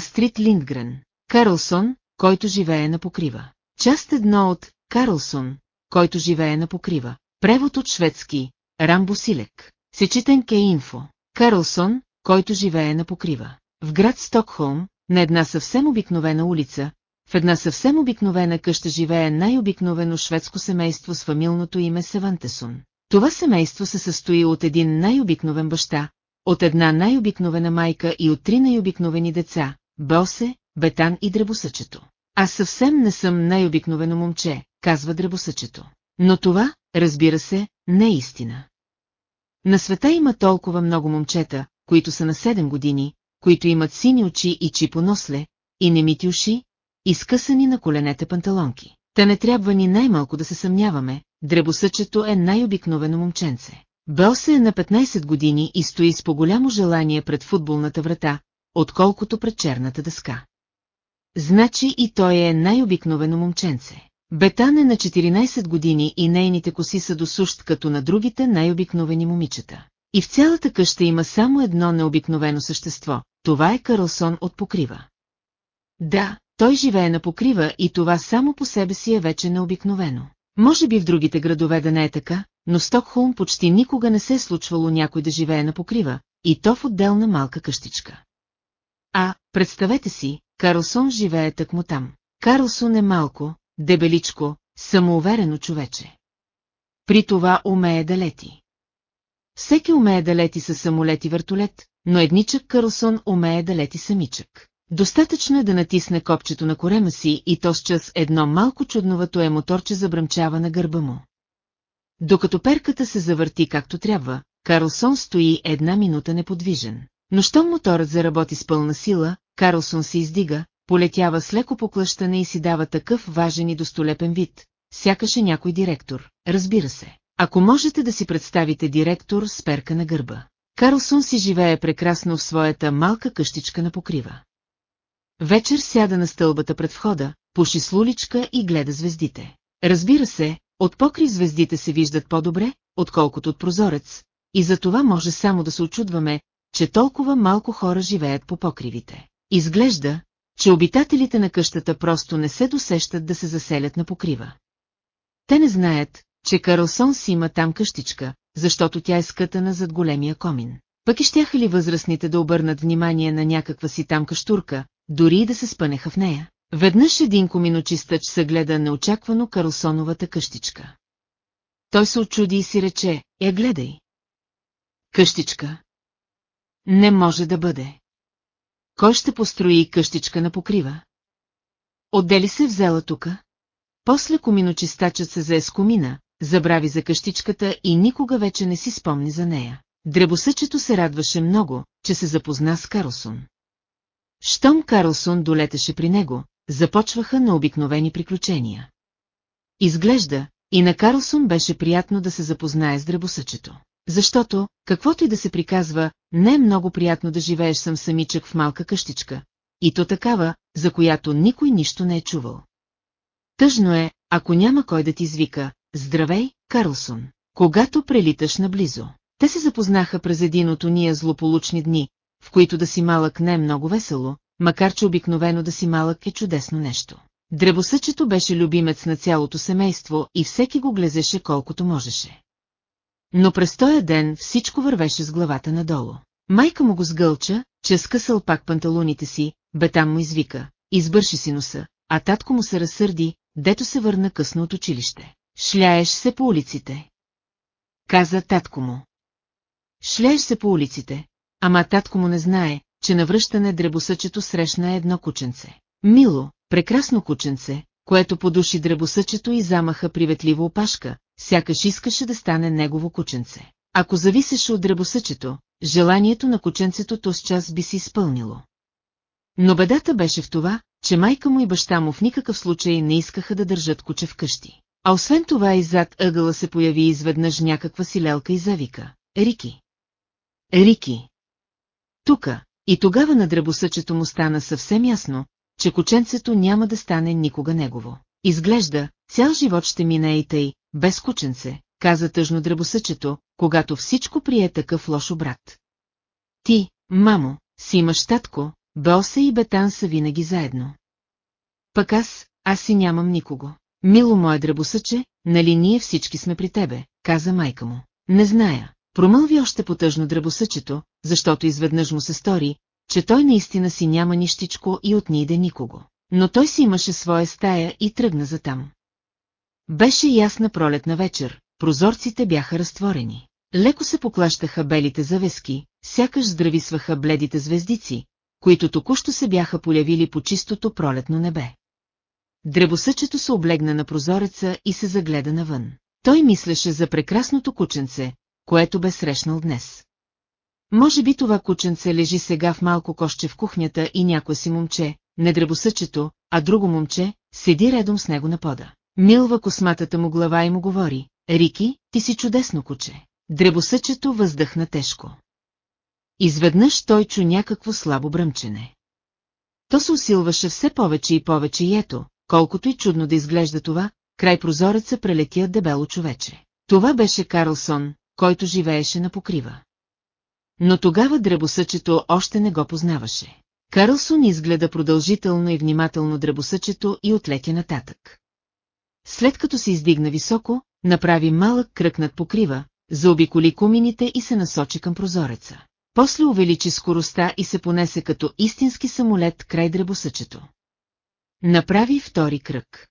Астрид Линдгрен. Карлсон, който живее на покрива. Част едно от Карлсон, който живее на покрива. Превод от шведски. Рамбо Силек. Сечетен Ке. Карлсон, който живее на покрива. В град Стокхолм, на една съвсем обикновена улица, в една съвсем обикновена къща живее най-обикновено шведско семейство с фамилното име Севантесун. Това семейство се състои от един най-обикновен баща, от една най-обикновена майка и от три най-обикновени деца – Босе, Бетан и Дребосъчето. Аз съвсем не съм най-обикновено момче, казва Дребосъчето. Но това, разбира се, не е истина. На света има толкова много момчета, които са на 7 години, които имат сини очи и чипо носле, и немити уши, и скъсани на коленете панталонки. Та не трябва ни най-малко да се съмняваме, дребосъчето е най-обикновено момченце. Белсе е на 15 години и стои с по-голямо желание пред футболната врата, отколкото пред черната дъска. Значи и той е най-обикновено момченце. Бетан е на 14 години и нейните коси са досущ като на другите най-обикновени момичета. И в цялата къща има само едно необикновено същество, това е Карлсон от покрива. Да, той живее на покрива и това само по себе си е вече необикновено. Може би в другите градове да не е така, но Стокхолм почти никога не се е случвало някой да живее на покрива, и то в отделна малка къщичка. А, представете си, Карлсон живее тъкмо там. Карлсон е малко, дебеличко, самоуверено човече. При това умее да лети. Всеки умее да лети със самолет и въртолет, но едничък Карлсон умее да лети самичък. Достатъчно е да натисне копчето на корема си и то с час едно малко чудновато е моторче забръмчава на гърба му. Докато перката се завърти както трябва, Карлсон стои една минута неподвижен. Но щом моторът заработи с пълна сила, Карлсон се издига, полетява с леко поклъщане и си дава такъв важен и достолепен вид, сякаше някой директор, разбира се. Ако можете да си представите директор с перка на гърба. Карлсон си живее прекрасно в своята малка къщичка на покрива. Вечер сяда на стълбата пред входа, пуши с луличка и гледа звездите. Разбира се, от покри звездите се виждат по-добре, отколкото от прозорец, и за това може само да се очудваме, че толкова малко хора живеят по покривите. Изглежда, че обитателите на къщата просто не се досещат да се заселят на покрива. Те не знаят, че Карлсон си има там къщичка, защото тя е скътана зад големия комин. Пък и щяха ли възрастните да обърнат внимание на някаква си там каштурка, дори и да се спънеха в нея? Веднъж един коминочистъч съгледа неочаквано Карлсоновата къщичка. Той се очуди и си рече, я гледай. Къщичка. Не може да бъде. Кой ще построи къщичка на покрива? Отдели се взела тука? После коминочистачът се зае с комина, забрави за къщичката и никога вече не си спомни за нея. Дребосъчето се радваше много, че се запозна с Карлсон. Щом Карлсон долетеше при него, започваха на обикновени приключения. Изглежда, и на Карлсон беше приятно да се запознае с дребосъчето. Защото, каквото и да се приказва, не е много приятно да живееш сам самичък в малка къщичка. И то такава, за която никой нищо не е чувал. Тъжно е, ако няма кой да ти извика, здравей, Карлсон, когато прелиташ наблизо. Те се запознаха през един от уния злополучни дни, в които да си малък не е много весело, макар че обикновено да си малък е чудесно нещо. Дребосъчето беше любимец на цялото семейство и всеки го глезеше колкото можеше. Но през този ден всичко вървеше с главата надолу. Майка му го сгълча, че скъсал пак панталоните си, бетам му извика, избърши си носа, а татко му се разсърди, дето се върна късно от училище. Шляеш се по улиците. Каза татко му. Шляеш се по улиците, ама татко му не знае, че навръщане дребосъчето срещна едно кученце. Мило, прекрасно кученце, което подуши дребосъчето и замаха приветливо опашка, сякаш искаше да стане негово кученце. Ако зависеше от дребосъчето, желанието на кученцето то с час би си изпълнило. Но бедата беше в това, че майка му и баща му в никакъв случай не искаха да държат куче вкъщи. А освен това и зад ъгъла се появи изведнъж някаква си лелка и завика. Рики! Рики! Тука, и тогава на дребосъчето му стана съвсем ясно, че кученцето няма да стане никога негово. Изглежда, цял живот ще мине и тъй, без кученце, каза тъжно дребосъчето, когато всичко прие такъв лошо брат. Ти, мамо, си имаш татко, Беоса и Бетан са винаги заедно. Пък аз, аз си нямам никого. Мило мое дребосъче, нали ние всички сме при тебе, каза майка му. Не зная. Промълви още потъжно дребосъчето, защото изведнъж му се стори, че той наистина си няма нищичко и отниде никого. Но той си имаше своя стая и тръгна за там. Беше ясна пролетна вечер, прозорците бяха разтворени. Леко се поклащаха белите завески, сякаш здрависваха бледите звездици, които току-що се бяха полявили по чистото пролетно небе. Дребосъчето се облегна на прозореца и се загледа навън. Той мислеше за прекрасното кученце, което бе срещнал днес. Може би това кученце лежи сега в малко коще в кухнята и някое си момче, не дребосъчето, а друго момче, седи редом с него на пода. Милва косматата му глава и му говори, Рики, ти си чудесно куче. Дребосъчето въздъхна тежко. Изведнъж той чу някакво слабо бръмчене. То се усилваше все повече и повече и ето, колкото и чудно да изглежда това, край прозореца прелетя дебело човече. Това беше Карлсон, който живееше на покрива. Но тогава дребосъчето още не го познаваше. Карлсон изгледа продължително и внимателно дребосъчето и отлетя нататък. След като се издигна високо, направи малък кръг над покрива, заобиколи кумините и се насочи към прозореца. После увеличи скоростта и се понесе като истински самолет край дребосъчето. Направи втори кръг.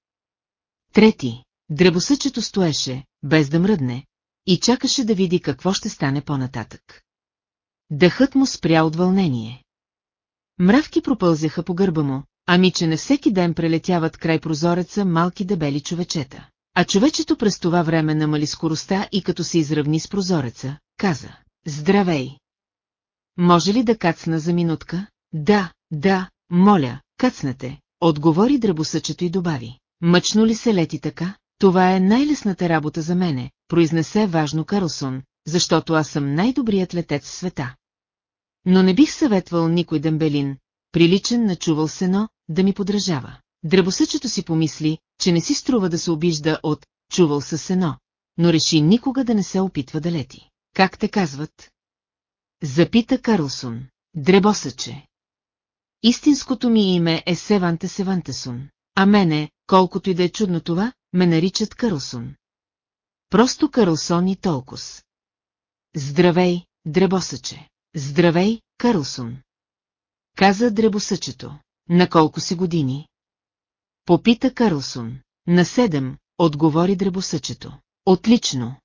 Трети. Дребосъчето стоеше, без да мръдне, и чакаше да види какво ще стане по-нататък. Дъхът му спря от вълнение. Мравки пропълзяха по гърба му, ами че не всеки ден прелетяват край прозореца малки дебели човечета. А човечето през това време намали скоростта и като се изравни с прозореца, каза «Здравей!» Може ли да кацна за минутка? Да, да, моля, кацнете, отговори дръбосъчето и добави. Мъчно ли се лети така? Това е най-лесната работа за мене, произнесе важно Карлсон, защото аз съм най-добрият летец в света. Но не бих съветвал никой дембелин, приличен на чувал сено, да ми подражава. Дръбосъчето си помисли, че не си струва да се обижда от «чувал със сено», но реши никога да не се опитва да лети. Как те казват? Запита Карлсон. Дребосъче. Истинското ми име е Севанте Севантесун, а мене, колкото и да е чудно това, ме наричат Карлсон. Просто Карлсон и толкос. Здравей, дребосъче. Здравей, Карлсон. Каза дребосъчето. На колко си години? Попита Карлсон. На седем, отговори дребосъчето. Отлично.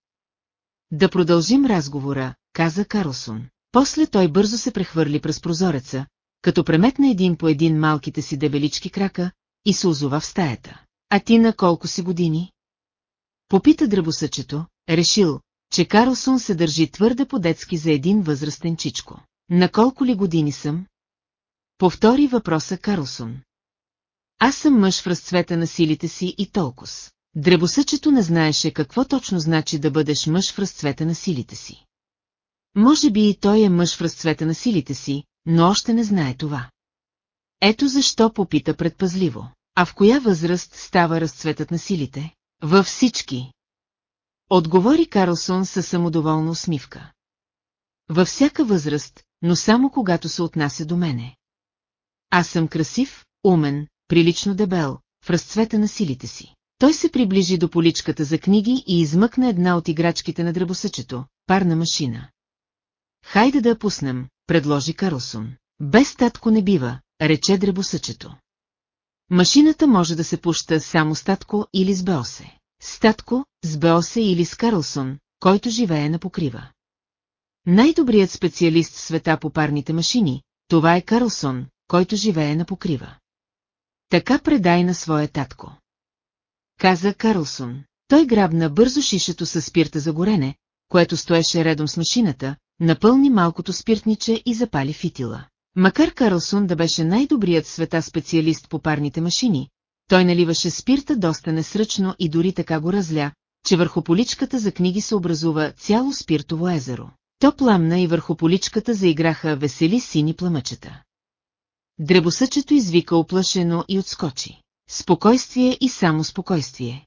Да продължим разговора, каза Карлсон. После той бързо се прехвърли през прозореца, като преметна един по един малките си дебелички крака и се озова в стаята. А ти на колко си години? Попита дръбосъчето, решил, че Карлсон се държи твърде по-детски за един възрастен чичко. На колко ли години съм? Повтори въпроса Карлсон. Аз съм мъж в разцвета на силите си и толкова. Дребосъчето не знаеше какво точно значи да бъдеш мъж в разцвета на силите си. Може би и той е мъж в разцвета на силите си, но още не знае това. Ето защо попита предпазливо. А в коя възраст става разцветът на силите? Във всички. Отговори Карлсон със самодоволна усмивка. Във всяка възраст, но само когато се отнася до мене. Аз съм красив, умен, прилично дебел, в разцвета на силите си. Той се приближи до поличката за книги и измъкна една от играчките на дръбосъчето, парна машина. Хайде да я пуснем, предложи Карлсон. Без татко не бива, рече дребосъчето. Машината може да се пуща само с татко или с Беосе. С татко, с Беосе или с Карлсон, който живее на покрива. Най-добрият специалист в света по парните машини, това е Карлсон, който живее на покрива. Така предай на своя татко. Каза Карлсон. Той грабна бързо шишето с спирта за горене, което стоеше редом с машината, напълни малкото спиртниче и запали фитила. Макар Карлсон да беше най-добрият света специалист по парните машини, той наливаше спирта доста несръчно и дори така го разля, че върху поличката за книги се образува цяло спиртово езеро. То пламна и върху поличката заиграха весели сини пламъчета. Дребосъчето извика оплашено и отскочи. Спокойствие и само спокойствие.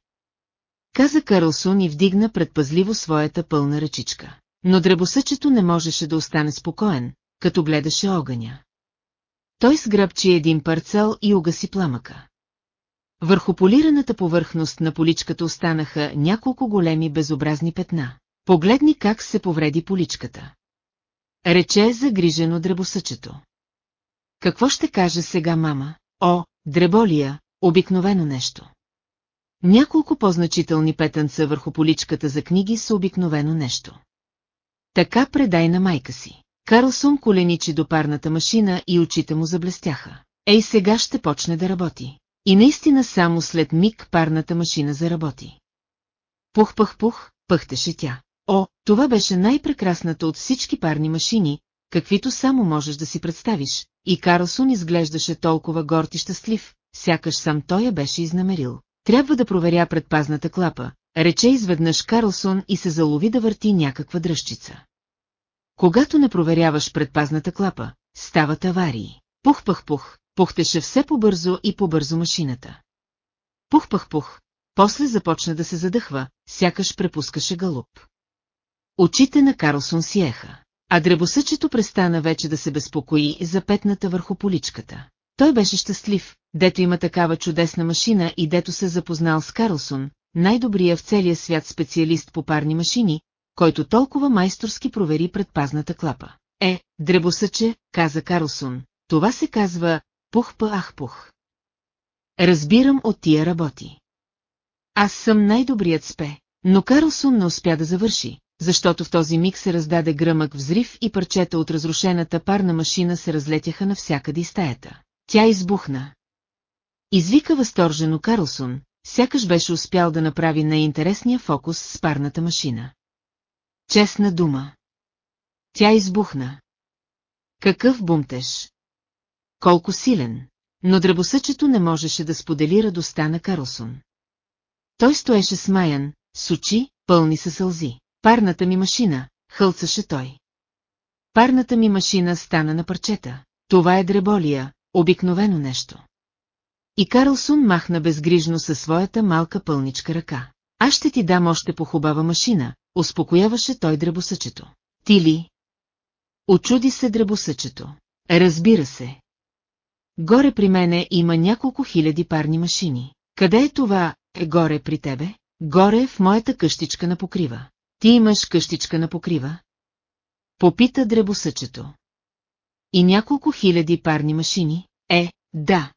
Каза Карлсон и вдигна предпазливо своята пълна ръчичка. Но дребосъчето не можеше да остане спокоен, като гледаше огъня. Той сгръбчи един парцел и угаси пламъка. Върху полираната повърхност на поличката останаха няколко големи безобразни петна. Погледни как се повреди поличката. Рече загрижено дребосъчето. Какво ще каже сега мама? О, дреболия, обикновено нещо. Няколко по-значителни петънца върху поличката за книги са обикновено нещо. Така предай на майка си. Карлсон коленичи до парната машина и очите му заблестяха. Ей сега ще почне да работи. И наистина само след миг парната машина заработи. Пух-пъх-пух, пъхтеше тя. О, това беше най-прекрасната от всички парни машини, каквито само можеш да си представиш, и Карлсон изглеждаше толкова горд и щастлив, сякаш сам той я беше изнамерил. Трябва да проверя предпазната клапа, рече изведнъж Карлсон и се залови да върти някаква дръжчица. Когато не проверяваш предпазната клапа, стават аварии. Пух-пах-пух, пухтеше все по-бързо и по-бързо машината. Пух-пах-пух, после започна да се задъхва, сякаш препускаше галуп. Очите на Карлсон сиеха, а дребосъчето престана вече да се безпокои за петната върху поличката. Той беше щастлив, дето има такава чудесна машина и дето се запознал с Карлсон, най-добрия в целия свят специалист по парни машини, който толкова майсторски провери предпазната клапа. Е, дребосъче, каза Карлсон, това се казва пух-па-ах-пух. Разбирам от тия работи. Аз съм най-добрият спе, но Карлсон не успя да завърши, защото в този миг се раздаде гръмък взрив и парчета от разрушената парна машина се разлетяха навсякъде стаята. Тя избухна. Извика възторжено Карлсон, сякаш беше успял да направи най-интересния фокус с парната машина. Честна дума. Тя избухна. Какъв бумтеж! Колко силен! Но дръбосъчето не можеше да сподели радостта на Карлсон. Той стоеше смаян, с очи, пълни със сълзи. Парната ми машина, хълцаше той. Парната ми машина стана на парчета. Това е дреболия, обикновено нещо. И Карлсон махна безгрижно със своята малка пълничка ръка. Аз ще ти дам още по-хубава машина, успокояваше той дребосъчето. Ти ли? Очуди се дребосъчето. Разбира се. Горе при мене има няколко хиляди парни машини. Къде е това, е горе при тебе? Горе в моята къщичка на покрива. Ти имаш къщичка на покрива? Попита дребосъчето. И няколко хиляди парни машини? Е, да.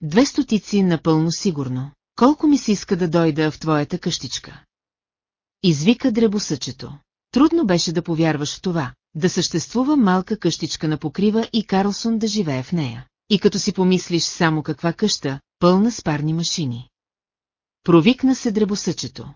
Две стотици напълно сигурно. Колко ми се иска да дойда в твоята къщичка? Извика дребосъчето. Трудно беше да повярваш в това, да съществува малка къщичка на покрива и Карлсон да живее в нея. И като си помислиш само каква къща, пълна с парни машини. Провикна се дребосъчето.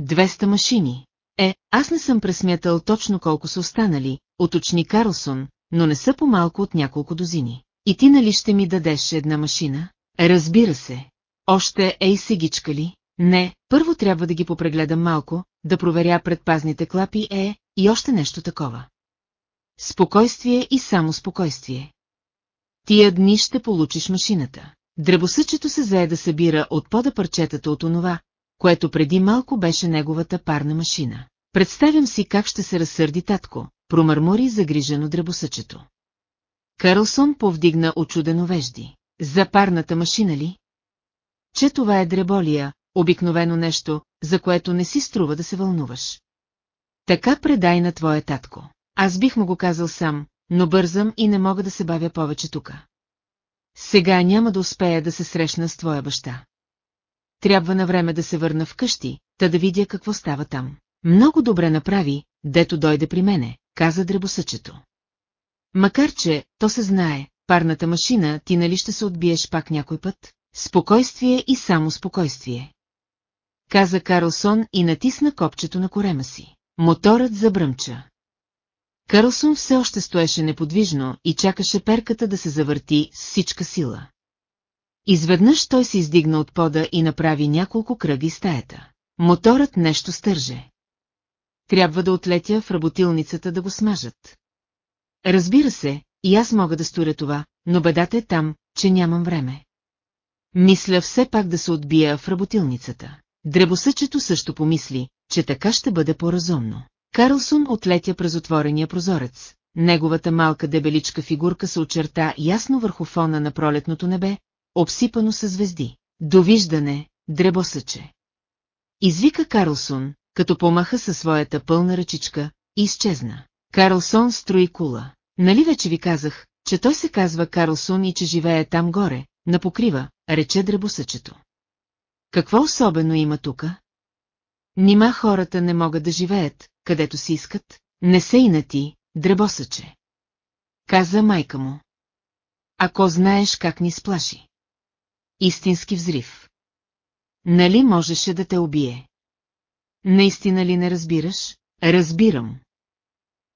200 машини. Е, аз не съм пресмятал точно колко са останали, уточни Карлсон, но не са по-малко от няколко дозини. И ти нали ще ми дадеш една машина? Разбира се. Още ей сегичка ли? Не, първо трябва да ги попрегледам малко, да проверя предпазните клапи е, и още нещо такова. Спокойствие и само спокойствие. Тия дни ще получиш машината. Дребосъчето се зае да събира от пода парчетата от онова, което преди малко беше неговата парна машина. Представям си как ще се разсърди татко, промърмори загрижено дребосъчето. Карлсон повдигна очудено вежди. За парната машина ли? Че това е дреболия, обикновено нещо, за което не си струва да се вълнуваш. Така предай на твоя татко. Аз бих му го казал сам, но бързам и не мога да се бавя повече тука. Сега няма да успея да се срещна с твоя баща. Трябва на време да се върна вкъщи, та да видя какво става там. Много добре направи, дето дойде при мене, каза дребосъчето. Макар че, то се знае, парната машина, ти нали ще се отбиеш пак някой път? Спокойствие и само спокойствие. Каза Карлсон и натисна копчето на корема си. Моторът забръмча. Карлсон все още стоеше неподвижно и чакаше перката да се завърти с всичка сила. Изведнъж той се издигна от пода и направи няколко кръги стаята. Моторът нещо стърже. Трябва да отлетя в работилницата да го смажат. Разбира се, и аз мога да сторя това, но бедата е там, че нямам време. Мисля все пак да се отбия в работилницата. Дребосъчето също помисли, че така ще бъде по-разумно. Карлсон отлетя през отворения прозорец, неговата малка дебеличка фигурка се очерта ясно върху фона на пролетното небе, обсипано със звезди. Довиждане, дребосъче. Извика Карлсон, като помаха със своята пълна ръчичка, и изчезна. Карлсон строи кула. Нали вече ви казах, че той се казва Карлсон и че живее там горе, на покрива, рече дребосъчето. Какво особено има тука? Нима хората не могат да живеят, където си искат? Не се и на ти, дребосъче. Каза майка му. Ако знаеш как ни сплаши. Истински взрив. Нали можеше да те убие? Наистина ли не разбираш? Разбирам.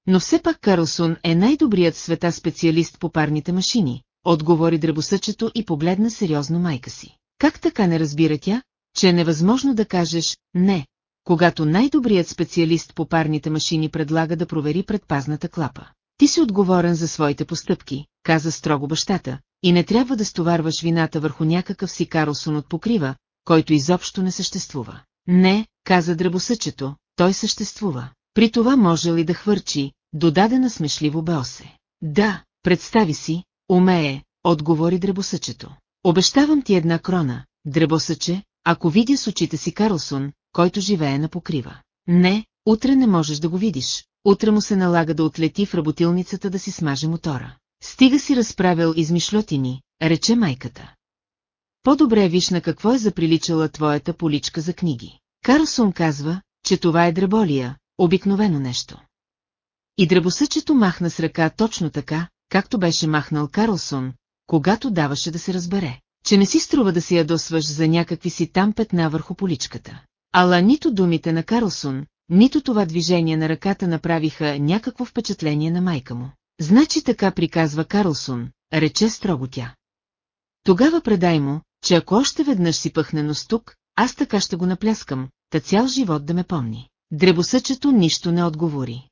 Но все пак Карлсон е най-добрият света специалист по парните машини, отговори дребосъчето и погледна сериозно майка си. Как така не разбира тя, че е невъзможно да кажеш «не», когато най-добрият специалист по парните машини предлага да провери предпазната клапа. Ти си отговорен за своите постъпки, каза строго бащата, и не трябва да стоварваш вината върху някакъв си Карлсон от покрива, който изобщо не съществува. Не, каза дръбосъчето, той съществува. При това може ли да хвърчи, додадена смешливо Беосе. Да, представи си, умее, отговори дребосъчето. Обещавам ти една крона, дребосъче, ако видя с очите си Карлсон, който живее на покрива. Не, утре не можеш да го видиш. Утре му се налага да отлети в работилницата да си смаже мотора. Стига си разправил измишлотини, рече майката. По-добре виж на какво е заприличала твоята поличка за книги. Карлсон казва, че това е дреболия, обикновено нещо. И дребосъчето махна с ръка точно така, както беше махнал Карлсон, когато даваше да се разбере, че не си струва да се ядосваш за някакви си там петна върху поличката. Ала нито думите на Карлсон, нито това движение на ръката направиха някакво впечатление на майка му. Значи така приказва Карлсон, рече строго тя. Тогава предай му, че ако още веднъж си пъхне нос тук, аз така ще го напляскам, та цял живот да ме помни. Дребосъчето нищо не отговори.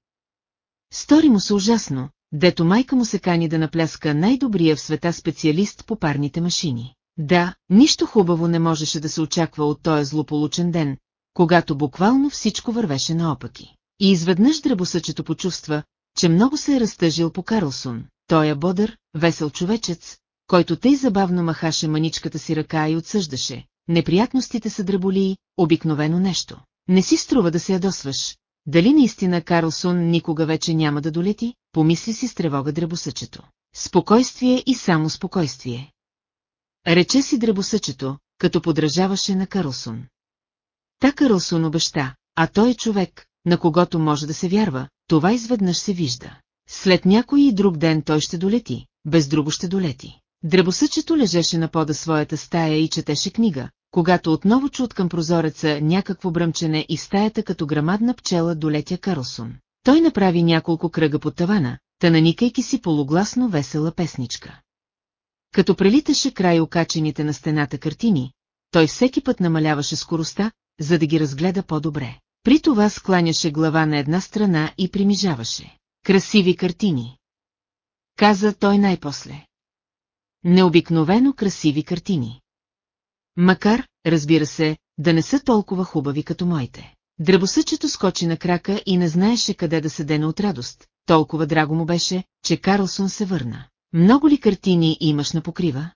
Стори му се ужасно, дето майка му се кани да напляска най-добрия в света специалист по парните машини. Да, нищо хубаво не можеше да се очаква от този злополучен ден, когато буквално всичко вървеше наопаки. И изведнъж дребосъчето почувства, че много се е разтъжил по Карлсон. Той е бодър, весел човечец, който тъй забавно махаше маничката си ръка и отсъждаше. Неприятностите са дреболии, обикновено нещо. Не си струва да се ядосваш. Дали наистина Карлсон никога вече няма да долети? Помисли си с тревога дребосъчето. Спокойствие и само спокойствие. Рече си дребосъчето, като подражаваше на Карлсон. Та Карлсон обеща, а той е човек, на когото може да се вярва, това изведнъж се вижда. След някой и друг ден той ще долети, без друго ще долети. Дребосъчето лежеше на пода своята стая и четеше книга, когато отново чу от към прозореца някакво бръмчене и стаята като грамадна пчела долетя Карлсон. Той направи няколко кръга под тавана, та наникайки си полугласно весела песничка. Като прелиташе край окачените на стената картини, той всеки път намаляваше скоростта, за да ги разгледа по-добре. При това скланяше глава на една страна и примижаваше. Красиви картини. Каза той най-после. Необикновено красиви картини. Макар, разбира се, да не са толкова хубави като моите. Дръбосъчето скочи на крака и не знаеше къде да се дене от радост. Толкова драго му беше, че Карлсон се върна. Много ли картини имаш на покрива?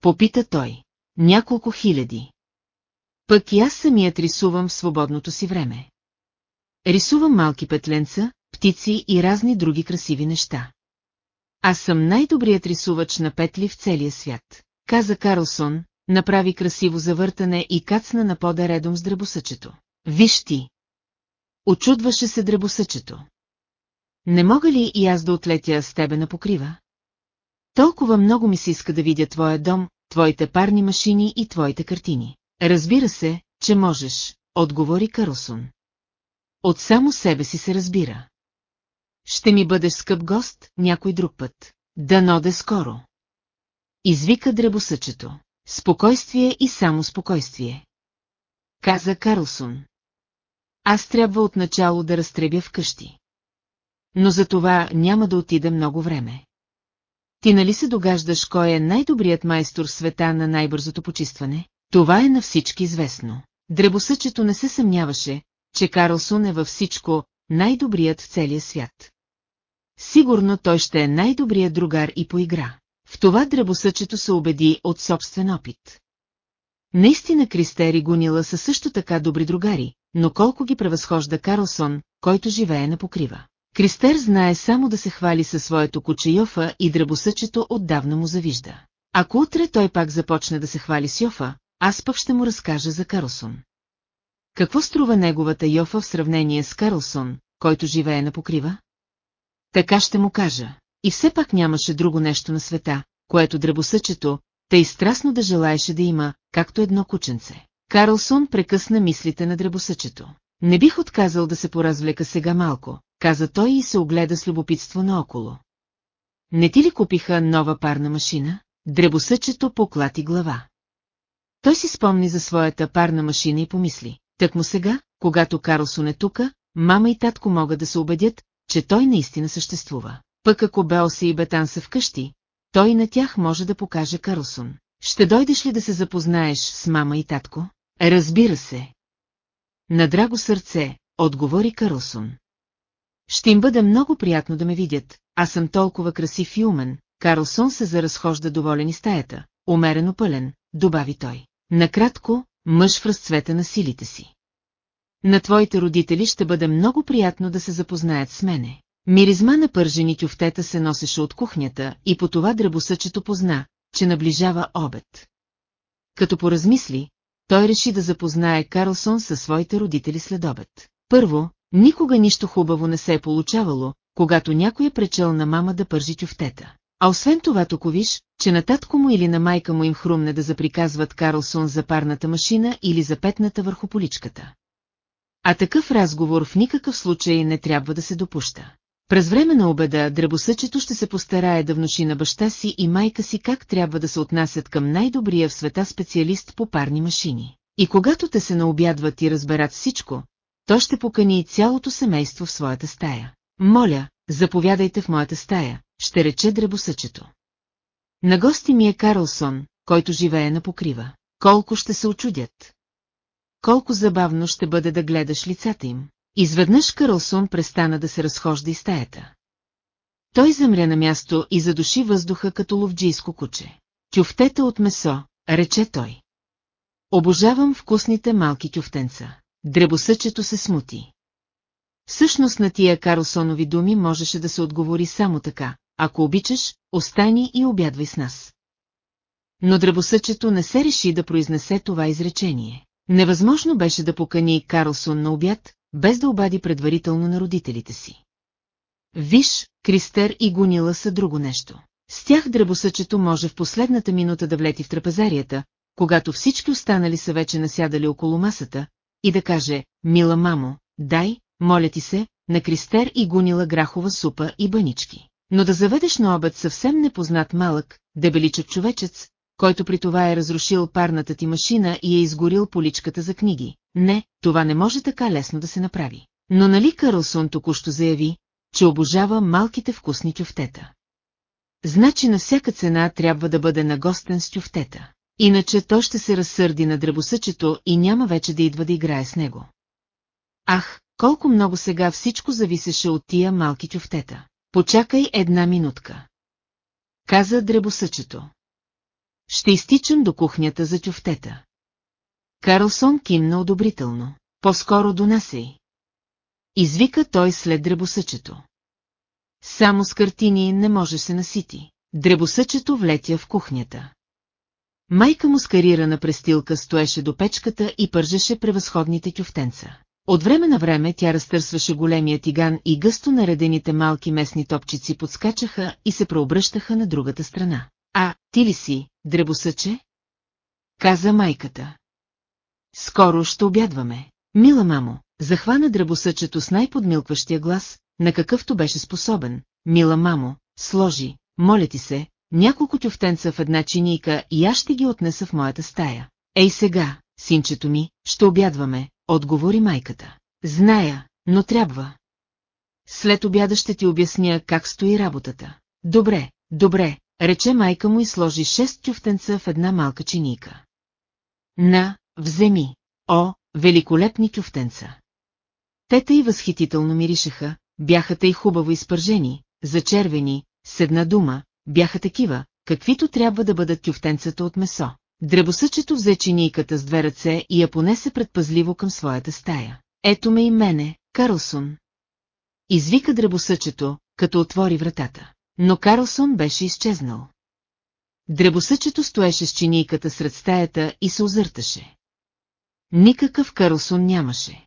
Попита той. Няколко хиляди. Пък и аз самият рисувам в свободното си време. Рисувам малки петленца, птици и разни други красиви неща. Аз съм най-добрият рисувач на петли в целия свят, каза Карлсон, направи красиво завъртане и кацна на пода редом с дребосъчето. Виж ти! Очудваше се дребосъчето. Не мога ли и аз да отлетя с тебе на покрива? Толкова много ми се иска да видя твоя дом, твоите парни машини и твоите картини. Разбира се, че можеш, отговори Карлсон. От само себе си се разбира. Ще ми бъдеш скъп гост някой друг път. Да де скоро. Извика дребосъчето. Спокойствие и само спокойствие. Каза Карлсон. Аз трябва отначало да разтребя вкъщи. Но за това няма да отида много време. Ти нали се догаждаш кой е най-добрият майстор света на най-бързото почистване? Това е на всички известно. Дребосъчето не се съмняваше, че Карлсон е във всичко най-добрият в целия свят. сигурно той ще е най-добрият другар и поигра. В това дребосъчето се убеди от собствен опит. Наистина Кристер и Гунила са също така добри другари, но колко ги превъзхожда Карлсон, който живее на покрива. Кристер знае само да се хвали със своето куче Йофа и дръбосъчето отдавна му завижда. Ако утре той пак започне да се хвали с Йофа, аз пък ще му разкажа за Карлсон. Какво струва неговата Йофа в сравнение с Карлсон, който живее на покрива? Така ще му кажа. И все пак нямаше друго нещо на света, което дръбосъчето, тъй страстно да желаеше да има, както едно кученце. Карлсон прекъсна мислите на дребосъчето. Не бих отказал да се поразвлека сега малко, каза той и се огледа с любопитство наоколо. Не ти ли купиха нова парна машина? Дребосъчето поклати глава. Той си спомни за своята парна машина и помисли. Так му сега, когато Карлсон е тука, мама и татко могат да се убедят, че той наистина съществува. Пък ако Белси и Бетан са вкъщи, той на тях може да покаже Карлсон. Ще дойдеш ли да се запознаеш с мама и татко? Разбира се. На драго сърце, отговори Карлсон. Ще им бъде много приятно да ме видят, аз съм толкова красив и умен. Карлсон се заразхожда доволен и стаята, умерено пълен, добави той. Накратко, мъж в разцвета на силите си. На твоите родители ще бъде много приятно да се запознаят с мене. Миризма на пържени тюфтета се носеше от кухнята и по това дръбосъчето позна, че наближава обед. Като поразмисли, той реши да запознае Карлсон със своите родители след обед. Първо, никога нищо хубаво не се е получавало, когато някой е пречел на мама да пържи тюфтета. А освен това токо виж, че на татко му или на майка му им хрумне да заприказват Карлсон за парната машина или за петната върху поличката. А такъв разговор в никакъв случай не трябва да се допуща. През време на обеда дръбосъчето ще се постарае да внуши на баща си и майка си как трябва да се отнасят към най-добрия в света специалист по парни машини. И когато те се наобядват и разберат всичко, то ще покани цялото семейство в своята стая. Моля, заповядайте в моята стая, ще рече дребосъчето. На гости ми е Карлсон, който живее на покрива. Колко ще се очудят. Колко забавно ще бъде да гледаш лицата им. Изведнъж Карлсон престана да се разхожда из стаята. Той замря на място и задуши въздуха като ловджийско куче. Тюфтета от месо, рече той. Обожавам вкусните малки тюфтенца. Дребосъчето се смути. Всъщност на тия Карлсонови думи можеше да се отговори само така. Ако обичаш, остани и обядвай с нас. Но дребосъчето не се реши да произнесе това изречение. Невъзможно беше да покани Карлсон на обяд, без да обади предварително на родителите си. Виж, Кристер и Гунила са друго нещо. С тях дребосъчето може в последната минута да влети в трапезарията, когато всички останали са вече насядали около масата, и да каже, мила мамо, дай, моля ти се, на Кристер и Гунила грахова супа и банички. Но да заведеш на обед съвсем непознат малък, дебеличък човечец, който при това е разрушил парната ти машина и е изгорил поличката за книги. Не, това не може така лесно да се направи. Но нали Карлсон току-що заяви, че обожава малките вкусни тюфтета. Значи на всяка цена трябва да бъде нагостен с тюфтета. Иначе той ще се разсърди на дръбосъчето и няма вече да идва да играе с него. Ах, колко много сега всичко зависеше от тия малки тюфтета. Почакай една минутка. Каза дребосъчето. Ще изтичам до кухнята за тюфтета. Карлсон кимна одобрително. По-скоро донасей. Извика той след дребосъчето. Само с картини не може се насити. Дребосъчето влетя в кухнята. Майка му скарира на престилка стоеше до печката и пържеше превъзходните тюфтенца. От време на време тя разтърсваше големия тиган и гъсто наредените малки местни топчици подскачаха и се преобръщаха на другата страна. А, ти ли си, дребосъче? Каза майката. Скоро ще обядваме. Мила мамо, захвана дребосъчето с най-подмилкващия глас, на какъвто беше способен. Мила мамо, сложи, моля ти се, няколко тюфтенца в една чинийка и аз ще ги отнеса в моята стая. Ей сега, синчето ми, ще обядваме, отговори майката. Зная, но трябва. След обяда ще ти обясня как стои работата. Добре, добре, рече майка му и сложи шест тюфтенца в една малка чинийка. На, вземи, о, великолепни тюфтенца. Тета и възхитително миришеха, бяха и хубаво изпържени, зачервени, с една дума, бяха такива, каквито трябва да бъдат тюфтенцата от месо. Дребосъчето взе чинийката с две ръце и я понесе предпазливо към своята стая. Ето ме и мене, Карлсон. Извика дребосъчето, като отвори вратата. Но Карлсон беше изчезнал. Дребосъчето стоеше с чинийката сред стаята и се озърташе. Никакъв Карлсон нямаше.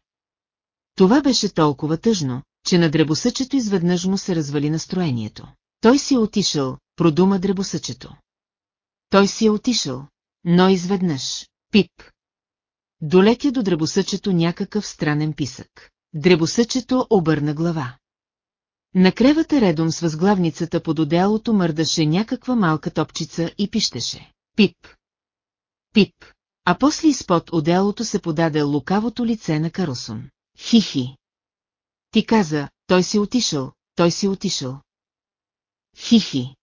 Това беше толкова тъжно, че на дребосъчето изведнъж му се развали настроението. Той си е отишъл, продума дребосъчето. Той си е отишъл, но изведнъж, пип. Долетя до дребосъчето някакъв странен писък. Дребосъчето обърна глава. На кревата редом с възглавницата под одеялото мърдаше някаква малка топчица и пищеше. Пип. Пип. А после изпод одеялото се подаде лукавото лице на Карлсон. Хихи. Ти каза, той си отишъл, той си отишъл. Хихи.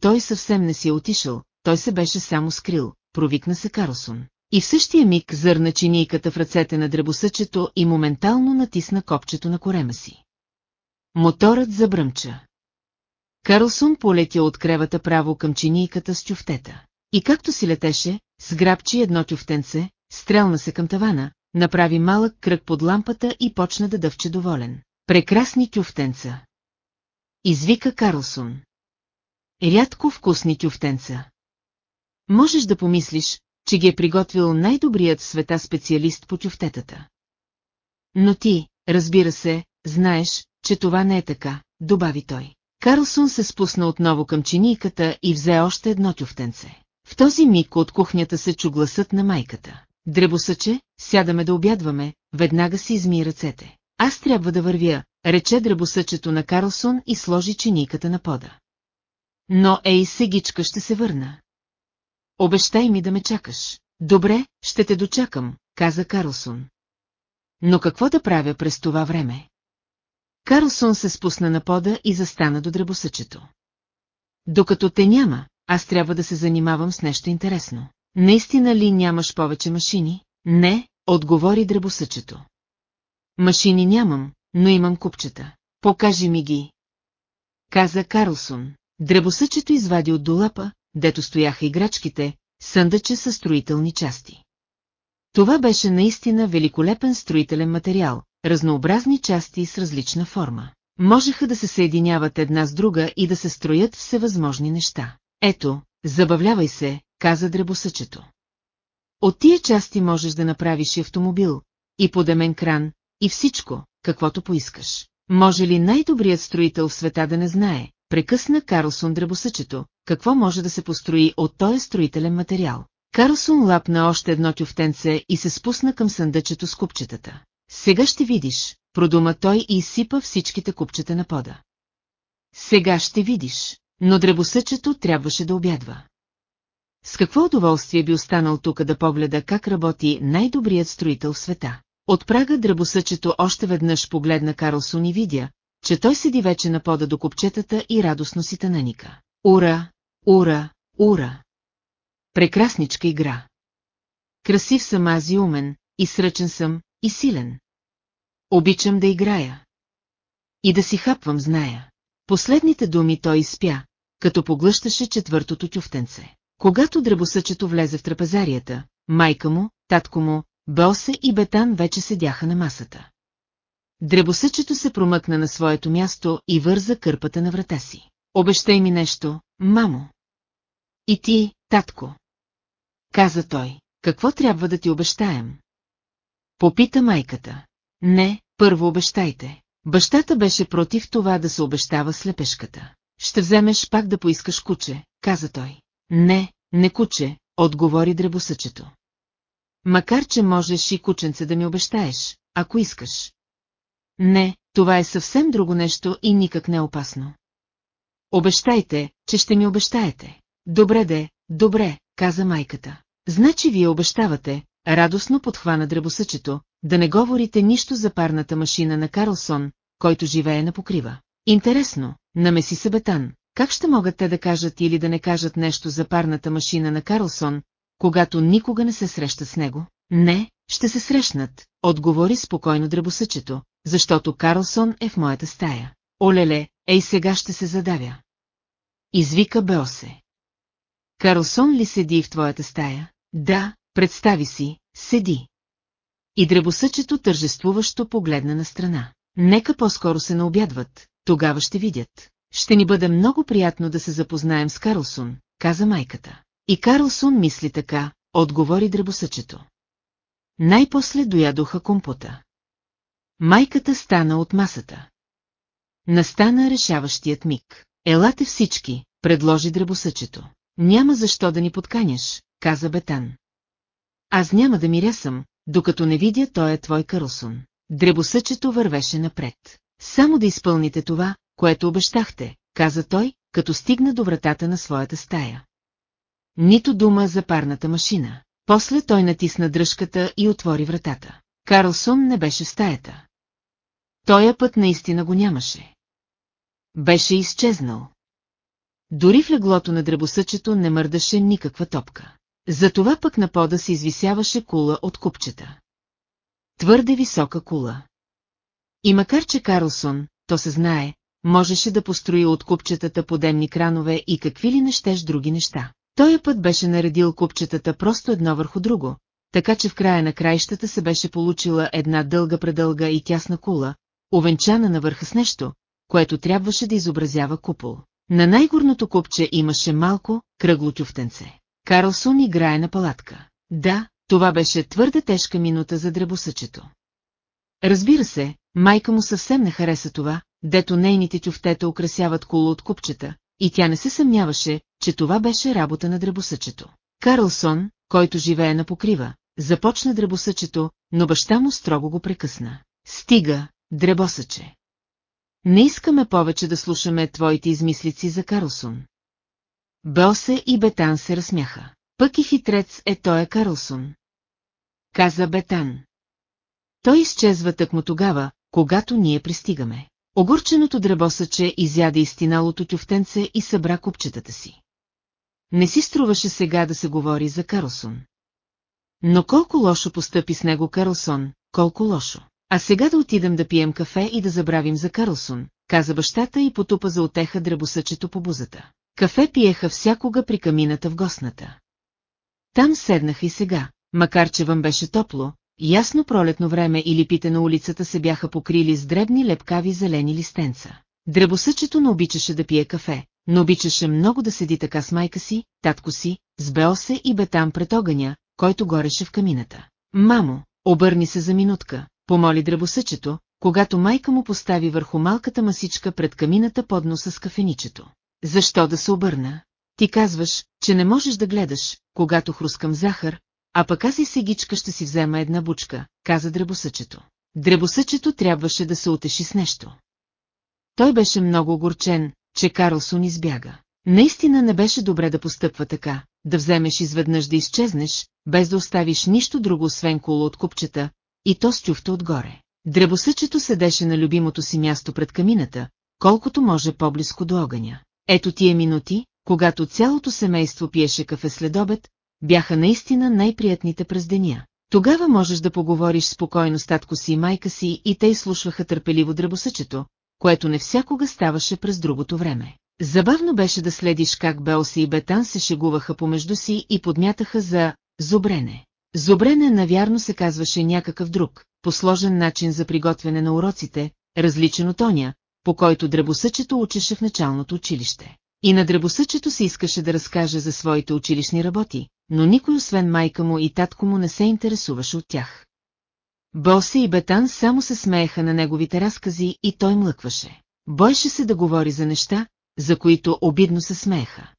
Той съвсем не си отишъл, той се беше само скрил, провикна се Карлсон. И в същия миг зърна чинийката в ръцете на дребосъчето и моментално натисна копчето на корема си. Моторът забръмча. Карлсон полетя от кревата право към чинийката с тюфтета. И както си летеше, сграбчи едно тюфтенце, стрелна се към тавана, направи малък кръг под лампата и почна да дъвче доволен. Прекрасни тюфтенца! Извика Карлсон. Рядко вкусни тюфтенца. Можеш да помислиш, че ги е приготвил най-добрият в света специалист по тюфтетата. Но ти, разбира се, знаеш, че това не е така, добави той. Карлсон се спусна отново към чинийката и взе още едно тюфтенце. В този миг от кухнята се чу гласът на майката. Дребосъче, сядаме да обядваме, веднага си изми ръцете. Аз трябва да вървя, рече дребосъчето на Карлсон и сложи чинийката на пода. Но ей сегичка ще се върна. Обещай ми да ме чакаш. Добре, ще те дочакам, каза Карлсон. Но какво да правя през това време? Карлсон се спусна на пода и застана до дребосъчето. Докато те няма, аз трябва да се занимавам с нещо интересно. Наистина ли нямаш повече машини? Не, отговори дребосъчето. Машини нямам, но имам купчета. Покажи ми ги. Каза Карлсон. Дребосъчето извади от долапа, дето стояха играчките, съндъче със строителни части. Това беше наистина великолепен строителен материал, разнообразни части с различна форма. Можеха да се съединяват една с друга и да се строят всевъзможни неща. Ето, забавлявай се, каза дребосъчето. От тия части можеш да направиш и автомобил, и подемен кран, и всичко, каквото поискаш. Може ли най-добрият строител в света да не знае, прекъсна Карлсон дребосъчето, какво може да се построи от този строителен материал? Карлсон лапна още едно тюфтенце и се спусна към съндъчето с купчетата. Сега ще видиш, продума той и изсипа всичките купчета на пода. Сега ще видиш, но дребосъчето трябваше да обядва. С какво удоволствие би останал тук да погледа как работи най-добрият строител в света. От прага дръбосъчето още веднъж погледна Карлсон и видя, че той седи вече на пода до копчетата и радостно си тънаника. Ура, ура, ура! Прекрасничка игра. Красив съм аз и умен, и сръчен съм, и силен. Обичам да играя. И да си хапвам, зная. Последните думи той изпя, като поглъщаше четвъртото тюфтенце. Когато дръбосъчето влезе в трапезарията, майка му, татко му, Босе и Бетан вече седяха на масата. Дребосъчето се промъкна на своето място и върза кърпата на врата си. Обещай ми нещо, мамо. И ти, татко. Каза той, какво трябва да ти обещаем? Попита майката. Не, първо обещайте. Бащата беше против това да се обещава слепешката. Ще вземеш пак да поискаш куче, каза той. Не, не куче, отговори дребосъчето. Макар, че можеш и кученце да ми обещаеш, ако искаш. Не, това е съвсем друго нещо и никак не е опасно. Обещайте, че ще ми обещаете. Добре де, добре, каза майката. Значи вие обещавате, радостно подхвана дребосъчето, да не говорите нищо за парната машина на Карлсон, който живее на покрива. Интересно, намеси се Бетан, как ще могат те да кажат или да не кажат нещо за парната машина на Карлсон, когато никога не се среща с него? Не, ще се срещнат, отговори спокойно дребосъчето, защото Карлсон е в моята стая. олеле, ей сега ще се задавя. Извика Беосе. Карлсон ли седи в твоята стая? Да, представи си, седи. И дребосъчето тържествуващо погледна на страна. Нека по-скоро се наобядват, тогава ще видят. Ще ни бъде много приятно да се запознаем с Карлсон, каза майката. И Карлсон мисли така, отговори дребосъчето. Най-после доядоха компота. Майката стана от масата. Настана решаващият миг. Елате всички, предложи дребосъчето. Няма защо да ни подканяш, каза Бетан. Аз няма да мирясам, докато не видя той е твой Карлсон. Дребосъчето вървеше напред. Само да изпълните това, което обещахте, каза той, като стигна до вратата на своята стая. Нито дума за парната машина. После той натисна дръжката и отвори вратата. Карлсон не беше в стаята. Тоя път наистина го нямаше. Беше изчезнал. Дори в леглото на дребосъчето не мърдаше никаква топка. Затова пък на пода се извисяваше кула от купчета. Твърде висока кула. И макар че Карлсон, то се знае, можеше да построи от купчетата подемни кранове и какви ли не други неща. Той път беше наредил купчетата просто едно върху друго, така че в края на краищата се беше получила една дълга предълга и тясна кула, овенчана на върха с нещо, което трябваше да изобразява купол. На най-горното купче имаше малко, кръгло тюфтенце. Карлсон играе на палатка. Да, това беше твърде тежка минута за дребосъчето. Разбира се, майка му съвсем не хареса това, дето нейните тюфтета украсяват куло от купчета, и тя не се съмняваше, че това беше работа на дребосъчето. Карлсон, който живее на покрива, започна дребосъчето, но баща му строго го прекъсна. Стига, дребосъче. Не искаме повече да слушаме твоите измислици за Карлсон. Белсе и Бетан се разсмяха. Пък и хитрец е той е Карлсон. Каза Бетан. Той изчезва тъкмо тогава, когато ние пристигаме. Огурченото дребосъче изяде изтиналото тюфтенце и събра купчетата си. Не си струваше сега да се говори за Карлсон. Но колко лошо постъпи с него Карлсон, колко лошо. А сега да отидем да пием кафе и да забравим за Карлсон, каза бащата и потупа за отеха дребосъчето по бузата. Кафе пиеха всякога при камината в гостната. Там седнаха и сега, макар че вън беше топло, ясно пролетно време и липите на улицата се бяха покрили с дребни лепкави зелени листенца. Дребосъчето не обичаше да пие кафе, но обичаше много да седи така с майка си, татко си, с Беосе и Бетам пред огъня, който гореше в камината. Мамо, обърни се за минутка, помоли дребосъчето, когато майка му постави върху малката масичка пред камината подноса с кафеничето. Защо да се обърна? Ти казваш, че не можеш да гледаш, когато хрускам захар, а пък аз и сегичка ще си взема една бучка, каза дребосъчето. Дребосъчето трябваше да се утеши с нещо. Той беше много огорчен, че Карлсон избяга. Наистина не беше добре да постъпва така, да вземеш изведнъж да изчезнеш, без да оставиш нищо друго освен коло от купчета, и то с тюфта отгоре. Дребосъчето седеше на любимото си място пред камината, колкото може по-близко до огъня. Ето тия минути, когато цялото семейство пиеше кафе след обед, бяха наистина най-приятните през деня. Тогава можеш да поговориш спокойно с татко си и майка си и те изслушваха търпеливо дръбосъчето, което не всякога ставаше през другото време. Забавно беше да следиш как Белси и Бетан се шегуваха помежду си и подмятаха за «зобрене». Зобрене навярно се казваше някакъв друг, посложен начин за приготвяне на уроците, различен от оня, по който дръбосъчето учеше в началното училище. И на дръбосъчето се искаше да разкаже за своите училищни работи, но никой освен майка му и татко му не се интересуваше от тях. Боси и Бетан само се смееха на неговите разкази и той млъкваше. Бойше се да говори за неща, за които обидно се смееха.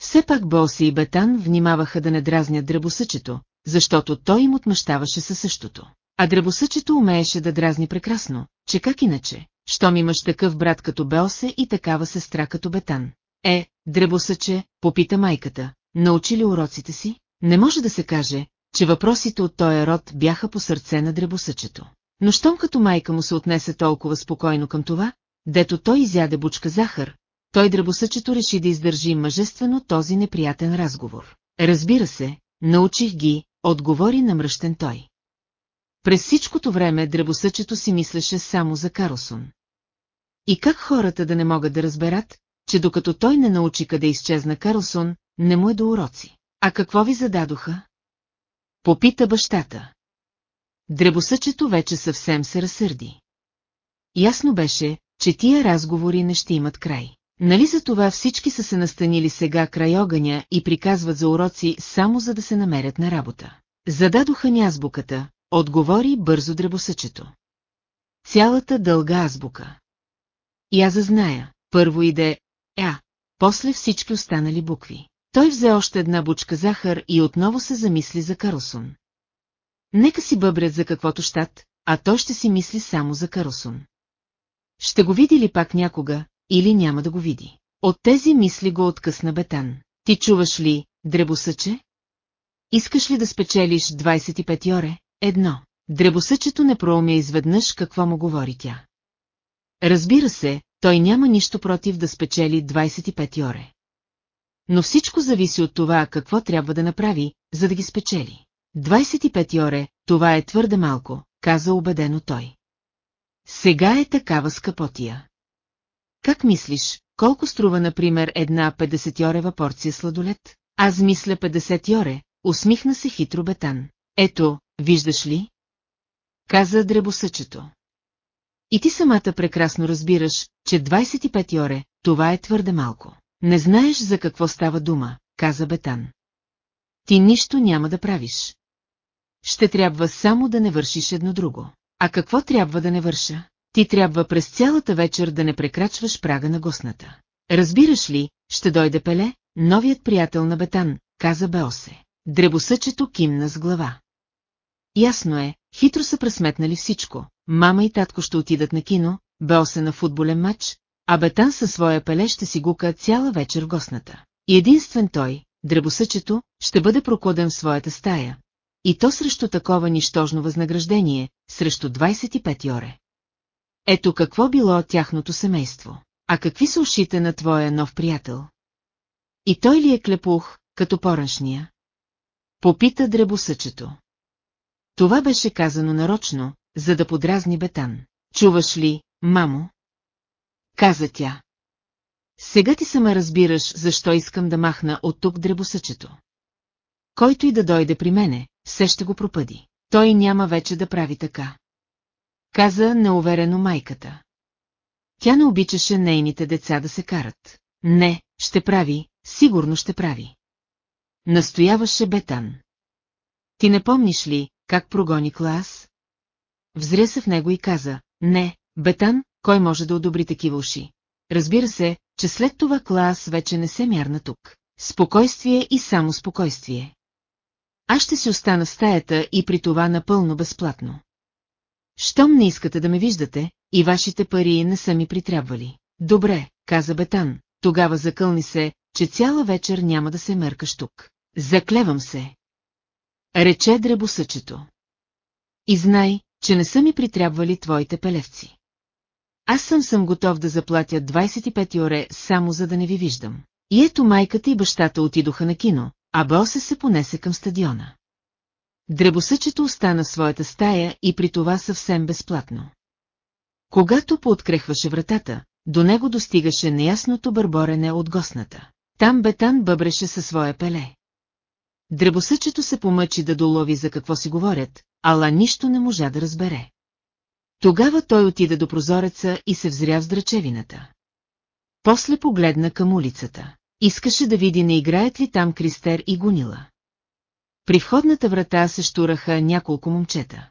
Все пак Боси и Бетан внимаваха да не дразнят дръбосъчето, защото той им отмъщаваше със същото. А дръбосъчето умееше да дразни прекрасно, че как иначе, щом имаш такъв брат като Белсе и такава сестра като Бетан. Е, дребосъче, попита майката, научи ли уроците си? Не може да се каже, че въпросите от този род бяха по сърце на дребосъчето. Но щом като майка му се отнесе толкова спокойно към това, дето той изяде бучка захар, той дребосъчето реши да издържи мъжествено този неприятен разговор. Разбира се, научих ги, отговори намръщен той. През всичкото време дребосъчето си мислеше само за Карлсон. И как хората да не могат да разберат, че докато той не научи къде изчезна Карлсон, не му е до уроци. А какво ви зададоха? Попита бащата. Дребосъчето вече съвсем се разсърди. Ясно беше, че тия разговори не ще имат край. Нали за това всички са се настанили сега край огъня и приказват за уроци само за да се намерят на работа. Зададоха ни азбуката, отговори бързо дребосъчето. Цялата дълга азбука. И аз зная, първо иде А, после всички останали букви. Той взе още една бучка захар и отново се замисли за Карлсон. Нека си бъбрят за каквото щат, а той ще си мисли само за Карлсон. Ще го види ли пак някога, или няма да го види? От тези мисли го откъсна Бетан. Ти чуваш ли, дребосъче? Искаш ли да спечелиш 25 йоре? Едно. Дребосъчето не проумя изведнъж какво му говори тя. Разбира се, той няма нищо против да спечели 25 йоре. Но всичко зависи от това какво трябва да направи, за да ги спечели. 25 йоре, това е твърде малко, каза убедено той. Сега е такава скъпотия. Как мислиш, колко струва, например, една 50-йорева порция сладолет? Аз мисля 50 йоре, усмихна се хитро Бетан. Ето, виждаш ли? Каза дребосъчето. И ти самата прекрасно разбираш, че 25 йоре, това е твърде малко. Не знаеш за какво става дума, каза Бетан. Ти нищо няма да правиш. Ще трябва само да не вършиш едно друго. А какво трябва да не върша? Ти трябва през цялата вечер да не прекрачваш прага на гостната. Разбираш ли, ще дойде Пеле, новият приятел на Бетан, каза Беосе. Дребосъчето кимна с глава. Ясно е, хитро са пресметнали всичко. Мама и татко ще отидат на кино, Беосе на футболен матч, а Бетан със своя пеле ще си гука цяла вечер в гостната. И единствен той, дребосъчето, ще бъде прокоден в своята стая. И то срещу такова нищожно възнаграждение, срещу 25 йоре. Ето какво било тяхното семейство. А какви са ушите на твоя нов приятел? И той ли е клепух, като пораншния? Попита дребосъчето. Това беше казано нарочно, за да подразни Бетан. Чуваш ли, мамо? Каза тя. Сега ти сама разбираш, защо искам да махна от тук дребосъчето. Който и да дойде при мене, все ще го пропъди. Той няма вече да прави така. Каза неуверено майката. Тя не обичаше нейните деца да се карат. Не, ще прави, сигурно ще прави. Настояваше Бетан. Ти не помниш ли, как прогони клас? Взря се в него и каза, не, Бетан, кой може да одобри такива уши? Разбира се, че след това клас вече не се мярна тук. Спокойствие и само спокойствие. Аз ще си остана в стаята и при това напълно безплатно. Щом не искате да ме виждате, и вашите пари не са ми притрябвали. Добре, каза Бетан, тогава закълни се, че цяла вечер няма да се мъркаш тук. Заклевам се. Рече дребосъчето. И знай, че не са ми притрябвали твоите пелевци. Аз съм съм готов да заплатя 25 оре само за да не ви виждам. И ето майката и бащата отидоха на кино, а Босе се понесе към стадиона. Дребосъчето остана в своята стая и при това съвсем безплатно. Когато пооткрехваше вратата, до него достигаше неясното бърборене от гостната. Там Бетан бъбреше със своя пеле. Дребосъчето се помъчи да долови за какво си говорят, ала нищо не можа да разбере. Тогава той отида до прозореца и се взря в здрачевината. После погледна към улицата. Искаше да види не играят ли там Кристер и Гунила. При входната врата се штураха няколко момчета.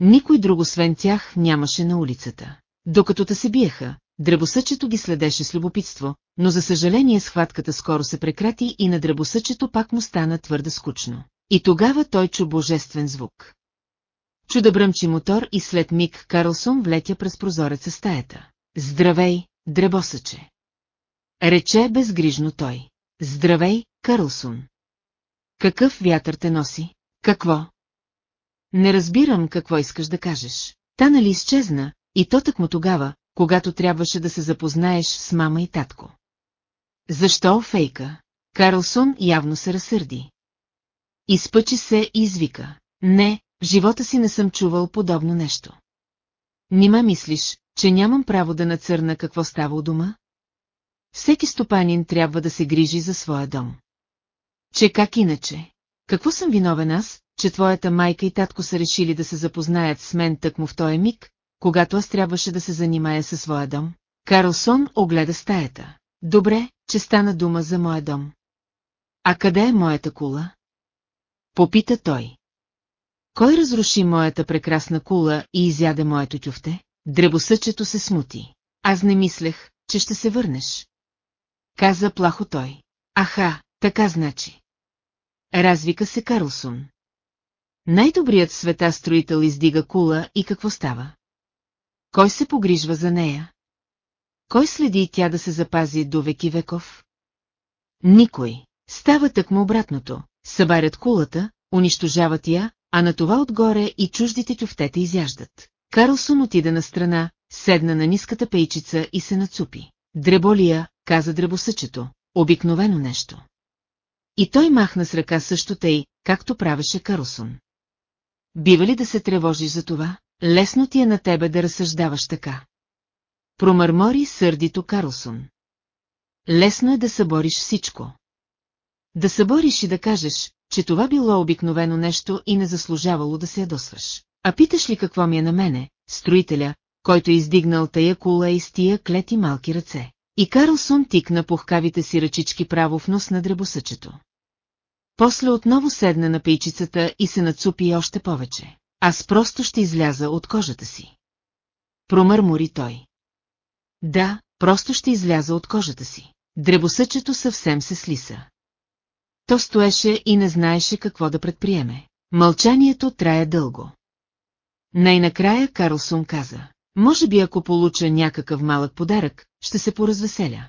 Никой друг освен тях нямаше на улицата. Докато те се биеха, дребосъчето ги следеше с любопитство, но за съжаление схватката скоро се прекрати и на дребосъчето пак му стана твърде скучно. И тогава той чу божествен звук. Чу да бръмчи мотор и след миг Карлсон влетя през прозореца стаята. Здравей, дребосъче! Рече безгрижно той. Здравей, Карлсон! Какъв вятър те носи? Какво? Не разбирам какво искаш да кажеш. Та нали изчезна, и то так му тогава, когато трябваше да се запознаеш с мама и татко. Защо фейка? Карлсон явно се разсърди. Изпъчи се и извика. Не, в живота си не съм чувал подобно нещо. Нима мислиш, че нямам право да нацърна какво става у дома? Всеки стопанин трябва да се грижи за своя дом. Че как иначе? Какво съм виновен аз, че твоята майка и татко са решили да се запознаят с мен тъкмо в този миг, когато аз трябваше да се занимая със своя дом? Карлсон огледа стаята. Добре, че стана дума за моя дом. А къде е моята кула? Попита той. Кой разруши моята прекрасна кула и изяде моето тюфте? Дребосъчето се смути. Аз не мислех, че ще се върнеш. Каза плахо той. Аха, така значи. Развика се Карлсон. Най-добрият света строител издига кула и какво става? Кой се погрижва за нея? Кой следи тя да се запази до веки веков? Никой. Става тъкмо обратното. Събарят кулата, унищожават я, а на това отгоре и чуждите тюфтета изяждат. Карлсон отида на страна, седна на ниската пейчица и се нацупи. Дреболия, каза дребосъчето, обикновено нещо. И той махна с ръка също тъй, както правеше Карлсон. Бива ли да се тревожиш за това? Лесно ти е на тебе да разсъждаваш така. Промърмори сърдито Карлсон. Лесно е да събориш всичко. Да събориш и да кажеш, че това било обикновено нещо и не заслужавало да се ядосваш. А питаш ли какво ми е на мене, строителя, който е издигнал тая кула и с тия клети малки ръце? И Карлсон тикна пухкавите си ръчички право в нос на дребосъчето. После отново седна на пейчицата и се нацупи още повече. Аз просто ще изляза от кожата си. Промърмори той. Да, просто ще изляза от кожата си. Дребосъчето съвсем се слиса. То стоеше и не знаеше какво да предприеме. Мълчанието трая дълго. Най-накрая Карлсон каза. Може би ако получа някакъв малък подарък, ще се поразвеселя.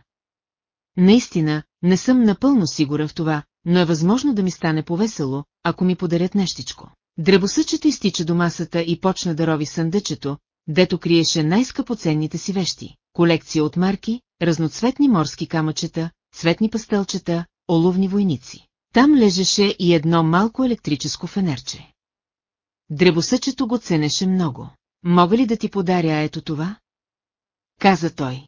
Наистина, не съм напълно сигурен в това, но е възможно да ми стане повесело, ако ми подарят нещичко. Дребосъчето изтича до масата и почна да рови съндъчето, дето криеше най-скъпоценните си вещи. Колекция от марки, разноцветни морски камъчета, цветни пастелчета, оловни войници. Там лежеше и едно малко електрическо фенерче. Дребосъчето го ценеше много. Мога ли да ти подаря ето това? Каза той.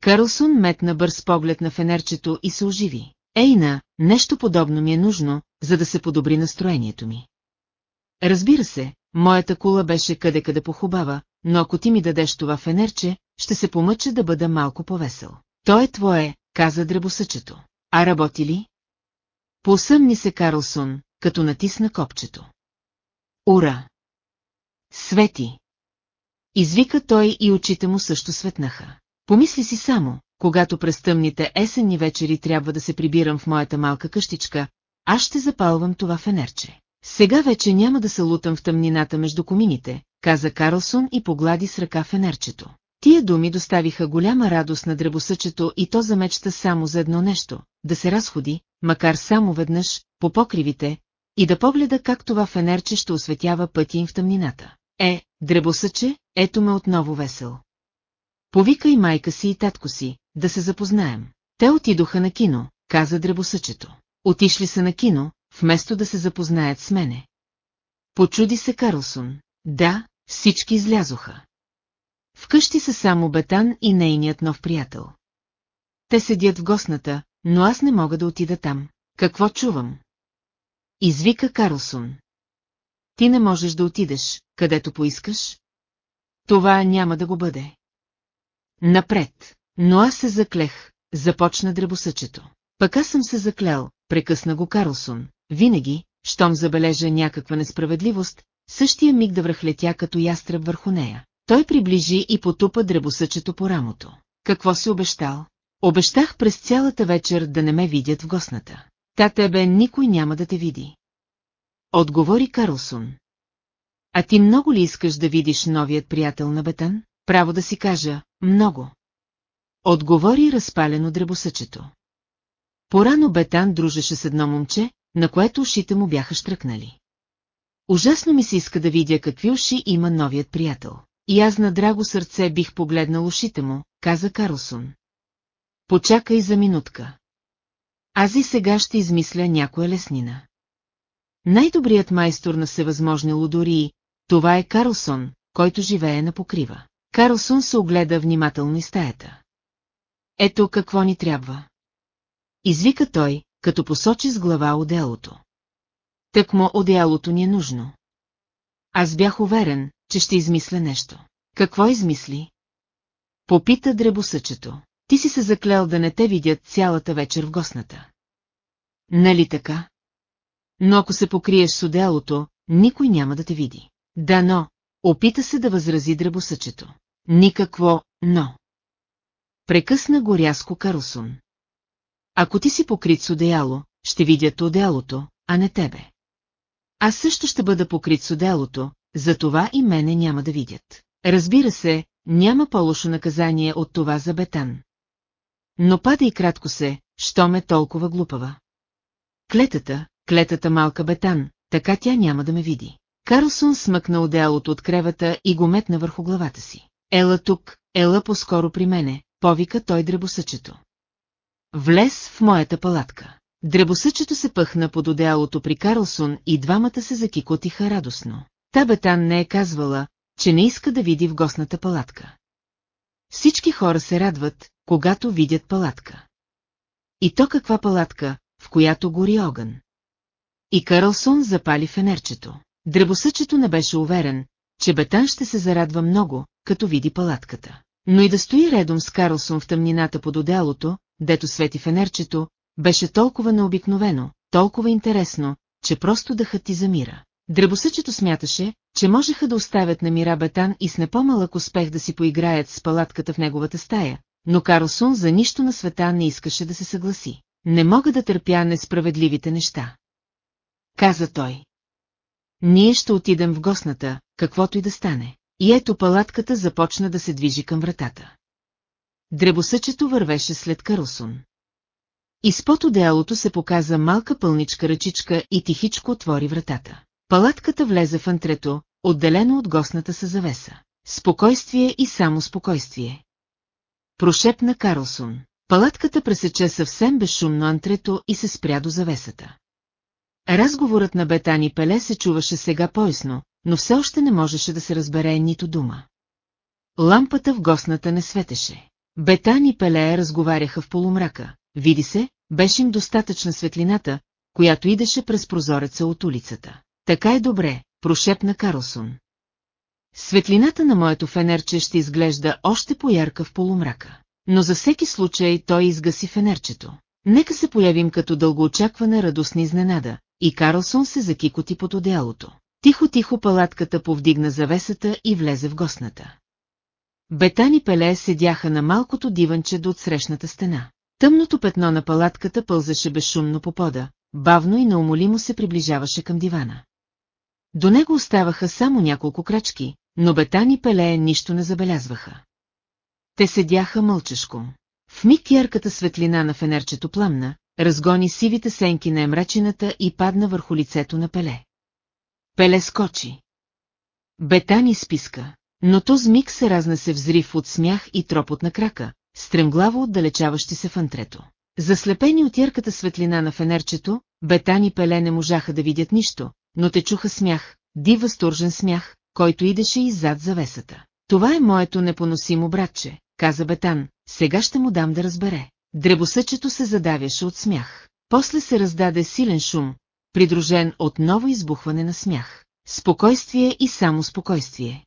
Карлсон метна бърз поглед на фенерчето и се оживи. Ейна, нещо подобно ми е нужно, за да се подобри настроението ми. Разбира се, моята кула беше къде-къде похубава, но ако ти ми дадеш това фенерче, ще се помъча да бъда малко повесел. То е твое, каза дребосъчето. А работи ли? Посъмни се Карлсон, като натисна копчето. Ура! Свети! Извика той и очите му също светнаха. Помисли си само, когато през тъмните есенни вечери трябва да се прибирам в моята малка къщичка, аз ще запалвам това фенерче. Сега вече няма да се лутам в тъмнината между комините, каза Карлсон и поглади с ръка фенерчето. Тия думи доставиха голяма радост на дребосъчето и то замечта само за едно нещо – да се разходи, макар само веднъж, по покривите, и да погледа как това фенерче ще осветява пътя им в тъмнината. Е, дребосъче, ето ме отново весел. Повикай майка си и татко си, да се запознаем. Те отидоха на кино, каза дребосъчето. Отишли са на кино, вместо да се запознаят с мене. Почуди се Карлсон. Да, всички излязоха. Вкъщи са само Бетан и нейният нов приятел. Те седят в гостната, но аз не мога да отида там. Какво чувам? Извика Карлсон. Ти не можеш да отидеш, където поискаш? Това няма да го бъде. Напред, но аз се заклех, започна дребосъчето. Пък аз съм се заклел, прекъсна го Карлсон. Винаги, щом забележа някаква несправедливост, същия миг да връхлетя като ястреб върху нея. Той приближи и потупа дребосъчето по рамото. Какво си обещал? Обещах през цялата вечер да не ме видят в гостната. Та тебе никой няма да те види. Отговори Карлсон. А ти много ли искаш да видиш новият приятел на Бетан? Право да си кажа, много. Отговори разпалено дребосъчето. Порано Бетан дружеше с едно момче, на което ушите му бяха штръкнали. Ужасно ми се иска да видя какви уши има новият приятел. И аз на драго сърце бих погледнал ушите му, каза Карлсон. Почакай за минутка. Аз и сега ще измисля някоя леснина. Най-добрият майстор на всевъзможни лудории, това е Карлсон, който живее на покрива. Карлсон се огледа внимателно и стаята. Ето какво ни трябва. Извика той, като посочи с глава одеялото. Так му одеялото ни е нужно. Аз бях уверен, че ще измисля нещо. Какво измисли? Попита дребосъчето. Ти си се заклел да не те видят цялата вечер в гостната. Нали така? Но ако се покриеш с одеялото, никой няма да те види. Да, но, опита се да възрази дребосъчето. Никакво, но. Прекъсна го рязко Карлсон. Ако ти си покрит с одеяло, ще видят одеялото, а не тебе. Аз също ще бъда покрит с одеялото, затова и мене няма да видят. Разбира се, няма по-лошо наказание от това за Бетан. Но пада и кратко се, що ме толкова глупава. Клетата, клетата малка Бетан, така тя няма да ме види. Карлсон смъкна одеялото от кревата и го метна върху главата си. Ела тук, ела по-скоро при мене, повика той дребосъчето. Влез в моята палатка. Дребосъчето се пъхна под одеялото при Карлсон и двамата се закикотиха радостно. Та Бетан не е казвала, че не иска да види в гостната палатка. Всички хора се радват, когато видят палатка. И то каква палатка, в която гори огън. И Карлсон запали фенерчето. Дребосъчето не беше уверен, че Бетан ще се зарадва много, като види палатката. Но и да стои редом с Карлсон в тъмнината под одеялото, дето свети фенерчето, беше толкова необикновено, толкова интересно, че просто дъхът ти замира. Дребосъчето смяташе, че можеха да оставят на мира Бетан и с не по-малък успех да си поиграят с палатката в неговата стая, но Карлсон за нищо на света не искаше да се съгласи. Не мога да търпя несправедливите неща. Каза той. Ние ще отидем в гостната, каквото и да стане. И ето палатката започна да се движи към вратата. Дребосъчето вървеше след Карлсон. Изпод одеялото се показа малка пълничка ръчичка и тихичко отвори вратата. Палатката влезе в антрето, отделено от гостната са завеса. Спокойствие и само спокойствие. Прошепна Карлсон. Палатката пресече съвсем безшумно антрето и се спря до завесата. Разговорът на Бетани Пеле се чуваше сега поясно, но все още не можеше да се разбере нито дума. Лампата в гостната не светеше. Бетан и Пеле разговаряха в полумрака. Види се, беше им достатъчна светлината, която идеше през прозореца от улицата. Така е добре, прошепна Карлсон. Светлината на моето фенерче ще изглежда още по-ярка в полумрака. Но за всеки случай той изгаси фенерчето. Нека се появим като дългоочаквана радостна изненада, и Карлсон се закикоти под одеялото. Тихо-тихо палатката повдигна завесата и влезе в гостната. Бетан и Пеле седяха на малкото диванче до отсрещната стена. Тъмното петно на палатката пълзаше безшумно по пода, бавно и неумолимо се приближаваше към дивана. До него оставаха само няколко крачки, но Бетан и Пеле нищо не забелязваха. Те седяха мълчешко. В миг ярката светлина на фенерчето пламна, разгони сивите сенки на емрачината и падна върху лицето на Пеле. Пеле скочи. Бетан изписка, но то миг се разнесе взрив от смях и тропот на крака, стремглаво отдалечаващи се в антрето. Заслепени от ярката светлина на фенерчето, Бетан и Пеле не можаха да видят нищо, но те чуха смях, див възторжен смях, който идеше иззад завесата. Това е моето непоносимо братче, каза Бетан, сега ще му дам да разбере. Дребосъчето се задавяше от смях. После се раздаде силен шум, придружен от ново избухване на смях. Спокойствие и само спокойствие.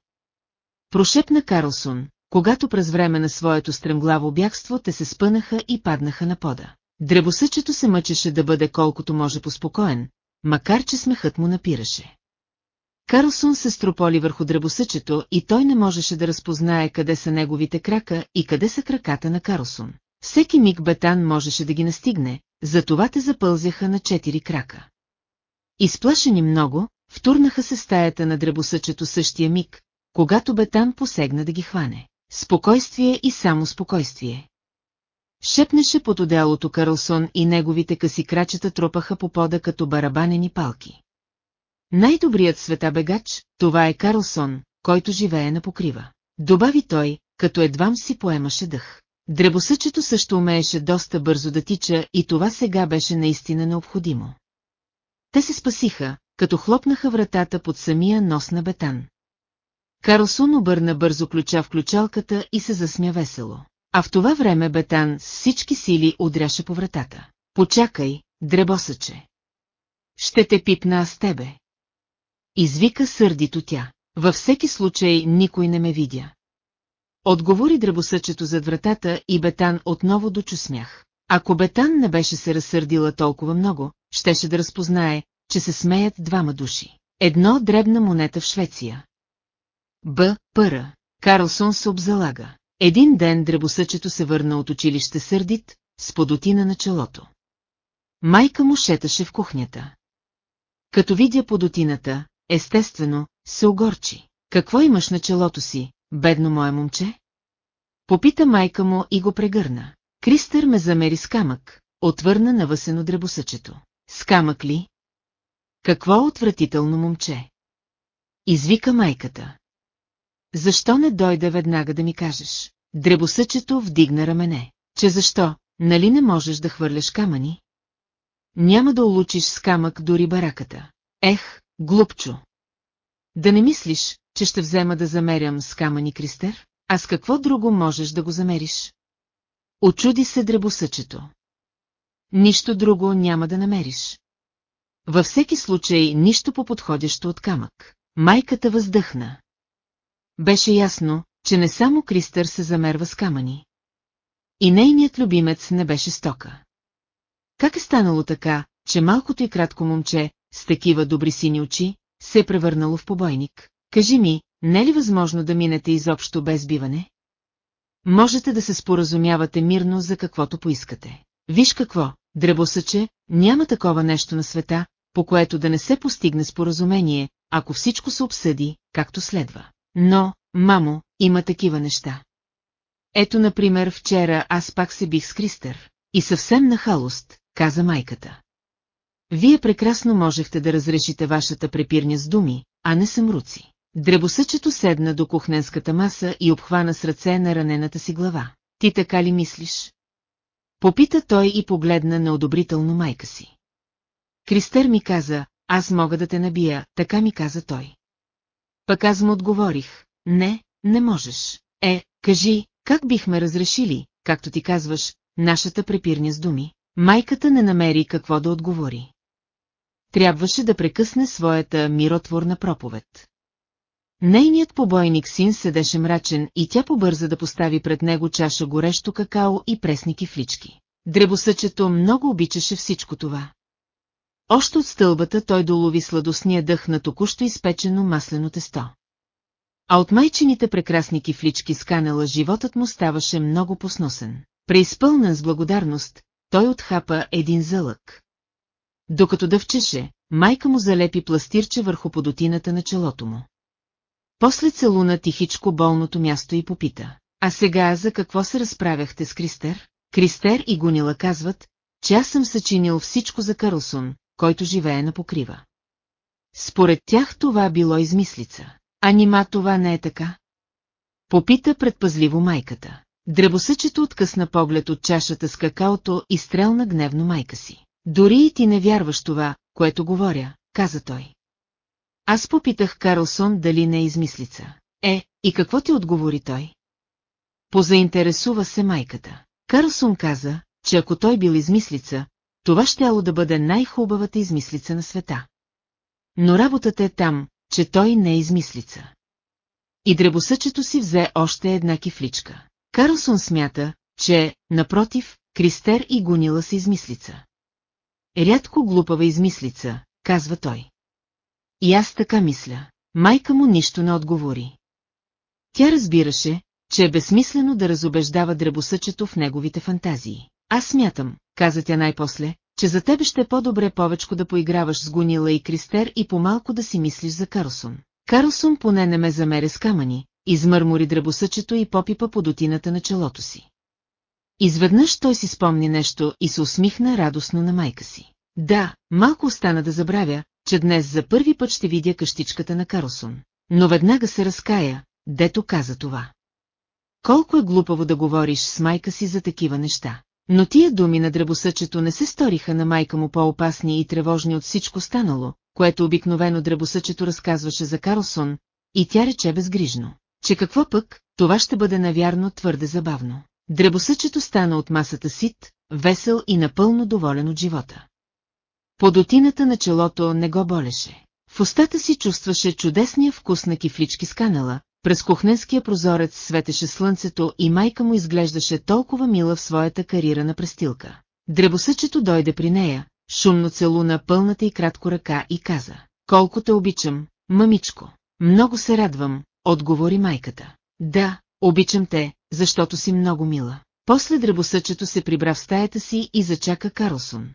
Прошепна Карлсон, когато през време на своето стремглаво бягство те се спънаха и паднаха на пода. Дребосъчето се мъчеше да бъде колкото може поспокоен, макар че смехът му напираше. Карлсон се строполи върху дребосъчето и той не можеше да разпознае къде са неговите крака и къде са краката на Карлсон. Всеки миг Бетан можеше да ги настигне, затова те запълзяха на четири крака. Изплашени много, втурнаха се стаята на дребосъчето същия миг, когато Бетан посегна да ги хване. Спокойствие и само спокойствие. Шепнеше под отделото Карлсон и неговите къси крачета тропаха по пода като барабанени палки. Най-добрият света бегач, това е Карлсон, който живее на покрива. Добави той, като едвам си поемаше дъх. Дребосъчето също умееше доста бързо да тича и това сега беше наистина необходимо. Те се спасиха, като хлопнаха вратата под самия нос на Бетан. Карлсон обърна бързо ключа в ключалката и се засмя весело. А в това време Бетан с всички сили удряше по вратата. Почакай, дребосъче. Ще те пипна с тебе. Извика сърдито тя. Във всеки случай никой не ме видя. Отговори дребосъчето зад вратата и Бетан отново дочу смях. Ако Бетан не беше се разсърдила толкова много, щеше да разпознае, че се смеят двама души. Едно дребна монета в Швеция. Б. Пъра. Карлсон се обзалага. Един ден дребосъчето се върна от училище сърдит, с подотина на челото. Майка му шеташе в кухнята. Като видя подотината, естествено, се огорчи. Какво имаш на челото си, бедно мое момче? Попита майка му и го прегърна. Кристър ме замери с камък, отвърна навъсено дребосъчето. С камък ли? Какво отвратително момче? Извика майката. Защо не дойде веднага да ми кажеш? Дребосъчето вдигна рамене. Че защо, нали не можеш да хвърляш камъни? Няма да улучиш с камък дори бараката. Ех, глупчо! Да не мислиш, че ще взема да замерям с камъни Кристер? А с какво друго можеш да го замериш? Очуди се дребосъчето. Нищо друго няма да намериш. Във всеки случай нищо по-подходящо от камък. Майката въздъхна. Беше ясно, че не само Кристър се замерва с камъни. И нейният любимец не беше стока. Как е станало така, че малкото и кратко момче, с такива добри сини очи, се е превърнало в побойник? Кажи ми, не е ли възможно да минете изобщо без биване? Можете да се споразумявате мирно за каквото поискате. Виж какво, дребосъче, няма такова нещо на света, по което да не се постигне споразумение, ако всичко се обсъди, както следва. Но, мамо, има такива неща. Ето, например, вчера аз пак се бих с Кристър. И съвсем на халост, каза майката. Вие прекрасно можехте да разрешите вашата препирня с думи, а не съмруци. Дребосъчето седна до кухненската маса и обхвана с ръце на ранената си глава. Ти така ли мислиш? Попита той и погледна неодобрително майка си. Кристер ми каза, аз мога да те набия, така ми каза той. Пък аз му отговорих, не, не можеш. Е, кажи, как бихме разрешили, както ти казваш, нашата препирня с думи? Майката не намери какво да отговори. Трябваше да прекъсне своята миротворна проповед. Нейният побойник син седеше мрачен и тя побърза да постави пред него чаша горещо какао и пресни кифлички. Дребосъчето много обичаше всичко това. Още от стълбата той долови сладостния дъх на току-що изпечено маслено тесто. А от майчините прекрасни кифлички с канела животът му ставаше много посносен. Преизпълнен с благодарност, той отхапа един зълък. Докато дъвчеше, майка му залепи пластирче върху подотината на челото му. После целуна тихичко болното място и попита. А сега за какво се разправяхте с Кристер? Кристер и Гунила казват, че аз съм съчинил всичко за Карлсон, който живее на покрива. Според тях това било измислица. А нима това не е така? Попита предпазливо майката. Дребосъчето откъсна поглед от чашата с какаото и стрелна гневно майка си. Дори и ти не вярваш това, което говоря, каза той. Аз попитах Карлсон дали не е измислица. Е, и какво ти отговори той? Позаинтересува се майката. Карлсон каза, че ако той бил измислица, това щяло да бъде най-хубавата измислица на света. Но работата е там, че той не е измислица. И дребосъчето си взе още една кифличка. Карлсон смята, че, напротив, Кристер и Гунила са измислица. Рядко глупава измислица, казва той. И аз така мисля. Майка му нищо не отговори. Тя разбираше, че е безсмислено да разобеждава дребосъчето в неговите фантазии. Аз смятам, каза тя най-после, че за тебе ще е по-добре повечко да поиграваш с Гунила и Кристер и по-малко да си мислиш за Карлсон. Карлсон поне не ме замере с камъни, измърмори дребосъчето и попипа подотината на челото си. Изведнъж той си спомни нещо и се усмихна радостно на майка си. Да, малко остана да забравя, че днес за първи път ще видя къщичката на Карлсон. Но веднага се разкая, дето каза това. Колко е глупаво да говориш с майка си за такива неща. Но тия думи на дребосъчето не се сториха на майка му по-опасни и тревожни от всичко станало, което обикновено дребосъчето разказваше за Карлсон, и тя рече безгрижно, че какво пък, това ще бъде навярно твърде забавно. Дребосъчето стана от масата сит, весел и напълно доволен от живота. Подотината на челото не го болеше. В устата си чувстваше чудесния вкус на кифлички с канала, през кухненския прозорец светеше слънцето и майка му изглеждаше толкова мила в своята кариера на престилка. Дребосъчето дойде при нея, шумно целуна пълната и кратко ръка и каза, колко те обичам, мамичко. Много се радвам, отговори майката. Да, обичам те, защото си много мила. После дребосъчето се прибра в стаята си и зачака Карлсон.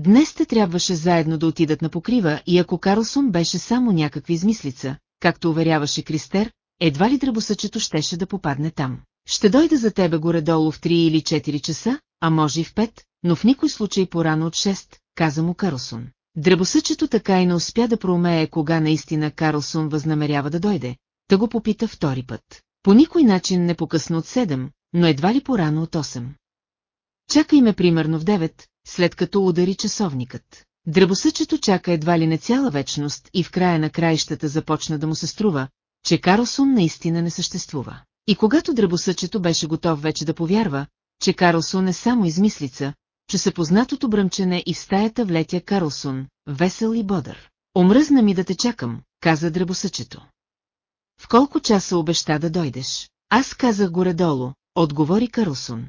Днес те трябваше заедно да отидат на покрива и ако Карлсон беше само някаква измислица, както уверяваше Кристер, едва ли дръбосъчето щеше да попадне там. Ще дойда за тебе горе-долу в 3 или 4 часа, а може и в 5, но в никой случай порано от 6, каза му Карлсон. Дръбосъчето така и не успя да проумее кога наистина Карлсон възнамерява да дойде, да го попита втори път. По никой начин не покъсно от 7, но едва ли порано от 8. Чакай ме примерно в 9, след като удари часовникът. Дръбосъчето чака едва ли не цяла вечност и в края на краищата започна да му се струва, че Карлсон наистина не съществува. И когато дръбосъчето беше готов вече да повярва, че Карлсон е само измислица, че се познатото бръмчене и в стаята влетя Карлсон, весел и бодър. Омръзна ми да те чакам, каза дръбосъчето. В колко часа обеща да дойдеш? Аз казах горе-долу, отговори Карлсон.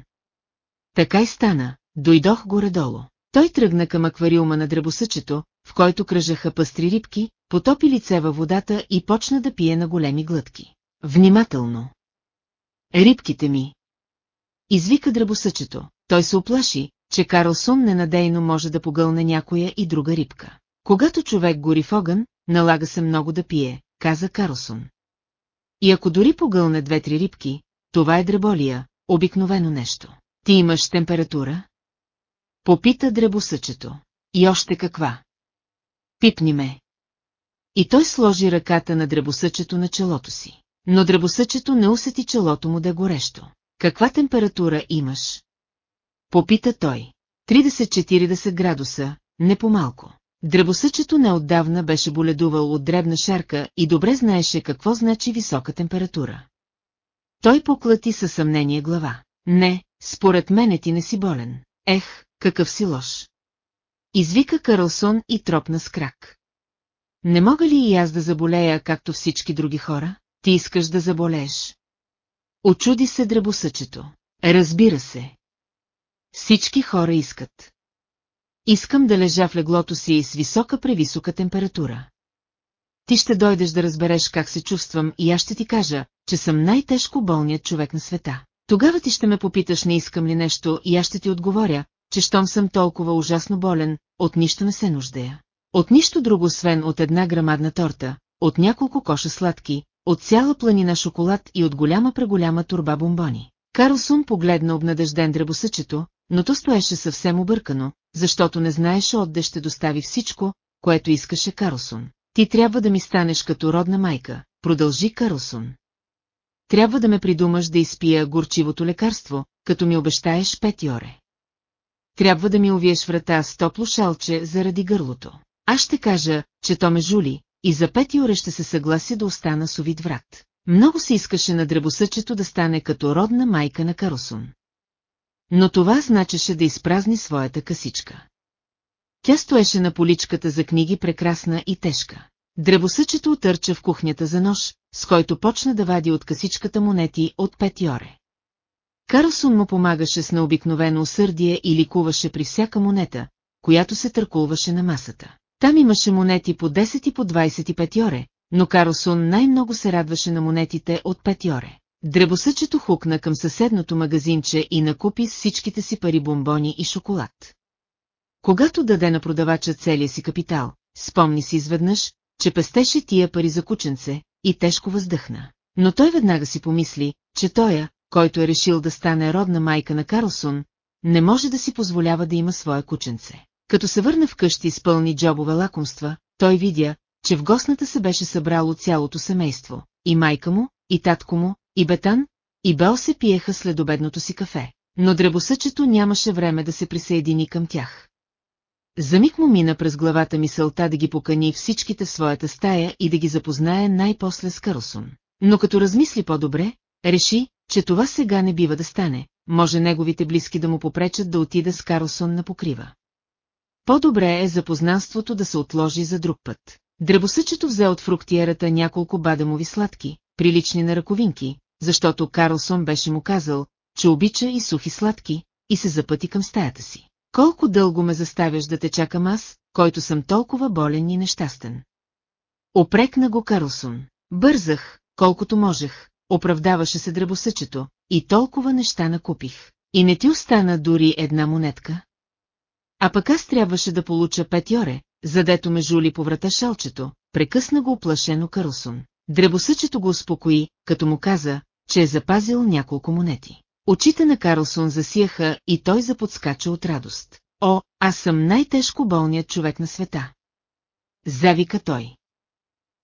Така и стана, дойдох горе-долу. Той тръгна към аквариума на дребосъчето, в който кръжаха пъстри рибки, потопи лице във водата и почна да пие на големи глътки. Внимателно! Рибките ми! Извика дребосъчето. Той се оплаши, че Карлсон ненадейно може да погълне някоя и друга рибка. Когато човек гори в огън, налага се много да пие, каза Карлсон. И ако дори погълне две-три рибки, това е дреболия, обикновено нещо. Ти имаш температура? Попита дребосъчето. И още каква? Пипни ме. И той сложи ръката на дребосъчето на челото си. Но дребосъчето не усети челото му да е горещо. Каква температура имаш? Попита той. 30-40 градуса, не по-малко. Дребосъчето неотдавна беше боледувал от дребна шарка и добре знаеше какво значи висока температура. Той поклати със съмнение глава. Не, според мене ти не си болен. Ех, какъв си лош. Извика Карлсон и тропна с крак. Не мога ли и аз да заболея, както всички други хора? Ти искаш да заболееш. Очуди се дребосъчето. Разбира се. Всички хора искат. Искам да лежа в леглото си с висока превисока температура. Ти ще дойдеш да разбереш как се чувствам и аз ще ти кажа, че съм най-тежко болният човек на света. Тогава ти ще ме попиташ не искам ли нещо и аз ще ти отговоря, че щом съм толкова ужасно болен, от нищо не се нуждая. От нищо друго, освен от една грамадна торта, от няколко коша сладки, от цяла планина шоколад и от голяма-преголяма турба бомбони. Карлсон погледна обнадежден дребосъчето, но то стоеше съвсем объркано, защото не знаеше отде ще достави всичко, което искаше Карлсон. Ти трябва да ми станеш като родна майка, продължи Карлсон. Трябва да ме придумаш да изпия горчивото лекарство, като ми обещаеш пет йоре трябва да ми увиеш врата с топло шалче заради гърлото. Аз ще кажа, че то ме жули, и за пети оре ще се съгласи да остана с овид врат. Много се искаше на дребосъчето да стане като родна майка на Карлсон. Но това значеше да изпразни своята касичка. Тя стоеше на поличката за книги прекрасна и тежка. Дребосъчето отърча в кухнята за нож, с който почна да вади от касичката монети от пет йоре. Карлсон му помагаше с необикновено усърдие и ликуваше при всяка монета, която се търкулваше на масата. Там имаше монети по 10 и по 25 йоре, но Карлсон най-много се радваше на монетите от 5 йоре. Дребосъчето хукна към съседното магазинче и накупи с всичките си пари бомбони и шоколад. Когато даде на продавача целия си капитал, спомни си изведнъж, че пестеше тия пари за кученце, и тежко въздъхна. Но той веднага си помисли, че тоя, който е решил да стане родна майка на Карлсон, не може да си позволява да има свое кученце. Като се върна вкъщи с пълни джобове лакомства, той видя, че в гостната се беше събрало цялото семейство. И майка му, и татко му, и Бетан, и Бел се пиеха след обедното си кафе. Но дребосъчето нямаше време да се присъедини към тях. За миг му мина през главата мисълта да ги покани всичките в своята стая и да ги запознае най-после с Карлсон. Но като размисли по-добре, реши, че това сега не бива да стане, може неговите близки да му попречат да отида с Карлсон на покрива. По-добре е запознанството да се отложи за друг път. Дребосъчето взе от фруктиерата няколко бадемови сладки, прилични на ръковинки, защото Карлсон беше му казал, че обича и сухи сладки, и се запъти към стаята си. Колко дълго ме заставяш да те чакам аз, който съм толкова болен и нещастен? Опрекна го Карлсон. Бързах, колкото можех, оправдаваше се дребосъчето, и толкова неща накупих. И не ти остана дори една монетка? А пък аз трябваше да получа пет йоре, задето ме жули по врата шалчето, прекъсна го оплашено Карлсон. Дребосъчето го успокои, като му каза, че е запазил няколко монети. Очите на Карлсон засияха и той заподскача от радост. О, аз съм най-тежко болният човек на света. Завика той.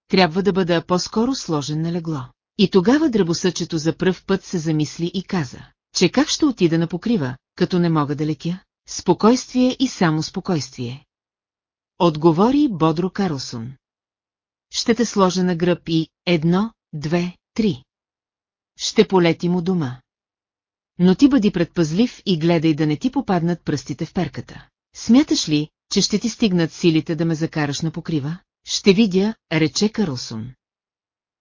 Трябва да бъда по-скоро сложен на легло. И тогава дребосъчето за пръв път се замисли и каза, че как ще отида на покрива, като не мога да лекя? Спокойствие и само спокойствие. Отговори бодро Карлсон. Ще те сложа на гръб и едно, две, три. Ще полетим у дома. Но ти бъди предпазлив и гледай да не ти попаднат пръстите в перката. Смяташ ли, че ще ти стигнат силите да ме закараш на покрива? Ще видя, рече Карлсон.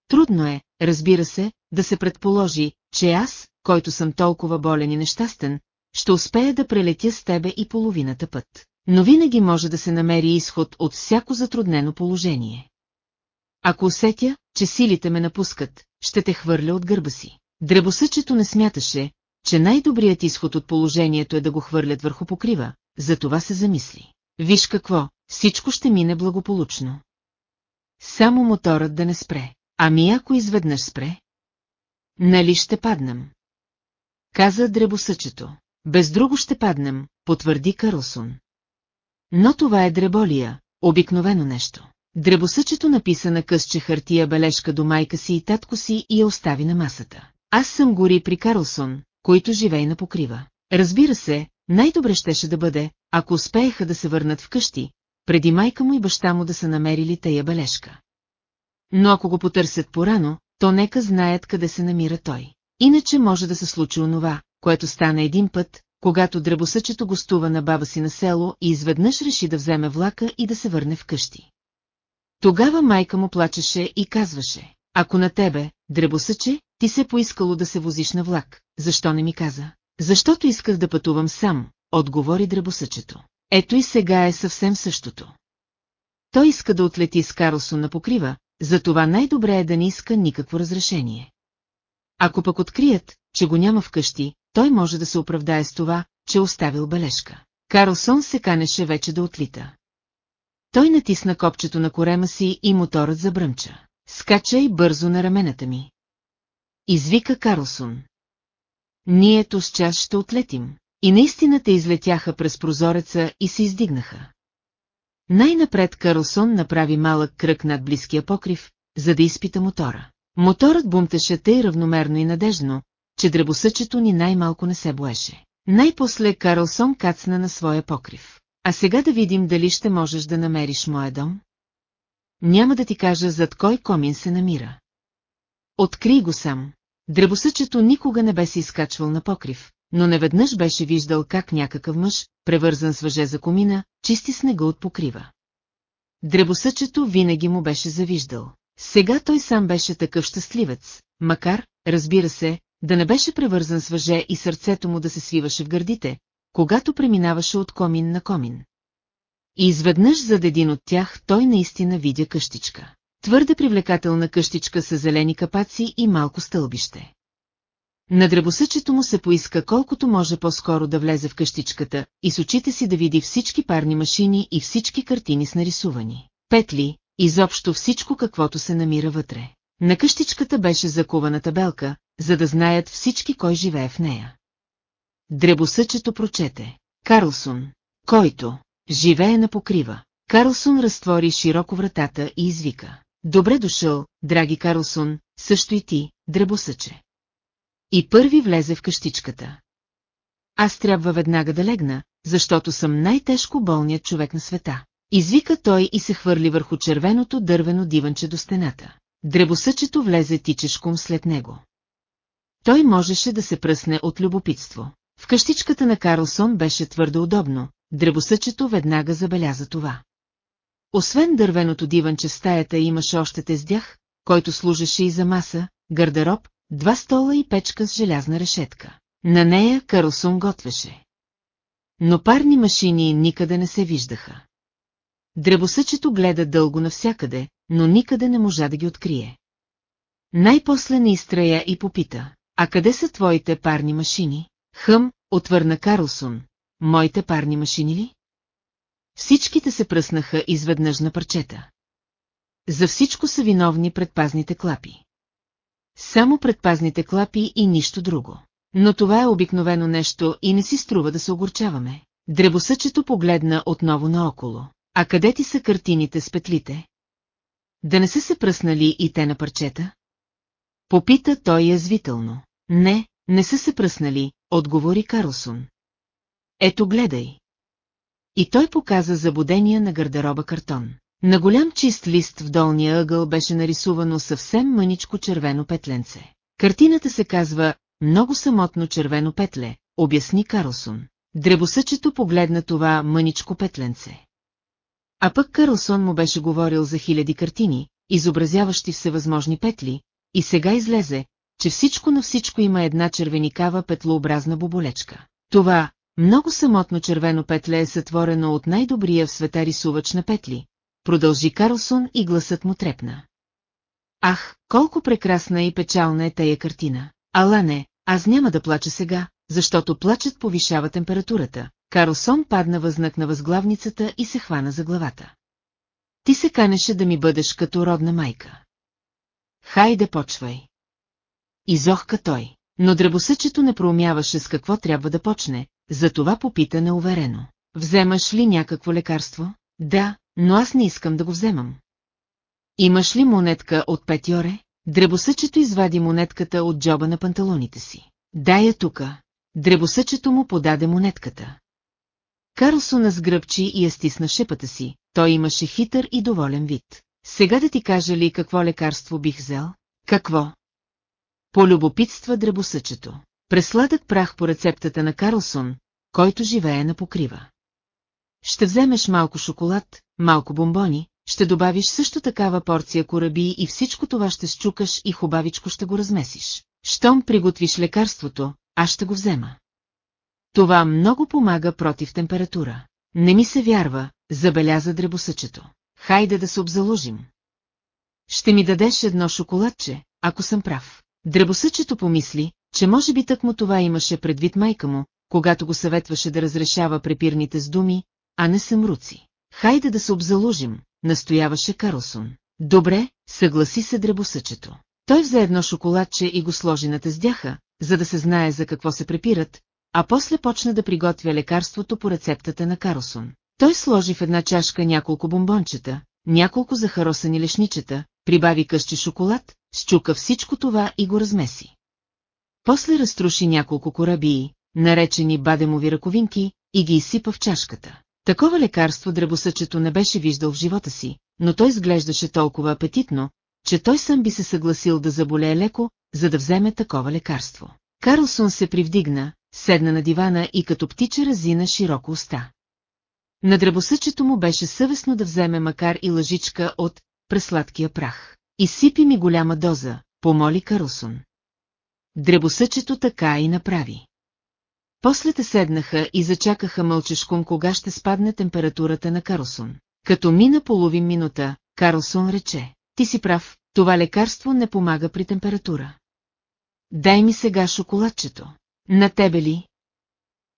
Трудно е, разбира се, да се предположи, че аз, който съм толкова болен и нещастен, ще успея да прелетя с тебе и половината път. Но винаги може да се намери изход от всяко затруднено положение. Ако усетя, че силите ме напускат, ще те хвърля от гърба си. Дребосъчето не смяташе, че най-добрият изход от положението е да го хвърлят върху покрива, затова се замисли. Виж какво, всичко ще мине благополучно. Само моторът да не спре. Ами ако изведнъж спре? Нали ще паднем? Каза дребосъчето. Без друго ще паднем, потвърди Карлсон. Но това е дреболия, обикновено нещо. Дребосъчето написа на късче хартия бележка до майка си и татко си и я остави на масата. Аз съм гори при Карлсон, който живее на покрива. Разбира се, най-добре щеше да бъде, ако успееха да се върнат вкъщи, преди майка му и баща му да са намерили тая бележка. Но ако го потърсят порано, то нека знаят къде се намира той. Иначе може да се случи онова, което стана един път, когато дръбосъчето гостува на баба си на село и изведнъж реши да вземе влака и да се върне вкъщи. Тогава майка му плачеше и казваше, ако на тебе, дребосъче, ти се поискало да се возиш на влак, защо не ми каза? Защото исках да пътувам сам, отговори дребосъчето. Ето и сега е съвсем същото. Той иска да отлети с Карлсон на покрива, затова най-добре е да не иска никакво разрешение. Ако пък открият, че го няма вкъщи, той може да се оправдае с това, че е оставил бележка. Карлсон се канеше вече да отлита. Той натисна копчето на корема си и моторът забръмча. Скачай бързо на рамената ми. Извика Карлсон. Нието с час ще отлетим. И наистина те излетяха през прозореца и се издигнаха. Най-напред Карлсон направи малък кръг над близкия покрив, за да изпита мотора. Моторът бумтеше тъй равномерно и надежно, че дребосъчето ни най-малко не се боеше. Най-после Карлсон кацна на своя покрив. А сега да видим дали ще можеш да намериш моя дом? Няма да ти кажа зад кой комин се намира. Открий го сам. Дребосъчето никога не бе се изкачвал на покрив, но неведнъж беше виждал как някакъв мъж, превързан с въже за комина, чисти снега от покрива. Дребосъчето винаги му беше завиждал. Сега той сам беше такъв щастливец, макар, разбира се, да не беше превързан с въже и сърцето му да се свиваше в гърдите, когато преминаваше от комин на комин. И изведнъж зад един от тях той наистина видя къщичка. Твърде привлекателна къщичка с зелени капаци и малко стълбище. На дребосъчето му се поиска колкото може по-скоро да влезе в къщичката и с очите си да види всички парни машини и всички картини с нарисувани. Петли, изобщо всичко каквото се намира вътре. На къщичката беше закувана табелка, за да знаят всички кой живее в нея. Дребосъчето прочете. Карлсон, който живее на покрива. Карлсон разтвори широко вратата и извика. Добре дошъл, драги Карлсон, също и ти, дребосъче. И първи влезе в къщичката. Аз трябва веднага да легна, защото съм най-тежко болният човек на света. Извика той и се хвърли върху червеното дървено диванче до стената. Дребосъчето влезе тичешком след него. Той можеше да се пръсне от любопитство. В къщичката на Карлсон беше твърде удобно, дребосъчето веднага забеляза това. Освен дървеното диванче в стаята имаше още тездях, който служеше и за маса, гардероб, два стола и печка с желязна решетка. На нея Карлсон готвеше. Но парни машини никъде не се виждаха. Дребосъчето гледа дълго навсякъде, но никъде не можа да ги открие. Най-после не изтрая и попита, а къде са твоите парни машини? Хъм, отвърна Карлсон, моите парни машини ли? Всичките се пръснаха изведнъж на парчета. За всичко са виновни предпазните клапи. Само предпазните клапи и нищо друго. Но това е обикновено нещо и не си струва да се огорчаваме. Дребосъчето погледна отново наоколо. А къде ти са картините с петлите? Да не са се пръснали и те на парчета? Попита той язвително. Не, не са се пръснали, отговори Карлсон. Ето гледай. И той показа забудения на гардероба картон. На голям чист лист в долния ъгъл беше нарисувано съвсем мъничко червено петленце. Картината се казва «Много самотно червено петле», обясни Карлсон. Дребосъчето погледна това мъничко петленце. А пък Карлсон му беше говорил за хиляди картини, изобразяващи всевъзможни петли, и сега излезе, че всичко на всичко има една червеникава петлообразна боболечка. Това, много самотно червено петле е сътворено от най-добрия в света рисувач на петли, продължи Карлсон и гласът му трепна. Ах, колко прекрасна и печална е тая картина. Ала не, аз няма да плача сега, защото плачът повишава температурата. Карлсон падна възнак на възглавницата и се хвана за главата. Ти се канеше да ми бъдеш като родна майка. Хайде почвай. Изохка той, но дребосъчето не проумяваше с какво трябва да почне, затова попита неуверено. Вземаш ли някакво лекарство? Да, но аз не искам да го вземам. Имаш ли монетка от петьоре? Дребосъчето извади монетката от джоба на панталоните си. Дай я тука. Дребосъчето му подаде монетката. Карлсона сгръбчи и я стисна шепата си, той имаше хитър и доволен вид. Сега да ти кажа ли какво лекарство бих взел? Какво? Полюбопитства дребосъчето. Пресладък прах по рецептата на Карлсон, който живее на покрива. Ще вземеш малко шоколад, малко бомбони, ще добавиш също такава порция кораби и всичко това ще счукаш и хубавичко ще го размесиш. Щом приготвиш лекарството, аз ще го взема. Това много помага против температура. Не ми се вярва, забеляза дребосъчето. Хайде да се обзаложим. Ще ми дадеш едно шоколадче, ако съм прав. Дребосъчето помисли, че може би тъкмо това имаше предвид майка му, когато го съветваше да разрешава препирните с думи, а не съмруци. Хайде да се обзаложим, настояваше Карлсон. Добре, съгласи се дребосъчето. Той взе едно шоколадче и го сложи на тездяха, за да се знае за какво се препират, а после почна да приготвя лекарството по рецептата на Карлсон. Той сложи в една чашка няколко бомбончета, няколко захаросани лешничета, прибави къщи шоколад, счука всичко това и го размеси. После разтруши няколко корабии, наречени бадемови ръковинки, и ги изсипа в чашката. Такова лекарство дребосъчето не беше виждал в живота си, но той изглеждаше толкова апетитно, че той сам би се съгласил да заболее леко, за да вземе такова лекарство. Карлсон се привдигна, седна на дивана и като птиче разина широко уста. На дребосъчето му беше съвестно да вземе макар и лъжичка от пресладкия прах. Изсипи ми голяма доза, помоли Карлсон. Дребосъчето така и направи. После те седнаха и зачакаха мълчешком кога ще спадне температурата на Карлсон. Като мина половин минута, Карлсон рече, ти си прав, това лекарство не помага при температура. Дай ми сега шоколадчето. На тебе ли?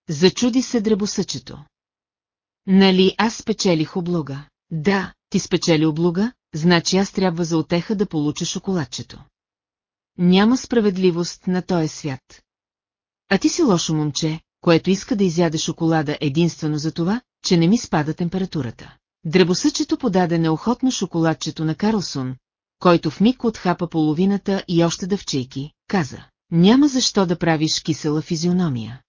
Зачуди се дребосъчето. Нали аз спечелих облуга? Да, ти спечели облуга, значи аз трябва за отеха да получа шоколадчето. Няма справедливост на този свят. А ти си лошо момче, което иска да изяде шоколада единствено за това, че не ми спада температурата. Дребосъчето подаде неохотно шоколадчето на Карлсон, който в миг отхапа половината и още дъвчейки, каза. Няма защо да правиш кисела физиономия.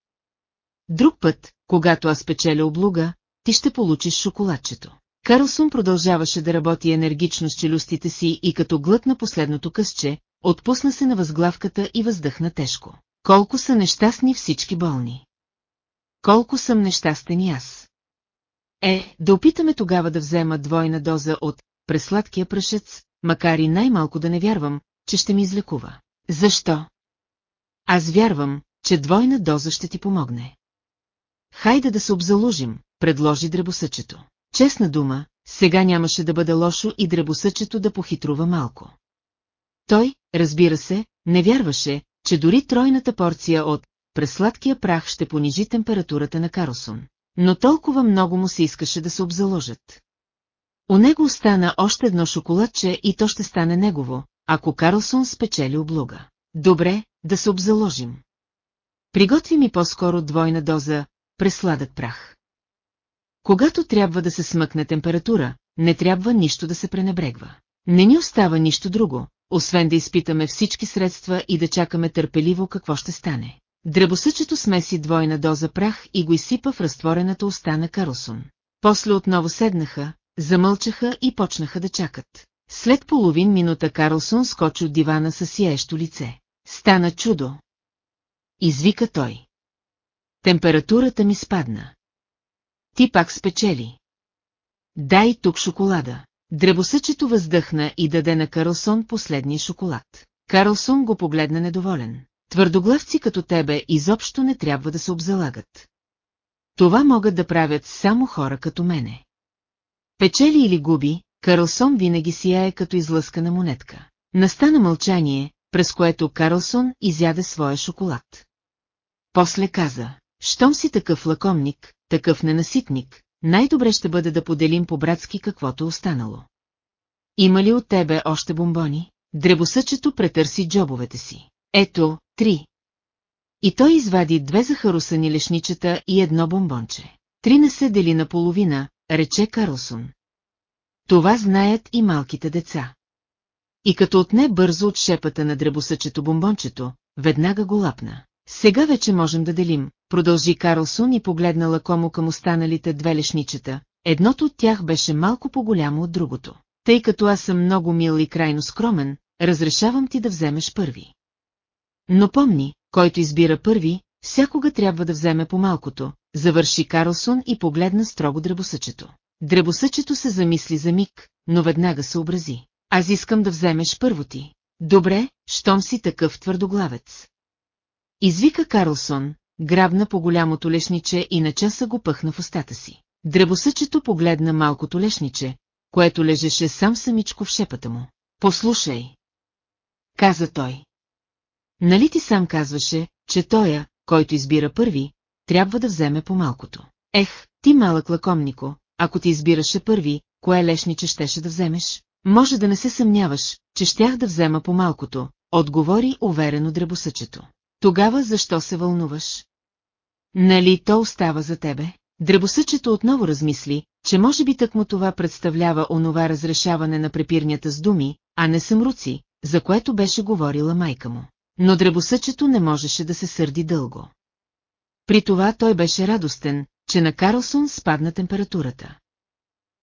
Друг път, когато аз печеля облуга, ти ще получиш шоколадчето. Карлсон продължаваше да работи енергично с челюстите си и като глътна последното късче, отпусна се на възглавката и въздъхна тежко. Колко са нещастни всички болни. Колко съм нещастен и аз. Е, да опитаме тогава да взема двойна доза от пресладкия прашец, макар и най-малко да не вярвам, че ще ми излекува. Защо? Аз вярвам, че двойна доза ще ти помогне. Хайде да се обзалужим, предложи дребосъчето. Честна дума, сега нямаше да бъде лошо и дребосъчето да похитрува малко. Той, разбира се, не вярваше, че дори тройната порция от пресладкия прах ще понижи температурата на Карлсон. Но толкова много му се искаше да се обзаложат. У него остана още едно шоколадче и то ще стане негово, ако Карлсон спечели облуга. Добре, да се обзаложим. Приготви ми по-скоро двойна доза пресладък прах. Когато трябва да се смъкне температура, не трябва нищо да се пренебрегва. Не ни остава нищо друго, освен да изпитаме всички средства и да чакаме търпеливо какво ще стане. Дребосъчето смеси двойна доза прах и го изсипа в разтворената уста на Карлсон. После отново седнаха, замълчаха и почнаха да чакат. След половин минута Карлсон скочи от дивана със сияещо лице. Стана чудо. Извика той. Температурата ми спадна. Ти пак спечели. Дай тук шоколада. Дребосъчето въздъхна и даде на Карлсон последния шоколад. Карлсон го погледна недоволен. Твърдоглавци като тебе изобщо не трябва да се обзалагат. Това могат да правят само хора като мене. Печели или губи, Карлсон винаги сияе като излъскана монетка. Настана мълчание, през което Карлсон изяде своя шоколад. После каза, щом си такъв лакомник, такъв ненаситник, най-добре ще бъде да поделим по-братски каквото е останало. Има ли от тебе още бомбони? Дребосъчето претърси джобовете си. Ето, три. И той извади две захарусани лешничета и едно бомбонче. Три не се дели наполовина, рече Карлсон. Това знаят и малките деца. И като отне бързо от шепата на дребосъчето бомбончето, веднага го лапна. Сега вече можем да делим, продължи Карлсон и погледна лакомо към останалите две лешничета. Едното от тях беше малко по-голямо от другото. Тъй като аз съм много мил и крайно скромен, разрешавам ти да вземеш първи. Но помни, който избира първи, всякога трябва да вземе по-малкото, завърши Карлсон и погледна строго дребосъчето. Дребосъчето се замисли за миг, но веднага се образи. Аз искам да вземеш първо ти. Добре, щом си такъв твърдоглавец. Извика Карлсон, грабна по голямото лешниче и на часа го пъхна в устата си. Дребосъчето погледна малкото лешниче, което лежеше сам самичко в шепата му. Послушай. Каза той. Нали ти сам казваше, че тоя, който избира първи, трябва да вземе по-малкото. Ех, ти малък лакомнико, ако ти избираше първи, кое лешниче щеше да вземеш? Може да не се съмняваш, че щях да взема по-малкото, отговори уверено дребосъчето. Тогава защо се вълнуваш? Нали то остава за тебе? Дребосъчето отново размисли, че може би тъкмо това представлява онова разрешаване на препирнята с думи, а не съмруци, за което беше говорила майка му. Но дребосъчето не можеше да се сърди дълго. При това той беше радостен, че на Карлсон спадна температурата.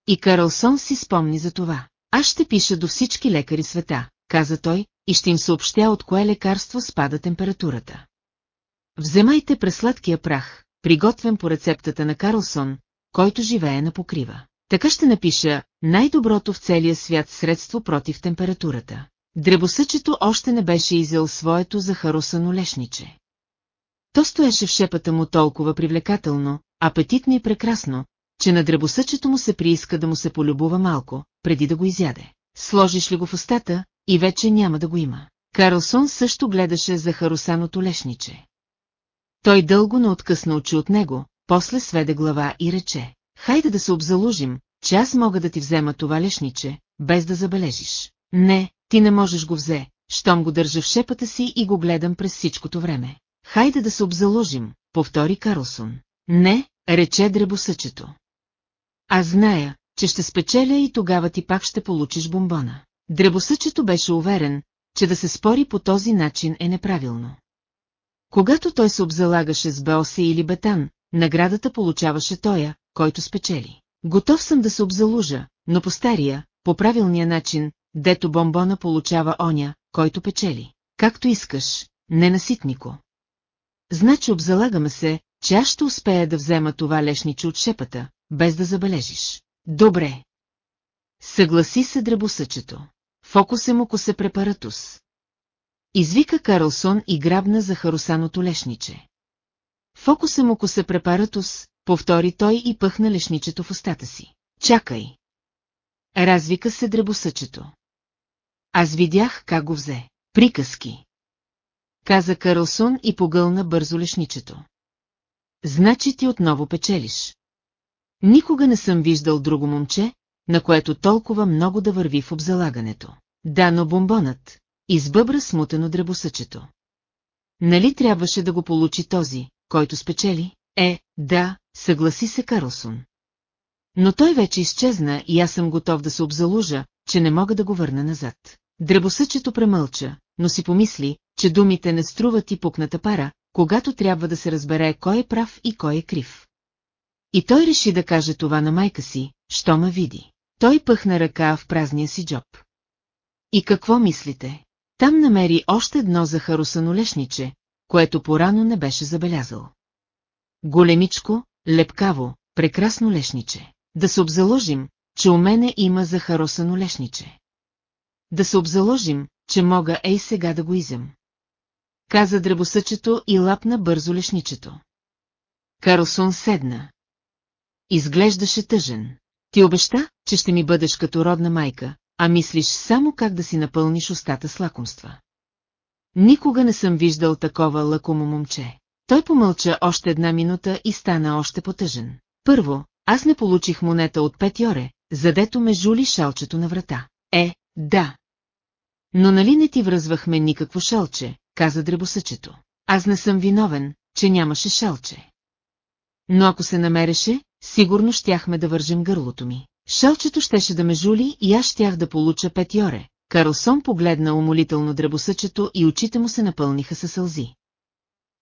И Карлсон си спомни за това. Аз ще пиша до всички лекари света, каза той, и ще им съобщя от кое лекарство спада температурата. Вземайте пресладкия прах, приготвен по рецептата на Карлсон, който живее на покрива. Така ще напиша най-доброто в целия свят средство против температурата. Дребосъчето още не беше изял своето захаросано лешниче. То стоеше в шепата му толкова привлекателно, апетитно и прекрасно, че на дребосъчето му се прииска да му се полюбува малко, преди да го изяде. Сложиш ли го в устата, и вече няма да го има. Карлсон също гледаше за харусаното лешниче. Той дълго не откъсна очи от него, после сведе глава и рече, хайде да се обзалужим, че аз мога да ти взема това лешниче, без да забележиш. Не, ти не можеш го взе, щом го държа в шепата си и го гледам през всичкото време. Хайде да се обзаложим, повтори Карлсон. Не, рече дребосъчето. Аз зная, че ще спечеля и тогава ти пак ще получиш бомбона. Дребосъчето беше уверен, че да се спори по този начин е неправилно. Когато той се обзалагаше с Беосе или Бетан, наградата получаваше тоя, който спечели. Готов съм да се обзалужа, но по стария, по правилния начин, дето бомбона получава оня, който печели. Както искаш, ненаситнико. Значи обзалагаме се, че аз ще успея да взема това лешниче от шепата, без да забележиш. Добре. Съгласи се дребосъчето. Фокусе му ко се препаратус. Извика Карлсон и грабна за харусаното лешниче. Фокусе му ко се препаратус, повтори той и пъхна лешничето в устата си. Чакай. Развика се дребосъчето. Аз видях как го взе. Приказки. Каза Карлсон и погълна бързо лешничето. Значи ти отново печелиш. Никога не съм виждал друго момче, на което толкова много да върви в обзалагането. Да, но бомбонът, избъбра смутено дребосъчето. Нали трябваше да го получи този, който спечели? Е, да, съгласи се Карлсон. Но той вече изчезна и аз съм готов да се обзалужа, че не мога да го върна назад. Дребосъчето премълча, но си помисли, че думите не струват и пукната пара, когато трябва да се разбере кой е прав и кой е крив. И той реши да каже това на майка си, що ме види. Той пъхна ръка в празния си джоб. И какво мислите? Там намери още едно захарусано лешниче, което порано не беше забелязал. Големичко, лепкаво, прекрасно лешниче. Да се обзаложим, че у мене има захаросано лешниче. Да се обзаложим, че мога ей сега да го изем. Каза дребосъчето и лапна бързо лешничето. Карлсон седна. Изглеждаше тъжен. Ти обеща, че ще ми бъдеш като родна майка, а мислиш само как да си напълниш устата с лакомства. Никога не съм виждал такова лакомо момче. Той помълча още една минута и стана още потъжен. Първо, аз не получих монета от пет йоре, задето ме жули шалчето на врата. Е, да. Но нали не ти връзвахме никакво шалче, каза дребосъчето. Аз не съм виновен, че нямаше шалче. Но ако се намереше, сигурно щяхме да вържем гърлото ми. Шалчето щеше да ме жули и аз щях да получа пет йоре. Карлсон погледна умолително дребосъчето и очите му се напълниха със сълзи.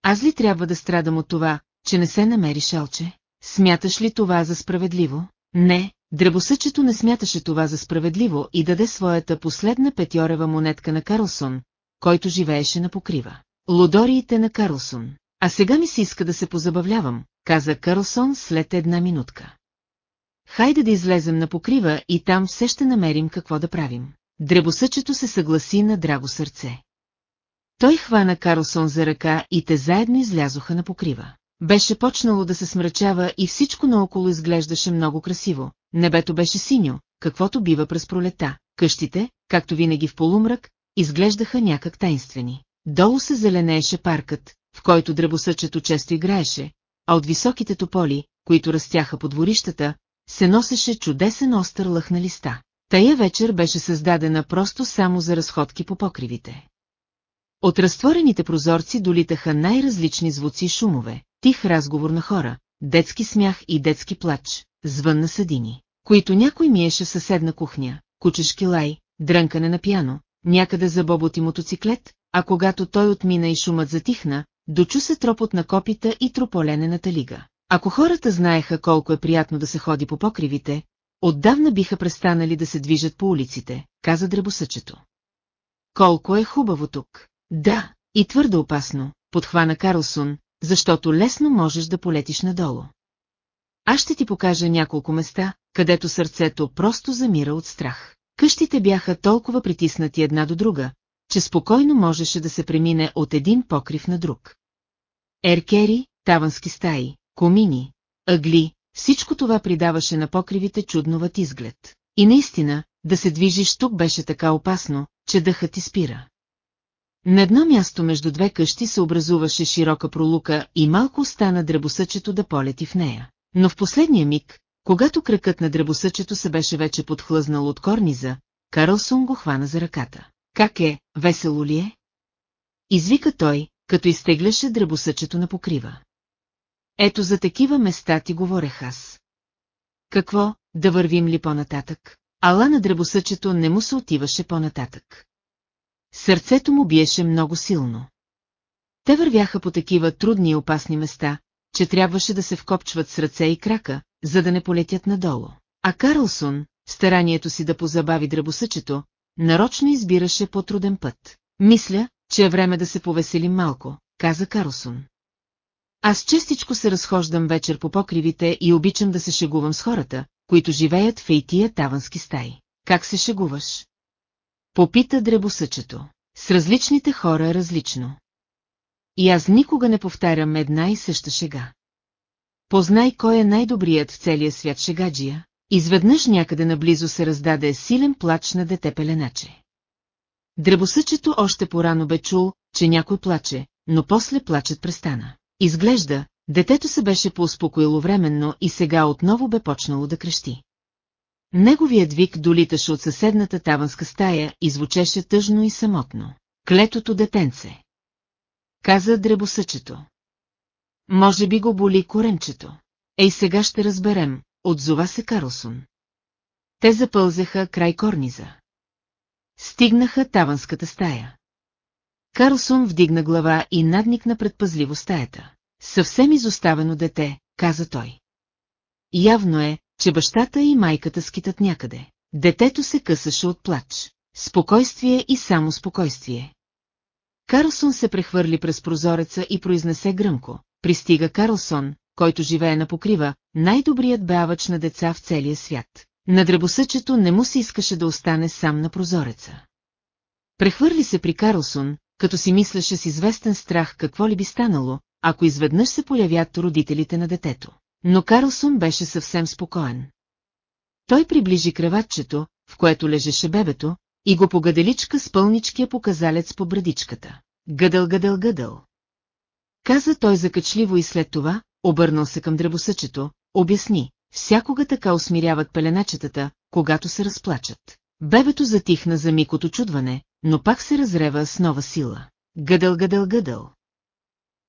Аз ли трябва да страдам от това, че не се намери шалче? Смяташ ли това за справедливо? Не, дребосъчето не смяташе това за справедливо и даде своята последна петьорева монетка на Карлсон, който живееше на покрива. Лодориите на Карлсон. А сега ми се иска да се позабавлявам, каза Карлсон след една минутка. Хайде да излезем на покрива и там все ще намерим какво да правим. Дребосъчето се съгласи на драго сърце. Той хвана Карлсон за ръка и те заедно излязоха на покрива. Беше почнало да се смрачава и всичко наоколо изглеждаше много красиво. Небето беше синьо, каквото бива през пролета. Къщите, както винаги в полумрак, изглеждаха някак тайнствени. Долу се зеленееше паркът, в който дръбосъчето често играеше, а от високите тополи, които растяха по дворищата, се носеше чудесен остър лъх на листа. Тая вечер беше създадена просто само за разходки по покривите. От разтворените прозорци долитаха най-различни звуци и шумове, тих разговор на хора, детски смях и детски плач, звън на съдини, които някой миеше в съседна кухня, кучешки лай, дрънкане на пяно, някъде забоботи мотоциклет, а когато той отмина и шумът затихна, дочу се тропот на копита и трополене на талига. Ако хората знаеха колко е приятно да се ходи по покривите, отдавна биха престанали да се движат по улиците, каза дребосъчето. Колко е хубаво тук. Да, и твърде опасно, подхвана Карлсон, защото лесно можеш да полетиш надолу. Аз ще ти покажа няколко места, където сърцето просто замира от страх. Къщите бяха толкова притиснати една до друга, че спокойно можеше да се премине от един покрив на друг. Еркери, тавански стаи, комини, ъгли, всичко това придаваше на покривите чудноват изглед. И наистина, да се движиш тук беше така опасно, че дъхът ти спира. На едно място между две къщи се образуваше широка пролука и малко остана дребосъчето да полети в нея. Но в последния миг, когато кръкът на дребосъчето се беше вече подхлъзнал от корниза, Карлсон го хвана за ръката. Как е, весело ли е? Извика той, като изтегляше дребосъчето на покрива. Ето за такива места ти говорех аз. Какво, да вървим ли по-нататък? Ала на дребосъчето не му се отиваше по-нататък. Сърцето му биеше много силно. Те вървяха по такива трудни и опасни места, че трябваше да се вкопчват с ръце и крака, за да не полетят надолу. А Карлсон, старанието си да позабави дръбосъчето, нарочно избираше по-труден път. Мисля, че е време да се повеселим малко, каза Карлсон. Аз честичко се разхождам вечер по покривите и обичам да се шегувам с хората, които живеят в ейтия тавански стаи. Как се шегуваш? Попита дребосъчето. С различните хора различно. И аз никога не повтарям една и съща шега. Познай кой е най-добрият в целия свят шегаджия. Изведнъж някъде наблизо се раздаде силен плач на дете пеленаче. Дребосъчето още порано бе чул, че някой плаче, но после плачът престана. Изглежда, детето се беше поуспокоило временно и сега отново бе почнало да крещи. Неговият вик долиташе от съседната таванска стая и звучеше тъжно и самотно. Клетото детенце. Каза дребосъчето. Може би го боли коремчето. Ей сега ще разберем, отзова се Карлсон. Те запълзеха край корниза. Стигнаха таванската стая. Карлсон вдигна глава и надникна предпазливо стаята. Съвсем изоставено дете, каза той. Явно е, че бащата и майката скитат някъде. Детето се късаше от плач. Спокойствие и само спокойствие. Карлсон се прехвърли през прозореца и произнесе гръмко. Пристига Карлсон, който живее на покрива, най-добрият бявач на деца в целия свят. На дребосъчето не му се искаше да остане сам на прозореца. Прехвърли се при Карлсон, като си мислеше с известен страх какво ли би станало, ако изведнъж се появят родителите на детето. Но Карлсон беше съвсем спокоен. Той приближи креватчето, в което лежеше бебето, и го погаделичка с пълничкия показалец по брадичката. Гъдъл, гъдъл, гъдъл. Каза той закачливо и след това, обърнал се към дребосъчето, обясни, всякога така усмиряват пеленачетата, когато се разплачат. Бебето затихна за миг от очудване, но пак се разрева с нова сила. Гъдъл, гъдъл, гъдъл.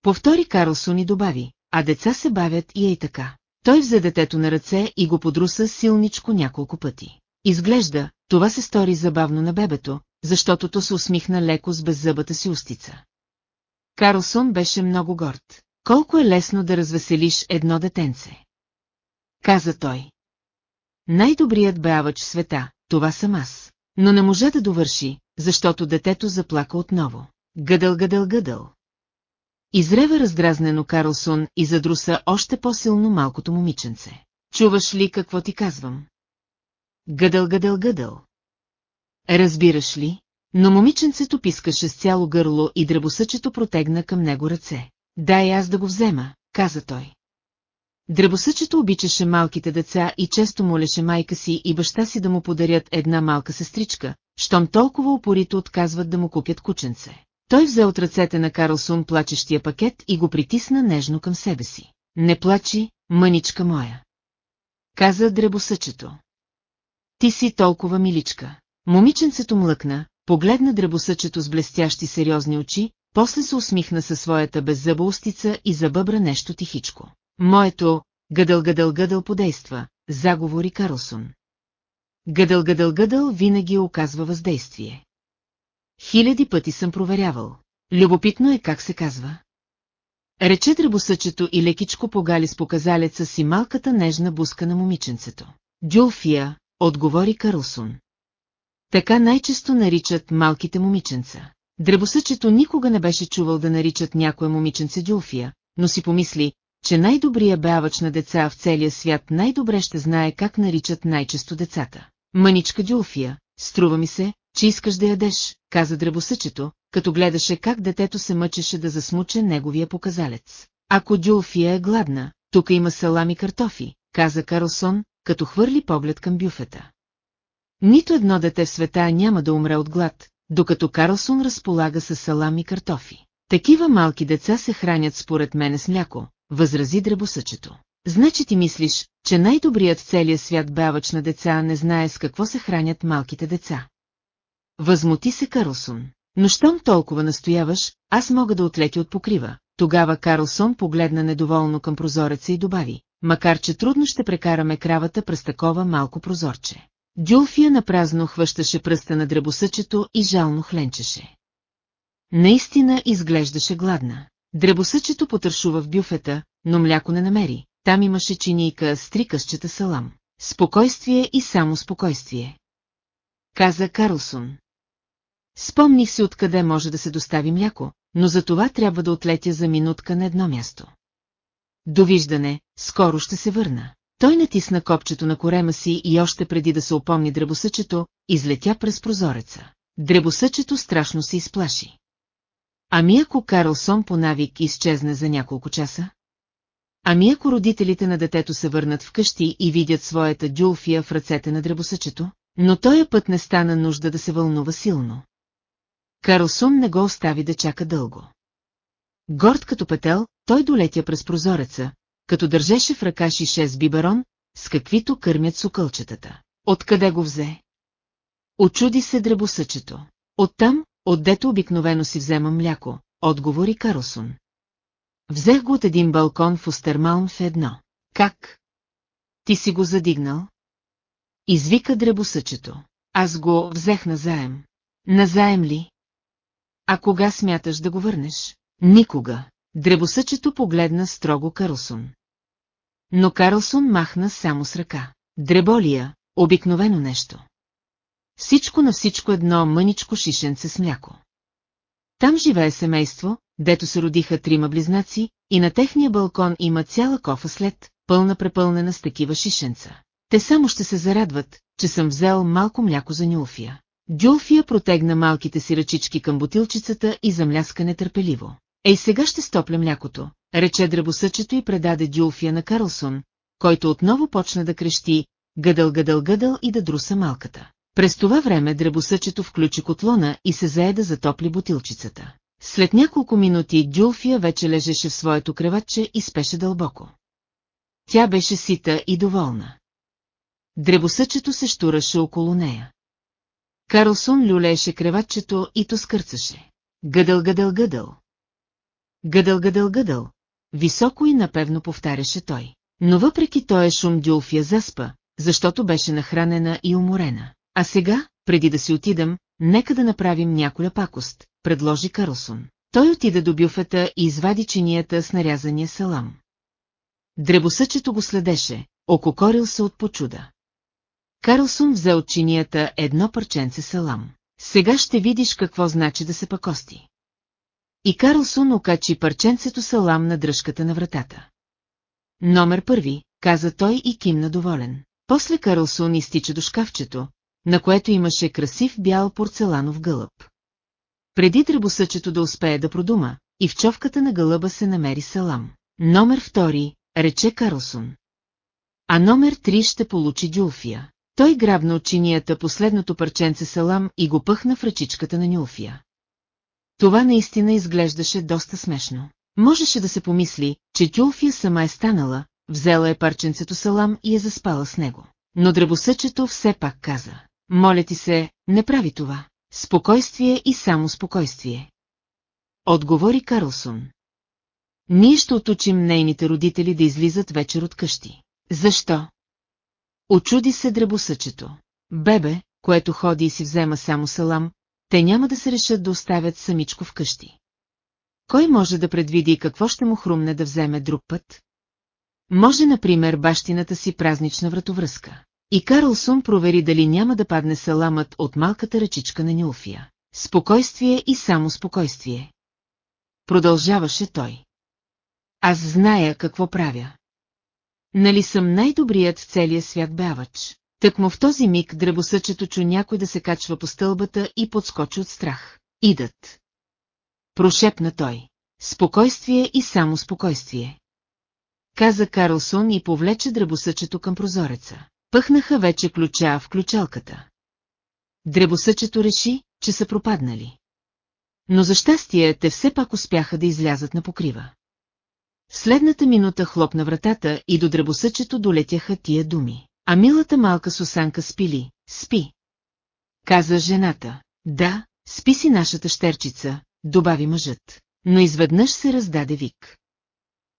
Повтори Карлсон и добави, а деца се бавят и ей така. Той взе детето на ръце и го подруса силничко няколко пъти. Изглежда, това се стори забавно на бебето, защото то се усмихна леко с беззъбата си устица. Карлсон беше много горд. Колко е лесно да развеселиш едно детенце. Каза той. Най-добрият беавач в света, това съм аз. Но не може да довърши, защото детето заплака отново. Гъдъл, гъдъл, гъдъл. Изрева раздразнено Карлсон и задруса още по-силно малкото момиченце. Чуваш ли какво ти казвам? Гъдъл, гъдъл, гъдъл. Разбираш ли? Но момиченцето пискаше с цяло гърло и дребосъчето протегна към него ръце. Дай аз да го взема, каза той. Дребосъчето обичаше малките деца и често молеше майка си и баща си да му подарят една малка сестричка, щом толкова упорито отказват да му купят кученце. Той взе от ръцете на Карлсон плачещия пакет и го притисна нежно към себе си. Не плачи, мъничка моя. Каза дребосъчето. Ти си толкова миличка. Момиченцето млъкна, погледна дребосъчето с блестящи сериозни очи, после се усмихна със своята беззъба и забъбра нещо тихичко. Моето гъдъл-гъдъл-гъдъл подейства, заговори Карлсон. Гъдъл-гъдъл-гъдъл винаги оказва въздействие. Хиляди пъти съм проверявал. Любопитно е как се казва. Рече дръбосъчето и лекичко погали с показалеца си малката нежна буска на момиченцето. Дюлфия, отговори Карлсон. Така най-често наричат малките момиченца. Дребосъчето никога не беше чувал да наричат някое момиченце Дюлфия, но си помисли, че най-добрия бявач на деца в целия свят най-добре ще знае как наричат най-често децата. Мъничка Дюлфия, струва ми се, че искаш да ядеш, каза дребосъчето, като гледаше как детето се мъчеше да засмуче неговия показалец. Ако Дюлфия е гладна, тук има салам и картофи, каза Карлсон, като хвърли поглед към бюфета. Нито едно дете в света няма да умре от глад, докато Карлсон разполага с салам и картофи. Такива малки деца се хранят според мене с мляко, възрази дребосъчето. Значи ти мислиш, че най-добрият в целия свят бавач на деца не знае с какво се хранят малките деца. Възмути се Карлсон. Но щом толкова настояваш, аз мога да отлети от покрива. Тогава Карлсон погледна недоволно към прозореца и добави, макар че трудно ще прекараме кравата през такова малко прозорче. Дюлфия напразно хващаше пръста на дребосъчето и жално хленчеше. Наистина изглеждаше гладна. Дребосъчето потършува в бюфета, но мляко не намери. Там имаше чинийка с три късчета салам. Спокойствие и само спокойствие. Каза Карлсон. Спомних си откъде може да се достави мляко, но за това трябва да отлетя за минутка на едно място. Довиждане, скоро ще се върна. Той натисна копчето на корема си и още преди да се опомни дребосъчето, излетя през прозореца. Дребосъчето страшно се изплаши. Ами ако Карлсон по навик изчезне за няколко часа? Ами ако родителите на детето се върнат вкъщи и видят своята дюлфия в ръцете на дребосъчето? Но тоя път не стана нужда да се вълнува силно. Карлсон не го остави да чака дълго. Горд като петел, той долетя през прозореца, като държеше в ръка шише с биберон, с каквито кърмят сокълчетата. Откъде го взе? Очуди се дребосъчето. Оттам, отдето обикновено си взема мляко, отговори Карлсон. Взех го от един балкон в Остермалм в едно. Как? Ти си го задигнал? Извика дребосъчето. Аз го взех назаем. Назаем ли? А кога смяташ да го върнеш? Никога. Дребосъчето погледна строго Карлсон. Но Карлсон махна само с ръка. Дреболия, обикновено нещо. Всичко на всичко едно мъничко шишенце с мляко. Там живее семейство, дето се родиха трима близнаци, и на техния балкон има цяла кофа след, пълна препълнена с такива шишенца. Те само ще се зарадват, че съм взел малко мляко за Нюлфия. Дюлфия протегна малките си ръчички към бутилчицата и замляска нетърпеливо. Ей сега ще стопля млякото, рече дребосъчето и предаде Дюлфия на Карлсон, който отново почна да крещи, гъдъл гъдъл гъдъл и да друса малката. През това време дребосъчето включи котлона и се зае да затопли бутилчицата. След няколко минути Дюлфия вече лежеше в своето креватче и спеше дълбоко. Тя беше сита и доволна. Дребосъчето се штураше около нея. Карлсон люлееше креватчето и то скърцаше. Гъдъл, гъдъл, гъдъл. Гъдъл, гъдъл, гъдъл. Високо и напевно повтаряше той. Но въпреки този шум Дюлфия заспа, защото беше нахранена и уморена. А сега, преди да си отидам, нека да направим няколя пакост, предложи Карлсон. Той отида до бюфета и извади чинията с нарязания салам. Дребосъчето го следеше, ококорил се от почуда. Карлсон взе от чинията едно парченце салам. Сега ще видиш какво значи да се пакости. И Карлсон окачи парченцето салам на дръжката на вратата. Номер първи, каза той и кимна доволен. После Карлсон изтича до шкафчето, на което имаше красив бял порцеланов гълъб. Преди дръбосъчето да успее да продума, и в човката на гълъба се намери салам. Номер втори, рече Карлсон. А номер три ще получи Дюлфия. Той грабна от чинията последното парченце салам и го пъхна в ръчичката на Нюлфия. Това наистина изглеждаше доста смешно. Можеше да се помисли, че Тюлфия сама е станала, взела е парченцето салам и е заспала с него. Но дръбосъчето все пак каза. Моля ти се, не прави това. Спокойствие и само спокойствие. Отговори Карлсон. Ние ще отучим нейните родители да излизат вечер от къщи. Защо? Очуди се дръбосъчето. Бебе, което ходи и си взема само салам, те няма да се решат да оставят самичко вкъщи. Кой може да предвиди какво ще му хрумне да вземе друг път? Може, например, бащината си празнична вратовръзка. И Карлсон провери дали няма да падне саламът от малката ръчичка на Нюлфия. Спокойствие и само спокойствие. Продължаваше той. Аз зная какво правя. Нали съм най-добрият в целия свят бявач? Так му в този миг дръбосъчето чу някой да се качва по стълбата и подскочи от страх. Идат. Прошепна той. Спокойствие и само спокойствие. Каза Карлсон и повлече дръбосъчето към прозореца. Пъхнаха вече ключа в ключалката. Дребосъчето реши, че са пропаднали. Но за щастие те все пак успяха да излязат на покрива. Следната минута хлопна вратата и до дребосъчето долетяха тия думи. А милата малка Сусанка спи ли? Спи. Каза жената. Да, спи си нашата щерчица, добави мъжът. Но изведнъж се раздаде вик.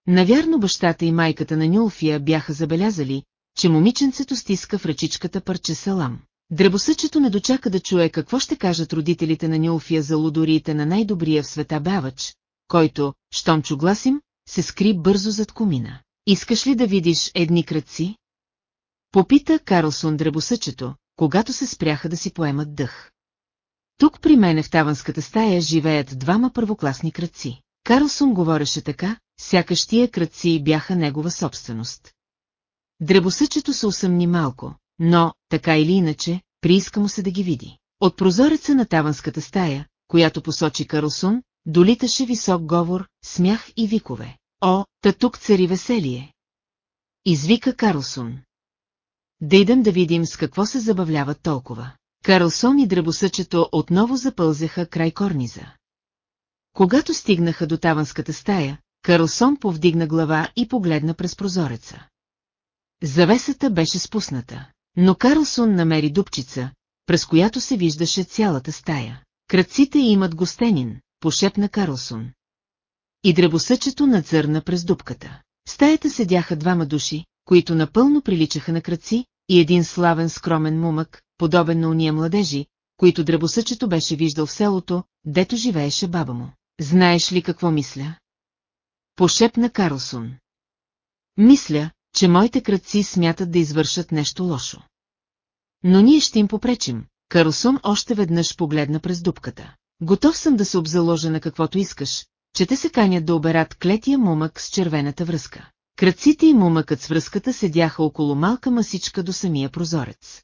Навярно бащата и майката на Нюлфия бяха забелязали, че момиченцето стиска в ръчичката парче салам. Дребосъчето не дочака да чуе какво ще кажат родителите на Нюлфия за лудориите на най-добрия в света бавач, който, щом чу гласим, се скри бързо зад комина. Искаш ли да видиш едни кръци? Попита Карлсон дребосъчето, когато се спряха да си поемат дъх. Тук при мене в таванската стая живеят двама първокласни кръци. Карлсон говореше така, сякаш тия кръци бяха негова собственост. Дребосъчето се усъмни малко, но, така или иначе, прииска му се да ги види. От прозореца на таванската стая, която посочи Карлсон, долиташе висок говор, смях и викове. О, та тук цари веселие! Извика Карлсон. Да идем да видим с какво се забавляват толкова. Карлсон и дръбосъчето отново запълзяха край корниза. Когато стигнаха до таванската стая, Карлсон повдигна глава и погледна през прозореца. Завесата беше спусната, но Карлсон намери дупчица, през която се виждаше цялата стая. Кръците имат гостенин, пошепна Карлсон. И дребосъчето нацърна през дупката. В стаята седяха двама души, които напълно приличаха на кръци, и един славен скромен мумък, подобен на уния младежи, които дребосъчето беше виждал в селото, дето живееше баба му. Знаеш ли какво мисля? Пошепна Карлсон. Мисля, че моите кръци смятат да извършат нещо лошо. Но ние ще им попречим. Карлсон още веднъж погледна през дупката. Готов съм да се обзаложа на каквото искаш, че те се канят да оберат клетия мумък с червената връзка. Кръците и мумъкът с връзката седяха около малка масичка до самия прозорец.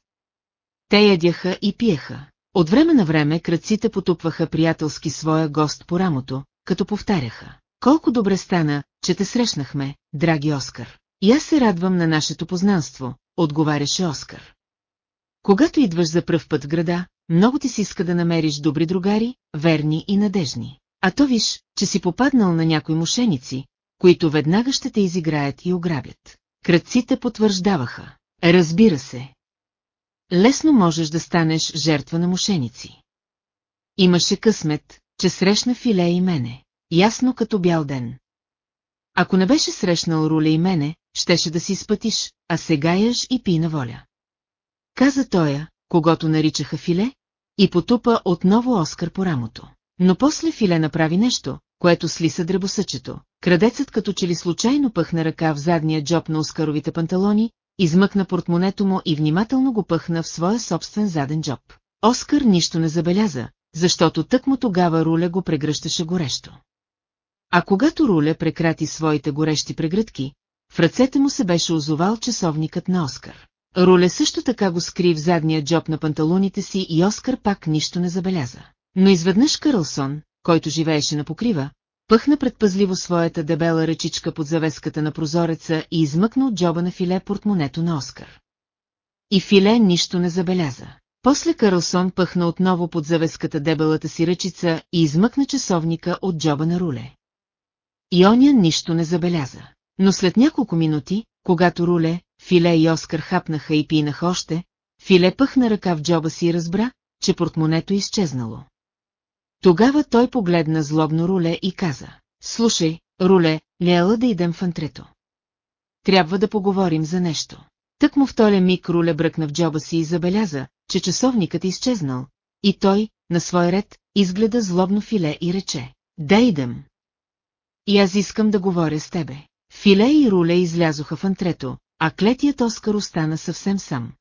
Те ядяха и пиеха. От време на време кръците потупваха приятелски своя гост по рамото, като повтаряха. Колко добре стана, че те срещнахме, драги Оскар. И аз се радвам на нашето познанство, отговаряше Оскар. Когато идваш за пръв път в града, много ти си иска да намериш добри другари, верни и надежни. А то виж, че си попаднал на някои мошеници, които веднага ще те изиграят и ограбят. Кръците потвърждаваха. Разбира се. Лесно можеш да станеш жертва на мошеници. Имаше късмет, че срещна Филе и мене, ясно като бял ден. Ако не беше срещнал Руле и мене, щеше да си спътиш, а сега яж и пи на воля. Каза тоя, когато наричаха Филе, и потупа отново Оскар по рамото. Но после Филе направи нещо, което слиса дребосъчето. Крадецът като че ли случайно пъхна ръка в задния джоб на Оскаровите панталони, измъкна портмонето му и внимателно го пъхна в своя собствен заден джоб. Оскар нищо не забеляза, защото тък му тогава Руля го прегръщаше горещо. А когато Руля прекрати своите горещи прегръдки, в ръцете му се беше озовал часовникът на Оскар. Руле също така го скри в задния джоб на панталоните си и Оскар пак нищо не забеляза. Но изведнъж Карлсон, който живееше на покрива, пъхна предпазливо своята дебела ръчичка под завеската на прозореца и измъкна от джоба на филе портмонето на Оскар. И филе нищо не забеляза. После Карлсон пъхна отново под завеската дебелата си ръчица и измъкна часовника от джоба на Руле. Иония нищо не забеляза. Но след няколко минути, когато Руле, Филе и Оскар хапнаха и пинаха още, Филе пъхна ръка в джоба си и разбра, че портмонето е изчезнало. Тогава той погледна злобно Руле и каза, слушай, Руле, ляла да идем в антрето. Трябва да поговорим за нещо. Тък му в толя миг Руле бръкна в джоба си и забеляза, че часовникът е изчезнал, и той, на свой ред, изгледа злобно Филе и рече, да идем. И аз искам да говоря с тебе. Филе и Руле излязоха в антрето, а клетият Оскар остана съвсем сам.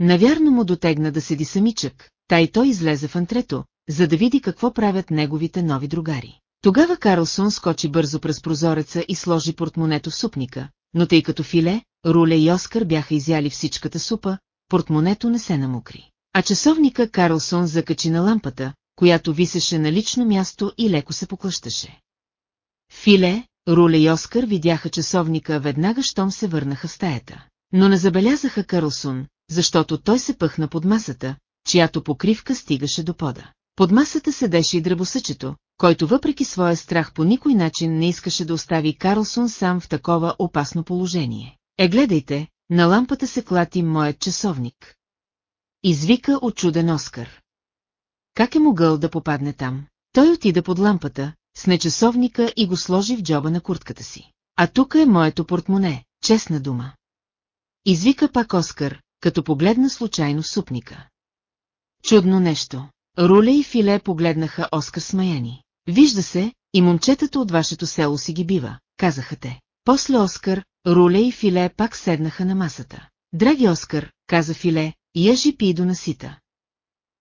Навярно му дотегна да седи самичък, тай той излезе в антрето, за да види какво правят неговите нови другари. Тогава Карлсон скочи бързо през прозореца и сложи портмонето в супника, но тъй като Филе, Руле и Оскар бяха изяли всичката супа, портмонето не се намокри. А часовника Карлсон закачи на лампата, която висеше на лично място и леко се поклащаше. Филе, Руле и Оскар видяха часовника веднага, щом се върнаха в стаята. Но не забелязаха Карлсон, защото той се пъхна под масата, чиято покривка стигаше до пода. Под масата седеше и дръбосъчето, който въпреки своя страх по никой начин не искаше да остави Карлсон сам в такова опасно положение. Е, гледайте, на лампата се клати моят часовник. Извика очуден Оскар. Как е могъл да попадне там? Той отида под лампата, с нечасовника и го сложи в джоба на куртката си. А тук е моето портмоне, честна дума. Извика пак Оскар, като погледна случайно супника. Чудно нещо. Руле и Филе погледнаха Оскар смаяни. Вижда се, и момчетата от вашето село си ги бива, казаха те. После Оскар, Руле и Филе пак седнаха на масата. Драги Оскар, каза Филе, яжи пи до насита.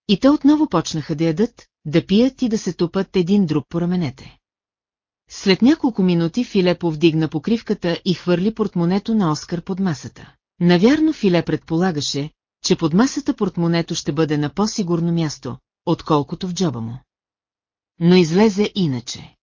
И те отново почнаха да ядат, да пият и да се тупат един друг по раменете. След няколко минути Филе повдигна покривката и хвърли портмонето на Оскар под масата. Навярно Филе предполагаше, че под масата портмонето ще бъде на по-сигурно място, отколкото в джоба му. Но излезе иначе.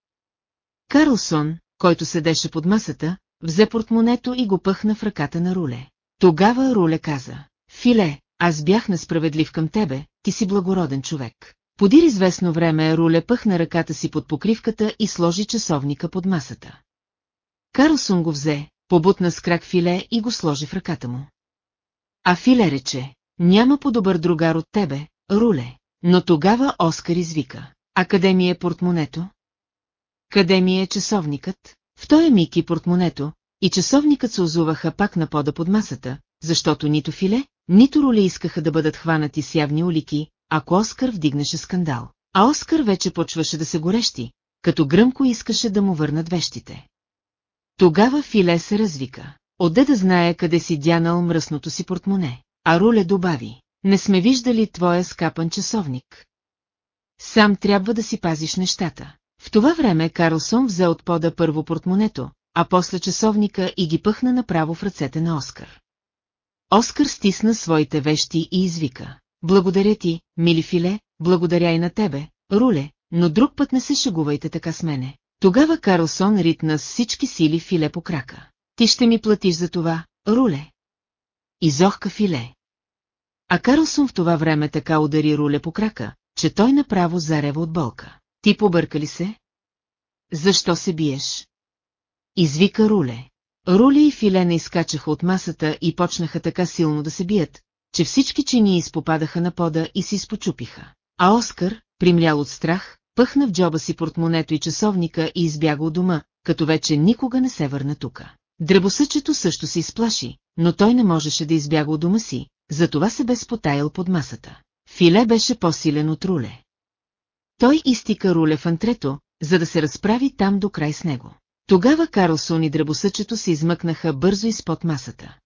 Карлсон, който седеше под масата, взе портмонето и го пъхна в ръката на Руле. Тогава Руле каза, Филе, аз бях несправедлив към тебе, ти си благороден човек. Подир известно време Руле пъхна ръката си под покривката и сложи часовника под масата. Карлсон го взе, побутна с крак Филе и го сложи в ръката му. А Филе рече, няма по-добър другар от тебе, Руле. Но тогава Оскар извика. А къде ми е портмонето? Къде ми е часовникът? В този миг и портмонето, и часовникът се озуваха пак на пода под масата, защото нито Филе, нито Руле искаха да бъдат хванати с явни улики, ако Оскар вдигнеше скандал. А Оскар вече почваше да се горещи, като гръмко искаше да му върнат вещите. Тогава Филе се развика. Отде да знае къде си дянал мръсното си портмоне. А Руле добави. Не сме виждали твоя скапан часовник. Сам трябва да си пазиш нещата. В това време Карлсон взе от пода първо портмонето, а после часовника и ги пъхна направо в ръцете на Оскар. Оскар стисна своите вещи и извика. Благодаря ти, мили филе, благодаря и на тебе, Руле, но друг път не се шегувайте така с мене. Тогава Карлсон ритна с всички сили филе по крака. Ти ще ми платиш за това, Руле. Изохка филе. А Карлсон в това време така удари Руле по крака, че той направо зарева от болка. Ти побърка ли се? Защо се биеш? Извика Руле. Руле и Филена изкачаха от масата и почнаха така силно да се бият, че всички чини изпопадаха на пода и си изпочупиха. А Оскар, примлял от страх, пъхна в джоба си портмонето и часовника и избяга от дома, като вече никога не се върна тука. Дребосъчето също се изплаши, но той не можеше да избяга от дома си, затова се бе спотаял под масата. Филе беше по-силен от Руле. Той изтика Руле в антрето, за да се разправи там до край с него. Тогава Карлсон и дръбосъчето се измъкнаха бързо изпод масата.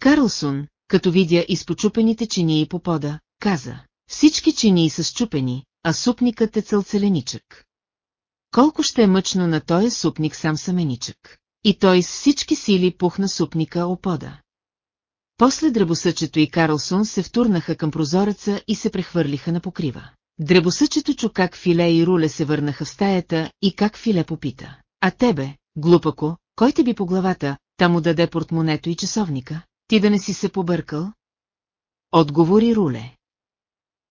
Карлсон, като видя изпочупените чинии по пода, каза, всички чинии са щупени, а супникът е целцеленичък. Колко ще е мъчно на този супник сам саменичък. И той с всички сили пухна супника опода. После дребосъчето и Карлсон се втурнаха към прозореца и се прехвърлиха на покрива. Дребосъчето чу как Филе и Руле се върнаха в стаята и как Филе попита. А тебе, глупако, кой те би по главата, та му даде портмонето и часовника? Ти да не си се побъркал? Отговори Руле.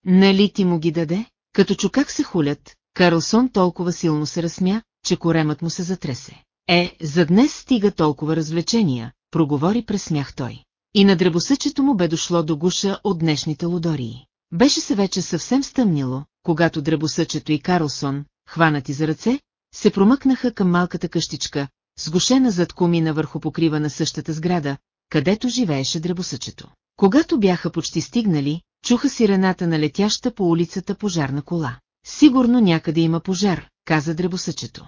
Нали ти му ги даде? Като чу как се хулят, Карлсон толкова силно се разсмя, че коремът му се затресе. Е, за днес стига толкова развлечения, проговори през смях той. И на дребосъчето му бе дошло до гуша от днешните лудории. Беше се вече съвсем стъмнило, когато дребосъчето и Карлсон, хванати за ръце, се промъкнаха към малката къщичка, сгушена зад комина върху покрива на същата сграда, където живееше дребосъчето. Когато бяха почти стигнали, чуха сирената на летяща по улицата пожарна кола. Сигурно някъде има пожар, каза дребосъчето.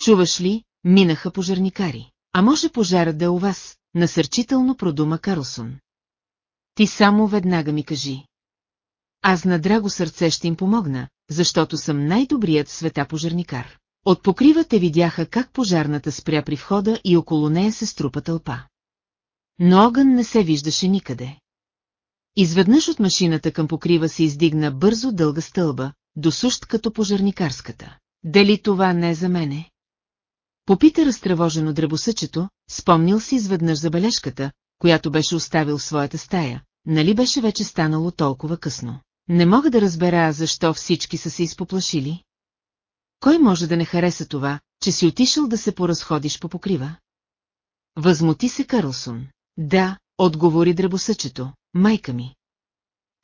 Чуваш ли, минаха пожарникари. А може пожарът да е у вас, насърчително продума Карлсон. Ти само веднага ми кажи. Аз на драго сърце ще им помогна, защото съм най-добрият света пожарникар. От покрива те видяха как пожарната спря при входа и около нея се струпа тълпа. Но огън не се виждаше никъде. Изведнъж от машината към покрива се издигна бързо дълга стълба, досущ като пожарникарската. Дали това не е за мене? Попита разтревожено дребосъчето, спомнил си изведнъж забележката, която беше оставил в своята стая, нали беше вече станало толкова късно. Не мога да разбера защо всички са се изпоплашили. Кой може да не хареса това, че си отишъл да се поразходиш по покрива? Възмути се Карлсон. Да, отговори дребосъчето, майка ми.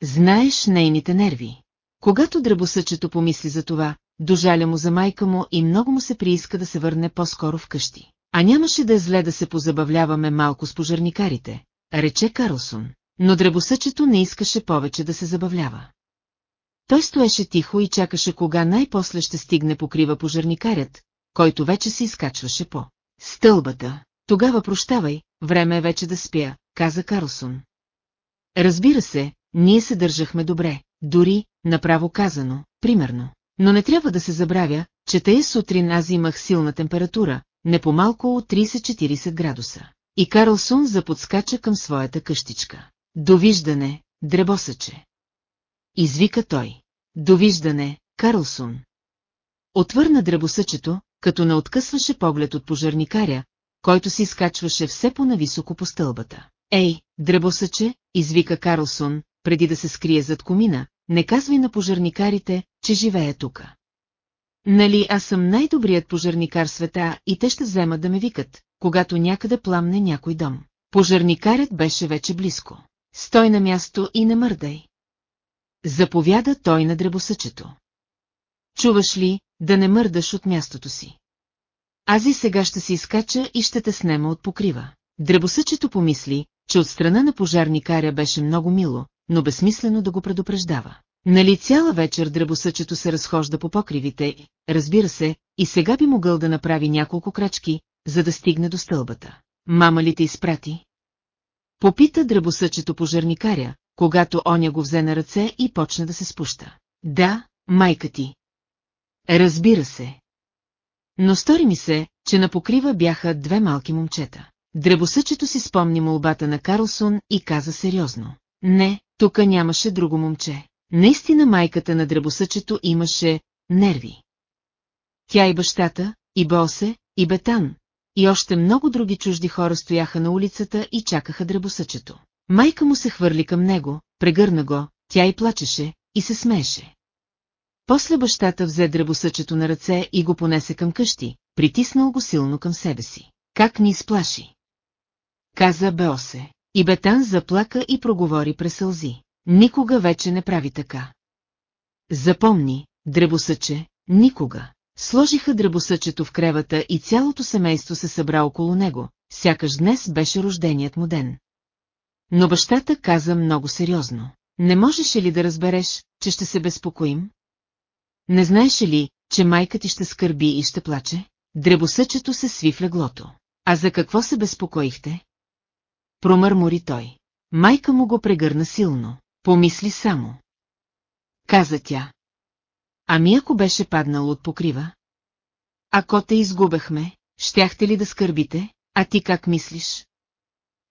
Знаеш нейните нерви. Когато дребосъчето помисли за това, дожаля му за майка му и много му се прииска да се върне по-скоро вкъщи. А нямаше да е зле да се позабавляваме малко с пожарникарите, рече Карлсон. Но дребосъчето не искаше повече да се забавлява. Той стоеше тихо и чакаше кога най-после ще стигне покрива пожарникарят, който вече се изкачваше по стълбата. Тогава прощавай, време е вече да спя, каза Карлсон. Разбира се, ние се държахме добре, дори, направо казано, примерно. Но не трябва да се забравя, че тъй сутрин аз имах силна температура, не по-малко от 30-40 градуса. И Карлсон заподскача към своята къщичка. Довиждане, дребосъче. Извика той. Довиждане, Карлсон. Отвърна дребосъчето, като не откъсваше поглед от пожарникаря, който си изкачваше все по-нависоко по стълбата. Ей, дребосъче, извика Карлсон, преди да се скрие зад комина, не казвай на пожарникарите, че живее тука. Нали аз съм най-добрият пожарникар света и те ще вземат да ме викат, когато някъде пламне някой дом. Пожарникарят беше вече близко. Стой на място и не мърдай. Заповяда той на дребосъчето. Чуваш ли, да не мърдаш от мястото си? Ази сега ще се изкача и ще те снема от покрива. Дребосъчето помисли, че от страна на пожарникаря беше много мило, но безсмислено да го предупреждава. Нали цяла вечер дребосъчето се разхожда по покривите, разбира се, и сега би могъл да направи няколко крачки, за да стигне до стълбата. Мама ли те изпрати? Попита дребосъчето пожарникаря, когато оня го взе на ръце и почна да се спуща. Да, майка ти. Разбира се. Но стори ми се, че на покрива бяха две малки момчета. Дребосъчето си спомни молбата на Карлсон и каза сериозно. Не, тука нямаше друго момче. Наистина майката на дребосъчето имаше нерви. Тя и бащата, и Босе, и Бетан, и още много други чужди хора стояха на улицата и чакаха дребосъчето. Майка му се хвърли към него, прегърна го, тя и плачеше, и се смееше. После бащата взе дребосъчето на ръце и го понесе към къщи, притиснал го силно към себе си. Как ни изплаши? Каза Беосе. И Бетан заплака и проговори през сълзи. Никога вече не прави така. Запомни, дребосъче, никога. Сложиха дребосъчето в кревата и цялото семейство се събра около него, сякаш днес беше рожденият му ден. Но бащата каза много сериозно. Не можеше ли да разбереш, че ще се безпокоим? Не знаеше ли, че майка ти ще скърби и ще плаче? Дребосъчето се сви в леглото. А за какво се безпокоихте? Промърмори той. Майка му го прегърна силно. Помисли само. Каза тя. Ами ако беше паднал от покрива? Ако те изгубехме, щяхте ли да скърбите, а ти как мислиш?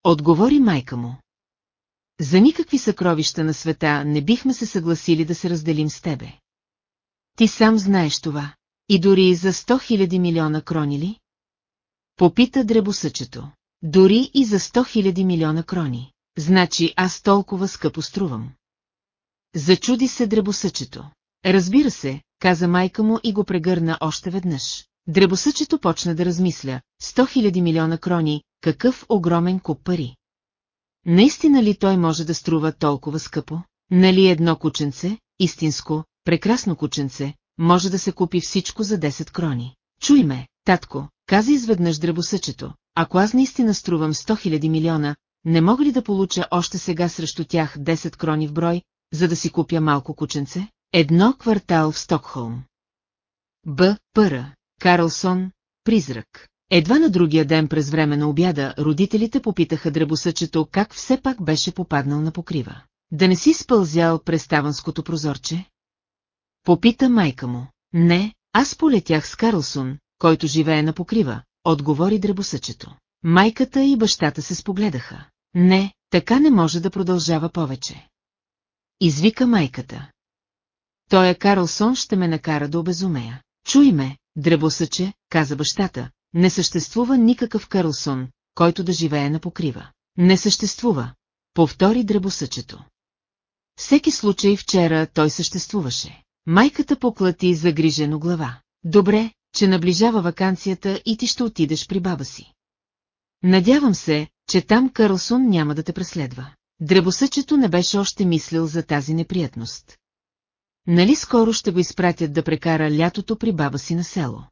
Отговори майка му. За никакви съкровища на света не бихме се съгласили да се разделим с тебе. Ти сам знаеш това. И дори за 100 000 милиона крони ли? Попита дребосъчето. Дори и за 100 000 милиона крони. Значи аз толкова скъпо струвам. Зачуди се дребосъчето. Разбира се, каза майка му и го прегърна още веднъж. Дребосъчето почна да размисля. 100 000 милиона крони, какъв огромен куп пари. Наистина ли той може да струва толкова скъпо? Нали едно кученце, истинско, прекрасно кученце, може да се купи всичко за 10 крони. Чуй ме, татко, каза изведнъж дребосъчето, ако аз наистина струвам 100 000 милиона, не мога ли да получа още сега срещу тях 10 крони в брой, за да си купя малко кученце? Едно квартал в Стокхолм. Б. Пъра. Карлсон. Призрак. Едва на другия ден през време на обяда родителите попитаха дребосъчето как все пак беше попаднал на покрива. Да не си спълзял през таванското прозорче? Попита майка му. Не, аз полетях с Карлсон, който живее на покрива, отговори дребосъчето. Майката и бащата се спогледаха. Не, така не може да продължава повече. Извика майката. Той е Карлсон ще ме накара да обезумея. Чуй ме, дребосъче, каза бащата, не съществува никакъв Карлсон, който да живее на покрива. Не съществува, повтори дребосъчето. Всеки случай вчера той съществуваше. Майката поклати загрижено глава. Добре, че наближава вакансията и ти ще отидеш при баба си. Надявам се, че там Карлсон няма да те преследва. Дребосъчето не беше още мислил за тази неприятност. Нали скоро ще го изпратят да прекара лятото при баба си на село?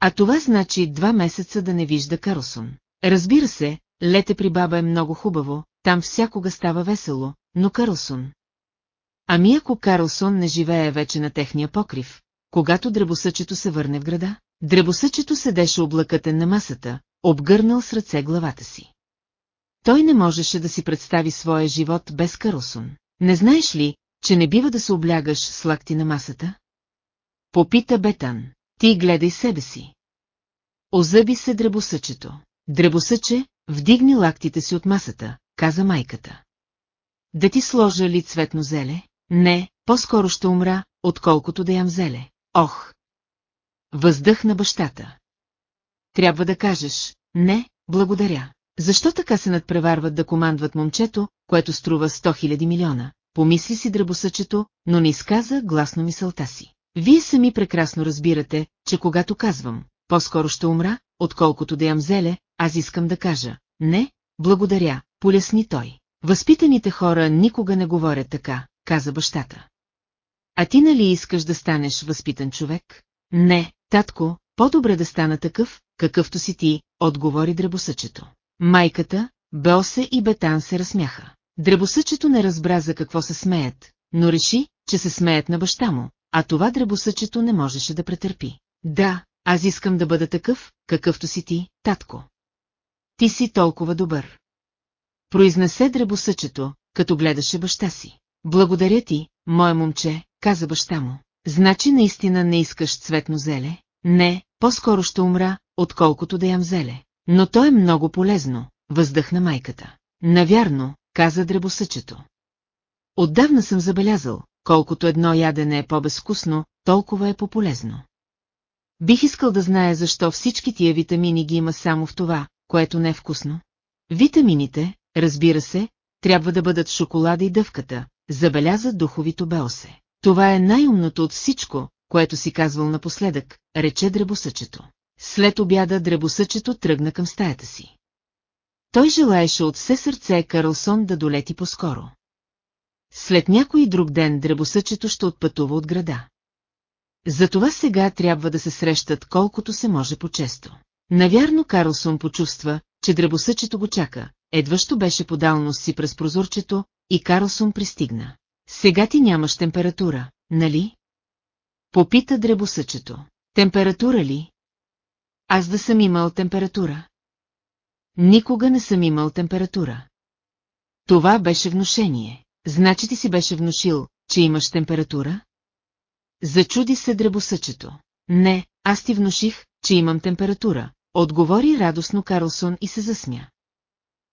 А това значи два месеца да не вижда Карлсон. Разбира се, лете при баба е много хубаво, там всякога става весело, но Карлсон. Ами ако Карлсон не живее вече на техния покрив, когато дребосъчето се върне в града? Дребосъчето седеше облакътен на масата, обгърнал с ръце главата си. Той не можеше да си представи своя живот без Карлсон. Не знаеш ли, че не бива да се облягаш с лакти на масата? Попита Бетан. Ти гледай себе си. Озъби се дребосъчето. Дребосъче, вдигни лактите си от масата, каза майката. Да ти сложа ли цветно зеле? Не, по-скоро ще умра, отколкото да ям зеле. Ох! Въздъхна бащата. Трябва да кажеш, не, благодаря. Защо така се надпреварват да командват момчето, което струва 100 000 милиона? Помисли си дръбосъчето, но не изказа гласно мисълта си. Вие сами прекрасно разбирате, че когато казвам, по-скоро ще умра, отколкото да ям зеле, аз искам да кажа, не, благодаря, полясни той. Възпитаните хора никога не говорят така, каза бащата. А ти нали искаш да станеш възпитан човек? Не, татко, по-добре да стана такъв, какъвто си ти, отговори дребосъчето. Майката, Беосе и Бетан се разсмяха. Дребосъчето не разбра за какво се смеят, но реши, че се смеят на баща му, а това дребосъчето не можеше да претърпи. Да, аз искам да бъда такъв, какъвто си ти, татко. Ти си толкова добър. Произнесе дребосъчето, като гледаше баща си. Благодаря ти, мое момче, каза баща му. Значи наистина не искаш цветно зеле? Не, по-скоро ще умра, отколкото да ям зеле. Но то е много полезно, въздъхна майката. Навярно, каза дребосъчето. Отдавна съм забелязал, колкото едно ядене е по-безвкусно, толкова е по-полезно. Бих искал да знае защо всички тия витамини ги има само в това, което не е вкусно. Витамините, разбира се, трябва да бъдат шоколада и дъвката, забеляза духовито Беосе. Това е най-умното от всичко, което си казвал напоследък, рече дребосъчето. След обяда дребосъчето тръгна към стаята си. Той желаеше от все сърце Карлсон да долети по-скоро. След някой друг ден дребосъчето ще отпътува от града. Затова сега трябва да се срещат колкото се може по-често. Навярно Карлсон почувства, че дребосъчето го чака, едващо беше подал си през прозорчето и Карлсон пристигна. Сега ти нямаш температура, нали? Попита дребосъчето. Температура ли? Аз да съм имал температура. Никога не съм имал температура. Това беше внушение. Значи ти си беше внушил, че имаш температура? Зачуди се дребосъчето. Не, аз ти внуших, че имам температура, отговори радостно Карлсон и се засмя.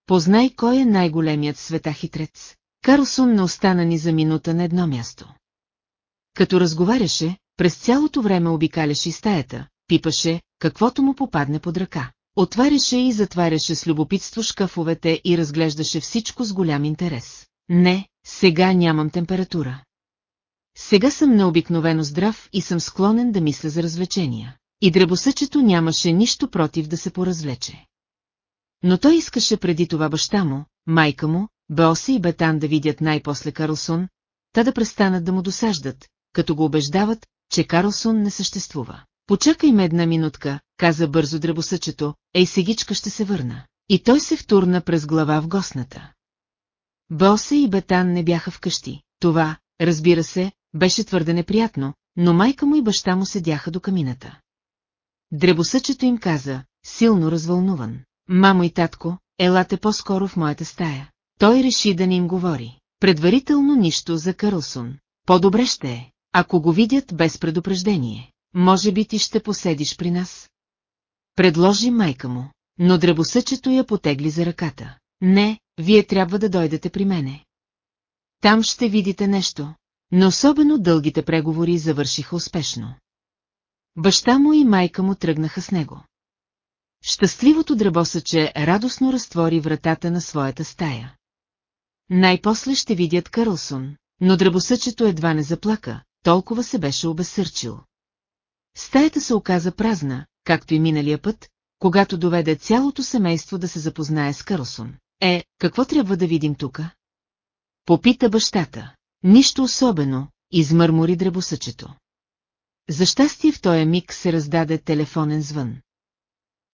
Познай кой е най-големият света хитрец. Карлсон не остана ни за минута на едно място. Като разговаряше, през цялото време обикаляше и стаята, пипаше, каквото му попадне под ръка. Отваряше и затваряше с любопитство шкафовете и разглеждаше всичко с голям интерес. Не, сега нямам температура. Сега съм необикновено здрав и съм склонен да мисля за развлечения. И дребосъчето нямаше нищо против да се поразвлече. Но той искаше преди това баща му, майка му, Беоса и Бетан да видят най-после Карлсон, та да престанат да му досаждат, като го убеждават, че Карлсон не съществува. Почакай ме една минутка, каза бързо дребосъчето, ей сегичка ще се върна. И той се втурна през глава в гостната. Боса и Бетан не бяха вкъщи. Това, разбира се, беше твърде неприятно, но майка му и баща му седяха до камината. Дребосъчето им каза, силно развълнуван. Мамо и татко, елате по-скоро в моята стая. Той реши да не им говори. Предварително нищо за Карлсон. По-добре ще е, ако го видят без предупреждение. Може би ти ще поседиш при нас? Предложи майка му, но дребосъчето я потегли за ръката. Не, вие трябва да дойдете при мене. Там ще видите нещо, но особено дългите преговори завършиха успешно. Баща му и майка му тръгнаха с него. Щастливото дръбосъче радостно разтвори вратата на своята стая. Най-после ще видят Карлсон, но дръбосъчето едва не заплака, толкова се беше обесърчил. Стаята се оказа празна, както и миналия път, когато доведе цялото семейство да се запознае с Карлсон. Е, какво трябва да видим тука? Попита бащата. Нищо особено, измърмори дребосъчето. За щастие в този миг се раздаде телефонен звън.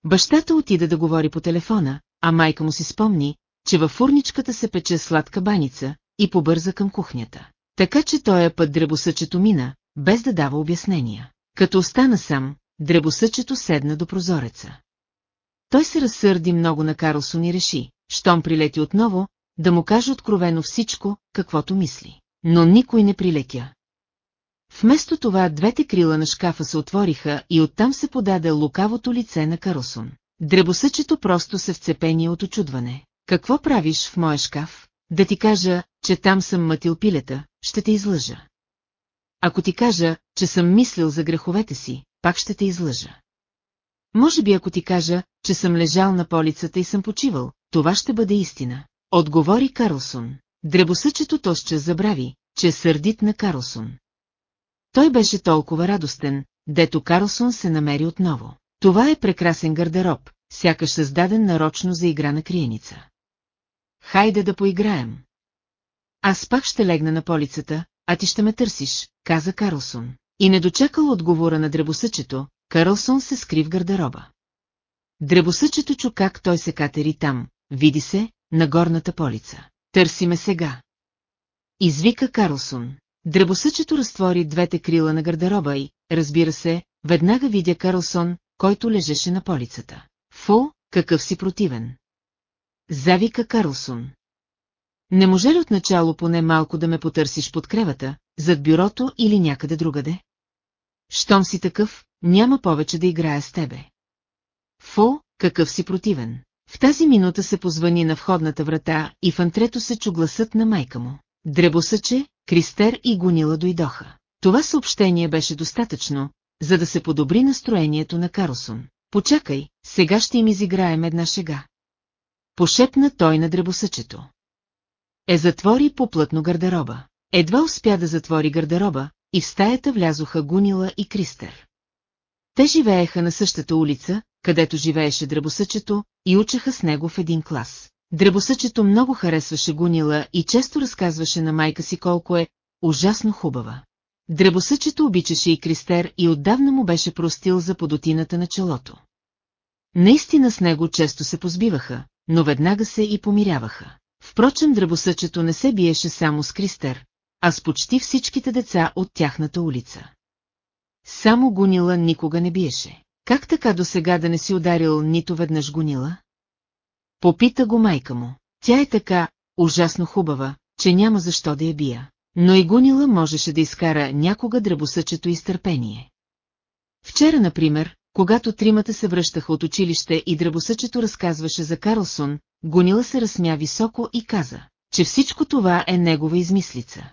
Бащата отида да говори по телефона, а майка му си спомни, че във фурничката се пече сладка баница и побърза към кухнята. Така че тоя път дребосъчето мина, без да дава обяснения. Като остана сам, дребосъчето седна до прозореца. Той се разсърди много на Карлсон и реши, щом прилети отново, да му каже откровено всичко, каквото мисли. Но никой не прилетя. Вместо това двете крила на шкафа се отвориха и оттам се подаде лукавото лице на Карлсон. Дребосъчето просто се вцепени от очудване. Какво правиш в моя шкаф? Да ти кажа, че там съм мътил пилета, ще те излъжа. Ако ти кажа, че съм мислил за греховете си, пак ще те излъжа. Може би ако ти кажа, че съм лежал на полицата и съм почивал, това ще бъде истина. Отговори Карлсон. Дребосъчето тосче забрави, че е сърдит на Карлсон. Той беше толкова радостен, дето Карлсон се намери отново. Това е прекрасен гардероб, сякаш създаден нарочно за игра на криеница. Хайде да поиграем. Аз пак ще легна на полицата, а ти ще ме търсиш, каза Карлсон. И не дочакал отговора на дребосъчето, Карлсон се скри в гардероба. Дребосъчето чу как той се катери там, види се, на горната полица. Търси ме сега. Извика Карлсон. Дребосъчето разтвори двете крила на гардероба и, разбира се, веднага видя Карлсон, който лежеше на полицата. Фу, какъв си противен. Завика Карлсон. Не може ли отначало поне малко да ме потърсиш под кревата, зад бюрото или някъде другаде? Щом си такъв, няма повече да играя с тебе. Фу, какъв си противен. В тази минута се позвани на входната врата и в антрето се чу гласът на майка му. Дребосъче, Кристер и Гонила дойдоха. Това съобщение беше достатъчно, за да се подобри настроението на Карлсон. Почакай, сега ще им изиграем една шега. Пошепна той на дребосъчето. Е затвори поплътно гардероба. Едва успя да затвори гардероба, и в стаята влязоха Гунила и Кристер. Те живееха на същата улица, където живееше дребосъчето, и учеха с него в един клас. Дребосъчето много харесваше Гунила и често разказваше на майка си колко е ужасно хубава. Дребосъчето обичаше и Кристер и отдавна му беше простил за подотината на челото. Наистина с него често се позбиваха, но веднага се и помиряваха. Впрочем дръбосъчето не се биеше само с Кристер, а с почти всичките деца от тяхната улица. Само Гунила никога не биеше. Как така до сега да не си ударил нито веднъж Гунила? Попита го майка му. Тя е така, ужасно хубава, че няма защо да я бия. Но и Гунила можеше да изкара някога дръбосъчето изтърпение. Вчера, например, когато тримата се връщаха от училище и дръбосъчето разказваше за Карлсон, Гунила се разсмя високо и каза, че всичко това е негова измислица.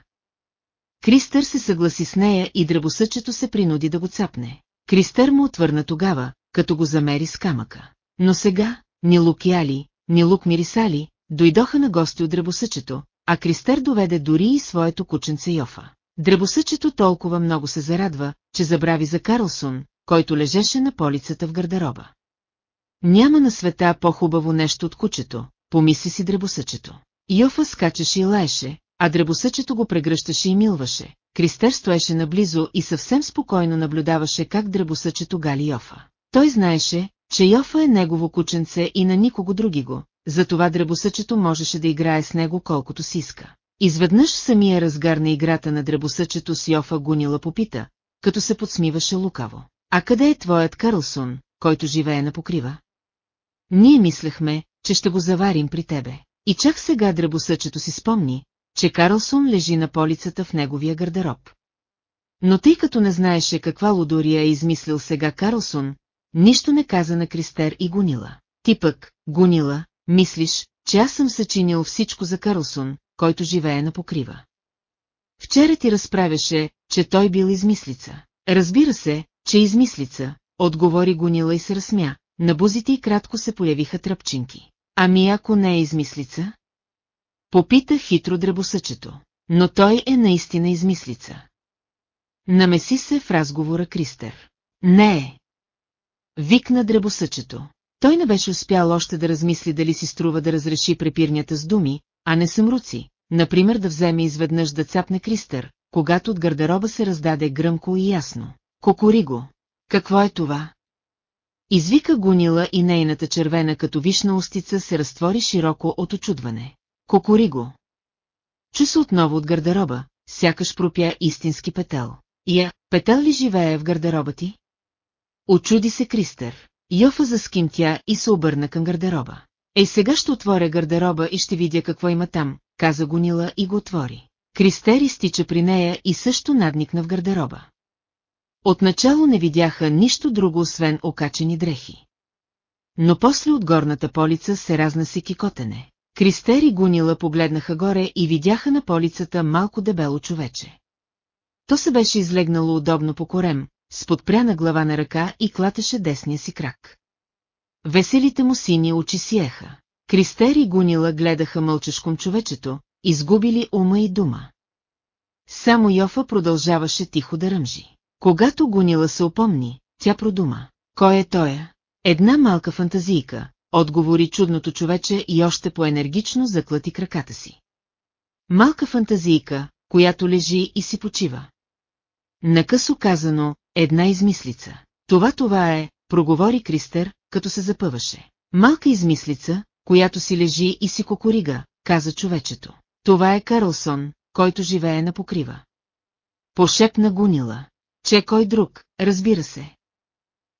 Кристър се съгласи с нея и дръбосъчето се принуди да го цапне. Кристър му отвърна тогава, като го замери с камъка. Но сега, ни лук ни лук мирисали, дойдоха на гости от дръбосъчето, а Кристър доведе дори и своето кученце Йофа. Дръбосъчето толкова много се зарадва, че забрави за Карлсон, който лежеше на полицата в гардероба. Няма на света по-хубаво нещо от кучето, помисли си дребосъчето. Йофа скачаше и лаеше, а дребосъчето го прегръщаше и милваше. Кристер стоеше наблизо и съвсем спокойно наблюдаваше как дребосъчето гали Йофа. Той знаеше, че Йофа е негово кученце и на никого други го, затова дребосъчето можеше да играе с него колкото си иска. Изведнъж самия разгар на играта на дребосъчето с Йофа гунила попита, като се подсмиваше лукаво. А къде е твоят Карлсон, който живее на покрива? Ние мислехме, че ще го заварим при тебе. И чак сега дръбосъчето си спомни, че Карлсон лежи на полицата в неговия гардероб. Но тъй като не знаеше каква лудория е измислил сега Карлсон, нищо не каза на Кристер и Гунила. Ти пък, Гунила, мислиш, че аз съм съчинил всичко за Карлсон, който живее на покрива. Вчера ти разправяше, че той бил измислица. Разбира се, че измислица, отговори Гунила и се разсмя, на бузите и кратко се появиха тръпчинки. Ами ако не е измислица? Попита хитро дребосъчето. Но той е наистина измислица. Намеси се в разговора Кристер. Не е. Викна дребосъчето. Той не беше успял още да размисли дали си струва да разреши препирнята с думи, а не съмруци, например да вземе изведнъж да цапне Кристер, когато от гардероба се раздаде гръмко и ясно. Кокори го. Какво е това? Извика Гунила и нейната червена като вишна устица се разтвори широко от очудване. Кокори го. Чу се отново от гардероба, сякаш пропя истински петел. Я, петел ли живее в гардероба ти? Очуди се Кристер. Йофа заскимтя и се обърна към гардероба. Ей сега ще отворя гардероба и ще видя какво има там, каза Гонила и го отвори. Кристер изтича при нея и също надникна в гардероба. Отначало не видяха нищо друго, освен окачени дрехи. Но после от горната полица се разнесе кикотене. Кристер и Гунила погледнаха горе и видяха на полицата малко дебело човече. То се беше излегнало удобно по корем, с подпряна глава на ръка и клатеше десния си крак. Веселите му сини очи сиеха. Кристер и Гунила гледаха мълчешком човечето, изгубили ума и дума. Само Йофа продължаваше тихо да ръмжи. Когато Гунила се опомни, тя продума. Кой е тоя? Една малка фантазийка, отговори чудното човече и още по-енергично заклати краката си. Малка фантазийка, която лежи и си почива. Накъсо казано, една измислица. Това това е, проговори Кристер, като се запъваше. Малка измислица, която си лежи и си кокорига, каза човечето. Това е Карлсон, който живее на покрива. Пошепна Гунила. Че кой друг, разбира се.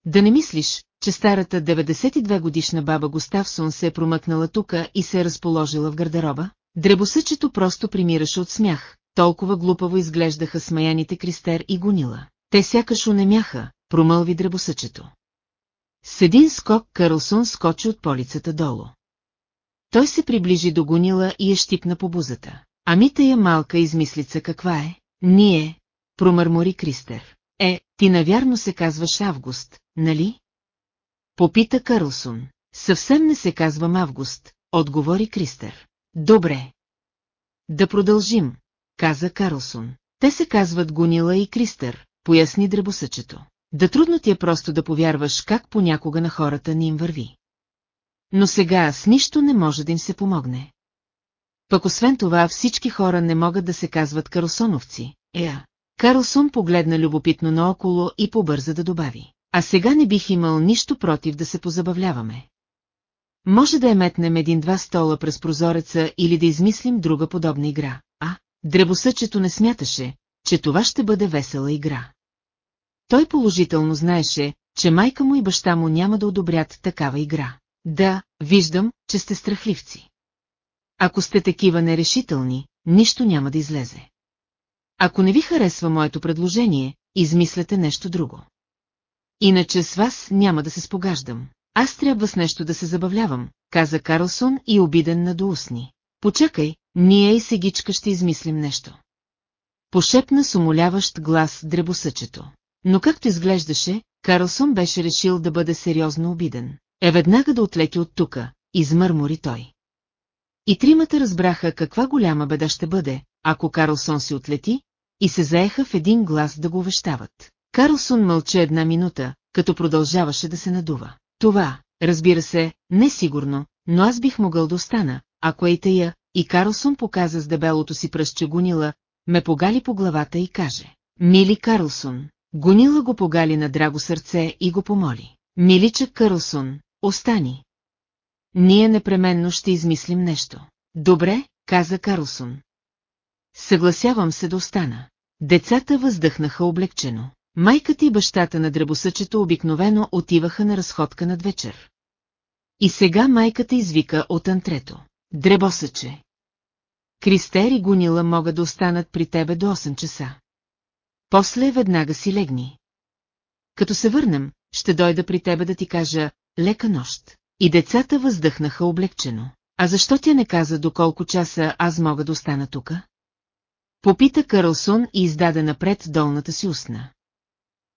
Да не мислиш, че старата 92 годишна баба Густавсон се е промъкнала тука и се е разположила в гардероба? Дребосъчето просто примираше от смях, толкова глупаво изглеждаха смаяните Кристер и Гунила. Те сякаш унемяха, промълви дребосъчето. С един скок Карлсон скочи от полицата долу. Той се приближи до Гунила и я щипна по бузата. Ами тая малка измислица каква е? Ние, промърмори Кристер. Е, ти навярно се казваш Август, нали? Попита Карлсон. Съвсем не се казвам Август, отговори Кристер. Добре. Да продължим, каза Карлсон. Те се казват Гунила и Кристер, поясни дребосъчето. Да трудно ти е просто да повярваш как понякога на хората ни им върви. Но сега с нищо не може да им се помогне. Пък освен това всички хора не могат да се казват Карлсоновци, еа. Карлсон погледна любопитно наоколо и побърза да добави. А сега не бих имал нищо против да се позабавляваме. Може да е метнем един-два стола през прозореца или да измислим друга подобна игра, а? Дребосъчето не смяташе, че това ще бъде весела игра. Той положително знаеше, че майка му и баща му няма да одобрят такава игра. Да, виждам, че сте страхливци. Ако сте такива нерешителни, нищо няма да излезе. Ако не ви харесва моето предложение, измислете нещо друго. Иначе с вас няма да се спогаждам. Аз трябва с нещо да се забавлявам, каза Карлсон и обиден на доусни. Почакай, ние и сегичка ще измислим нещо. Пошепна с умоляващ глас дребосъчето. Но както изглеждаше, Карлсон беше решил да бъде сериозно обиден. Е веднага да отлеки от тука, измърмори той. И тримата разбраха каква голяма беда ще бъде, ако Карлсон си отлети, и се заеха в един глас да го увещават. Карлсон мълча една минута, като продължаваше да се надува. Това, разбира се, не сигурно, но аз бих могъл да остана, ако е тая, и Карлсон показа с дебелото си пръстче Гунила, ме погали по главата и каже. Мили Карлсон, Гунила го погали на драго сърце и го помоли. Миличък Карлсон, остани. Ние непременно ще измислим нещо. Добре, каза Карлсон. Съгласявам се да остана. Децата въздъхнаха облегчено. Майката и бащата на дребосъчето обикновено отиваха на разходка над вечер. И сега майката извика от антрето. Дребосъче. Кристер и Гунила могат да останат при тебе до 8 часа. После веднага си легни. Като се върнем, ще дойда при тебе да ти кажа лека нощ. И децата въздъхнаха облегчено. А защо тя не каза до колко часа аз мога да остана тука? Попита Карлсон и издаде напред долната си устна.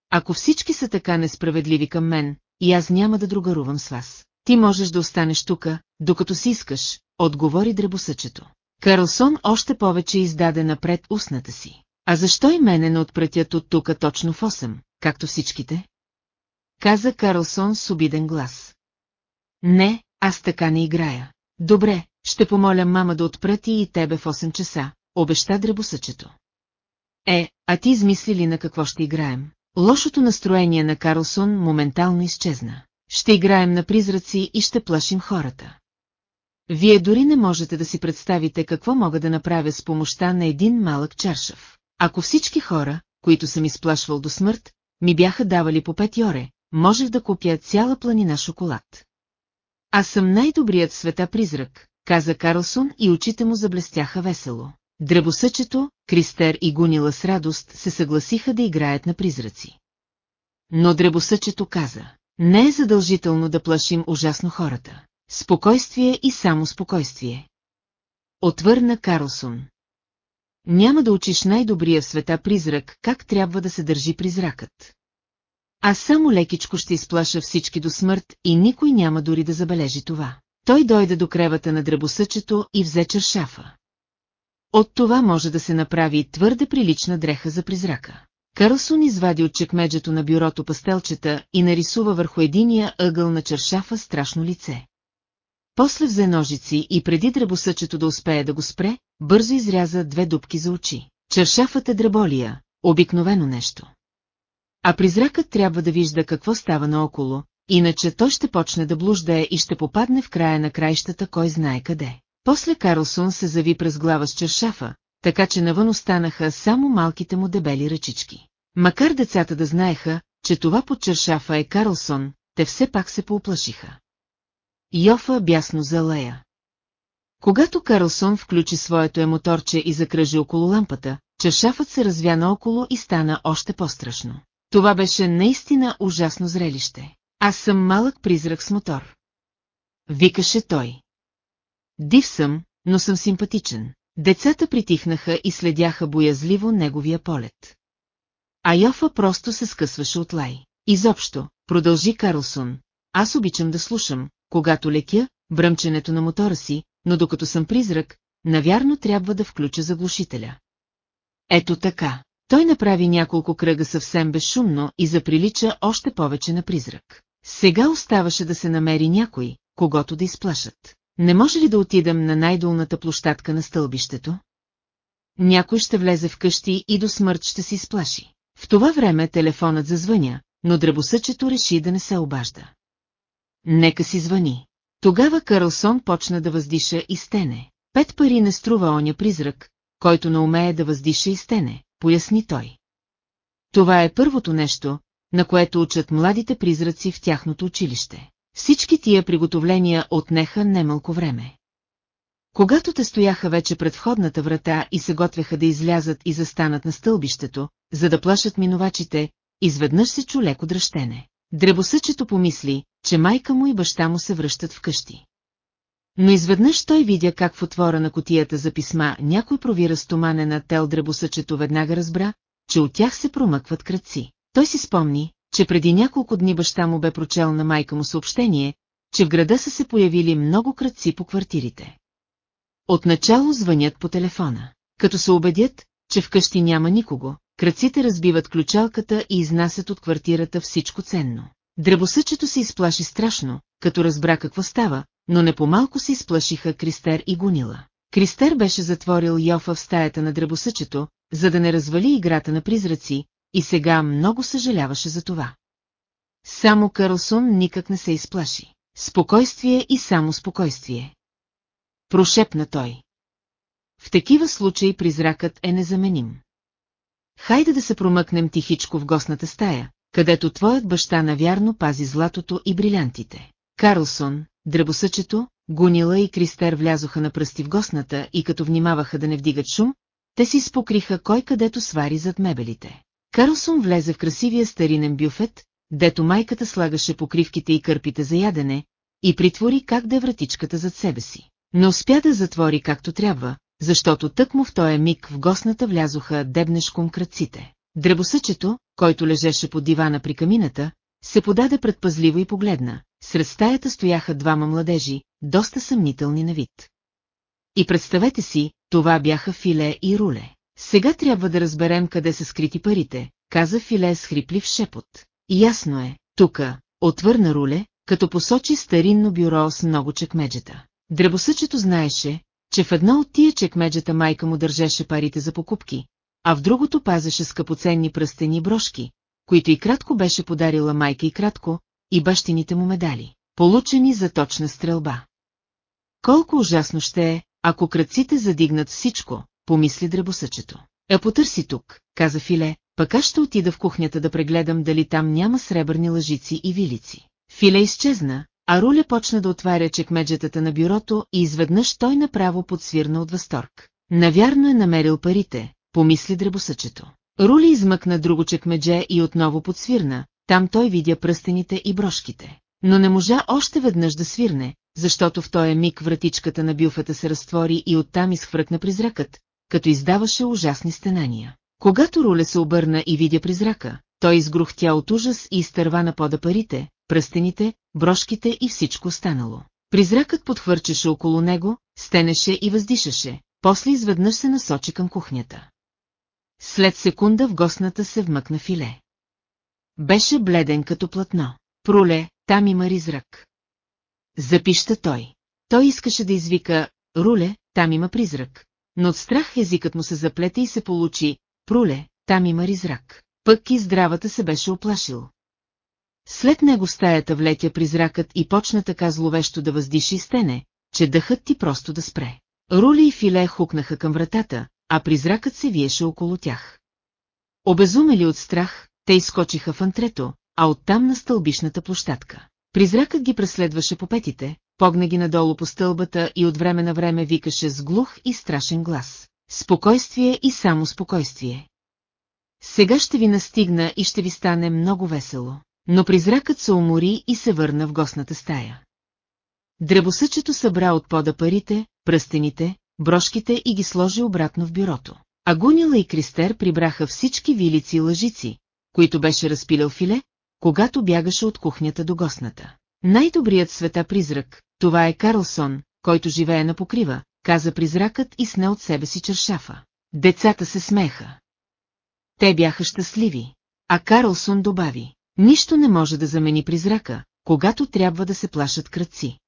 Ако всички са така несправедливи към мен, и аз няма да другарувам с вас. Ти можеш да останеш тука, докато си искаш, отговори дребосъчето. Карлсон още повече издаде напред устната си. А защо и мене не отпратят от тука точно в 8, както всичките? Каза Карлсон с обиден глас. Не, аз така не играя. Добре, ще помоля мама да отпрати и тебе в 8 часа, обеща дребосъчето. Е, а ти измисли ли на какво ще играем? Лошото настроение на Карлсон моментално изчезна. Ще играем на призраци и ще плашим хората. Вие дори не можете да си представите какво мога да направя с помощта на един малък чаршав. Ако всички хора, които съм изплашвал до смърт, ми бяха давали по пет йоре, можех да купя цяла планина шоколад. Аз съм най-добрият света призрак, каза Карлсон и очите му заблестяха весело. Дребосъчето, Кристер и Гунила с радост се съгласиха да играят на призраци. Но дребосъчето каза, не е задължително да плашим ужасно хората. Спокойствие и само спокойствие. Отвърна Карлсон. Няма да учиш най-добрия в света призрак, как трябва да се държи призракът. Аз само лекичко ще изплаша всички до смърт и никой няма дори да забележи това. Той дойде до кревата на дребосъчето и взе чершафа. От това може да се направи твърде прилична дреха за призрака. Карлсон извади от чекмеджето на бюрото пастелчета и нарисува върху единия ъгъл на чершафа страшно лице. После взе ножици и преди дребосъчето да успее да го спре, бързо изряза две дубки за очи. Чершафът е дреболия, обикновено нещо. А призракът трябва да вижда какво става наоколо, иначе той ще почне да блуждае и ще попадне в края на краищата кой знае къде. После Карлсон се зави през глава с чершафа, така че навън останаха само малките му дебели ръчички. Макар децата да знаеха, че това под чершафа е Карлсон, те все пак се поуплашиха. Йофа бясно залея. Когато Карлсон включи своето емоторче и закръжи около лампата, чершафът се развя наоколо и стана още по-страшно. Това беше наистина ужасно зрелище. Аз съм малък призрак с мотор. Викаше той. Див съм, но съм симпатичен. Децата притихнаха и следяха боязливо неговия полет. А Йофа просто се скъсваше от лай. Изобщо, продължи Карлсон, аз обичам да слушам, когато лекя, бръмченето на мотора си, но докато съм призрак, навярно трябва да включа заглушителя. Ето така. Той направи няколко кръга съвсем безшумно и заприлича още повече на призрак. Сега оставаше да се намери някой, когато да изплашат. Не може ли да отидем на най-долната площадка на стълбището? Някой ще влезе в къщи и до смърт ще си сплаши. В това време телефонът зазвъня, но дръбосъчето реши да не се обажда. Нека си звъни. Тогава Карлсон почна да въздиша и стене. Пет пари не струва оня призрак, който не умее да въздиша и стене, поясни той. Това е първото нещо, на което учат младите призраци в тяхното училище. Всички тия приготовления отнеха немалко време. Когато те стояха вече пред входната врата и се готвеха да излязат и застанат на стълбището, за да плашат минувачите, изведнъж се чу леко дръщене. Дребосъчето помисли, че майка му и баща му се връщат вкъщи. Но изведнъж той видя как в отвора на котията за писма някой провира стоманена тел дребосъчето веднага разбра, че от тях се промъкват кръци. Той си спомни, че преди няколко дни баща му бе прочел на майка му съобщение, че в града са се появили много кръци по квартирите. Отначало звънят по телефона. Като се убедят, че вкъщи няма никого, кръците разбиват ключалката и изнасят от квартирата всичко ценно. Дребосъчето се изплаши страшно, като разбра какво става, но не по-малко се изплашиха Кристер и Гунила. Кристер беше затворил Йофа в стаята на дребосъчето, за да не развали играта на призраци, и сега много съжаляваше за това. Само Карлсон никак не се изплаши. Спокойствие и само спокойствие. Прошепна той. В такива случаи призракът е незаменим. Хайде да се промъкнем тихичко в гостната стая, където твоят баща навярно пази златото и брилянтите. Карлсон, дръбосъчето, Гунила и Кристер влязоха на пръсти в гостната и като внимаваха да не вдигат шум, те си спокриха кой където свари зад мебелите. Карлсон влезе в красивия старинен бюфет, дето майката слагаше покривките и кърпите за ядене, и притвори как да е вратичката зад себе си. Не успя да затвори както трябва, защото тъкмо в този миг в гостната влязоха дебнешком кръците. Дребосъчето, който лежеше под дивана при камината, се подаде предпазливо и погледна. Сред стаята стояха двама младежи, доста съмнителни на вид. И представете си, това бяха Филе и Руле. Сега трябва да разберем къде са скрити парите, каза Филе с хриплив шепот. Ясно е, тука, отвърна Руле, като посочи старинно бюро с много чекмеджета. Дребосъчето знаеше, че в едно от тия чекмеджета майка му държеше парите за покупки, а в другото пазеше скъпоценни пръстени брошки, които и кратко беше подарила майка и кратко, и бащините му медали, получени за точна стрелба. Колко ужасно ще е, ако кръците задигнат всичко, помисли дребосъчето. Е потърси тук, каза Филе, пък аз ще отида в кухнята да прегледам дали там няма сребърни лъжици и вилици. Филе изчезна, а Руля почна да отваря чекмеджетата на бюрото и изведнъж той направо подсвирна от възторг. Навярно е намерил парите, помисли дребосъчето. Рули измъкна друго чекмедже и отново подсвирна, там той видя пръстените и брошките. Но не можа още веднъж да свирне, защото в този миг вратичката на бюфета се разтвори и оттам изхвъркна призракът, като издаваше ужасни стенания. Когато Руле се обърна и видя призрака, той изгрухтя от ужас и изтърва на пода парите, пръстените, брошките и всичко останало. Призракът подхвърчеше около него, стенеше и въздишаше, после изведнъж се насочи към кухнята. След секунда в гостната се вмъкна филе. Беше бледен като платно. Проле, там има ризрак. Запища той. Той искаше да извика «Руле, там има призрак», но от страх езикът му се заплете и се получи «Пруле, там има ризрак». Пък и здравата се беше оплашил. След него стаята влетя призракът и почна така зловещо да въздиши и стене, че дъхът ти просто да спре. Рули и Филе хукнаха към вратата, а призракът се виеше около тях. Обезумели от страх, те изскочиха в антрето, а оттам на стълбишната площадка. Призракът ги преследваше по петите, погна ги надолу по стълбата и от време на време викаше с глух и страшен глас. Спокойствие и само спокойствие. Сега ще ви настигна и ще ви стане много весело. Но призракът се умори и се върна в гостната стая. Дребосъчето събра от пода парите, пръстените, брошките и ги сложи обратно в бюрото. Агунила и Кристер прибраха всички вилици и лъжици, които беше разпилял филе, когато бягаше от кухнята до гостната. Най-добрият света призрак, това е Карлсон, който живее на покрива, каза призракът и сне от себе си чершафа. Децата се смеха. Те бяха щастливи, а Карлсон добави, нищо не може да замени призрака, когато трябва да се плашат кръци.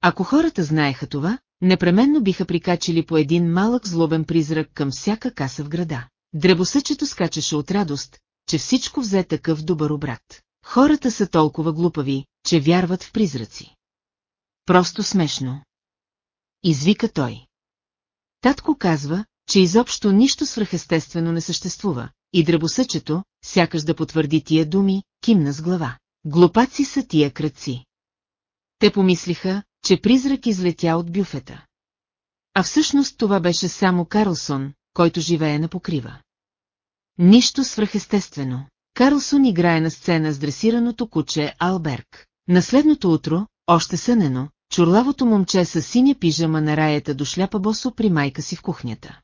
Ако хората знаеха това, непременно биха прикачили по един малък злобен призрак към всяка каса в града. Дребосъчето скачаше от радост, че всичко взе такъв добър обрат. Хората са толкова глупави, че вярват в призраци. Просто смешно. Извика той. Татко казва, че изобщо нищо свръхестествено не съществува, и дръбосъчето, сякаш да потвърди тия думи, кимна с глава. Глупаци са тия кръци. Те помислиха, че призрак излетя от бюфета. А всъщност това беше само Карлсон, който живее на покрива. Нищо свръхестествено. Карлсон играе на сцена с дресираното куче Алберг. На следното утро, още сънено, чурлавото момче с синя пижама на раята до шляпа босо при майка си в кухнята.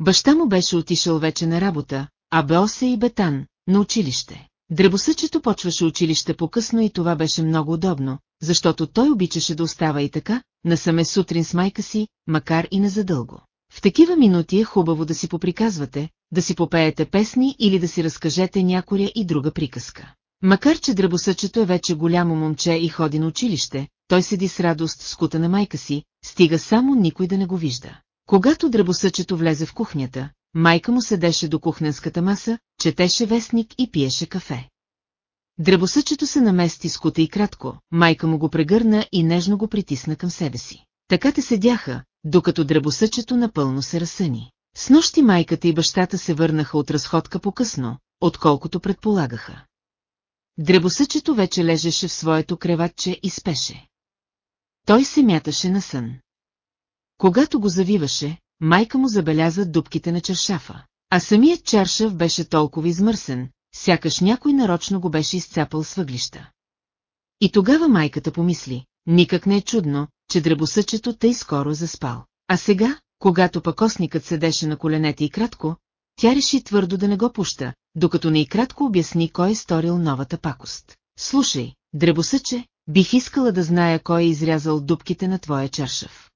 Баща му беше отишъл вече на работа, а Беосе и Бетан, на училище. Дребосъчето почваше училище по-късно и това беше много удобно, защото той обичаше да остава и така, насаме сутрин с майка си, макар и незадълго. В такива минути е хубаво да си поприказвате, да си попеете песни или да си разкажете някоя и друга приказка. Макар че дръбосъчето е вече голямо момче и ходи на училище, той седи с радост в скута на майка си, стига само никой да не го вижда. Когато дръбосъчето влезе в кухнята, майка му седеше до кухненската маса, четеше вестник и пиеше кафе. Дръбосъчето се намести с кута и кратко, майка му го прегърна и нежно го притисна към себе си. Така те седяха, докато дръбосъчето напълно се разсъни. С нощи майката и бащата се върнаха от разходка по-късно, отколкото предполагаха. Дребосъчето вече лежеше в своето креватче и спеше. Той се мяташе на сън. Когато го завиваше, майка му забеляза дубките на чершафа, а самият чаршав беше толкова измърсен, сякаш някой нарочно го беше изцапал с въглища. И тогава майката помисли, никак не е чудно, че дребосъчето тъй скоро заспал. А сега, когато пакосникът седеше на коленете и кратко, тя реши твърдо да не го пуща, докато не и кратко обясни кой е сторил новата пакост. Слушай, дребосъче, бих искала да зная кой е изрязал дубките на твоя чаршав.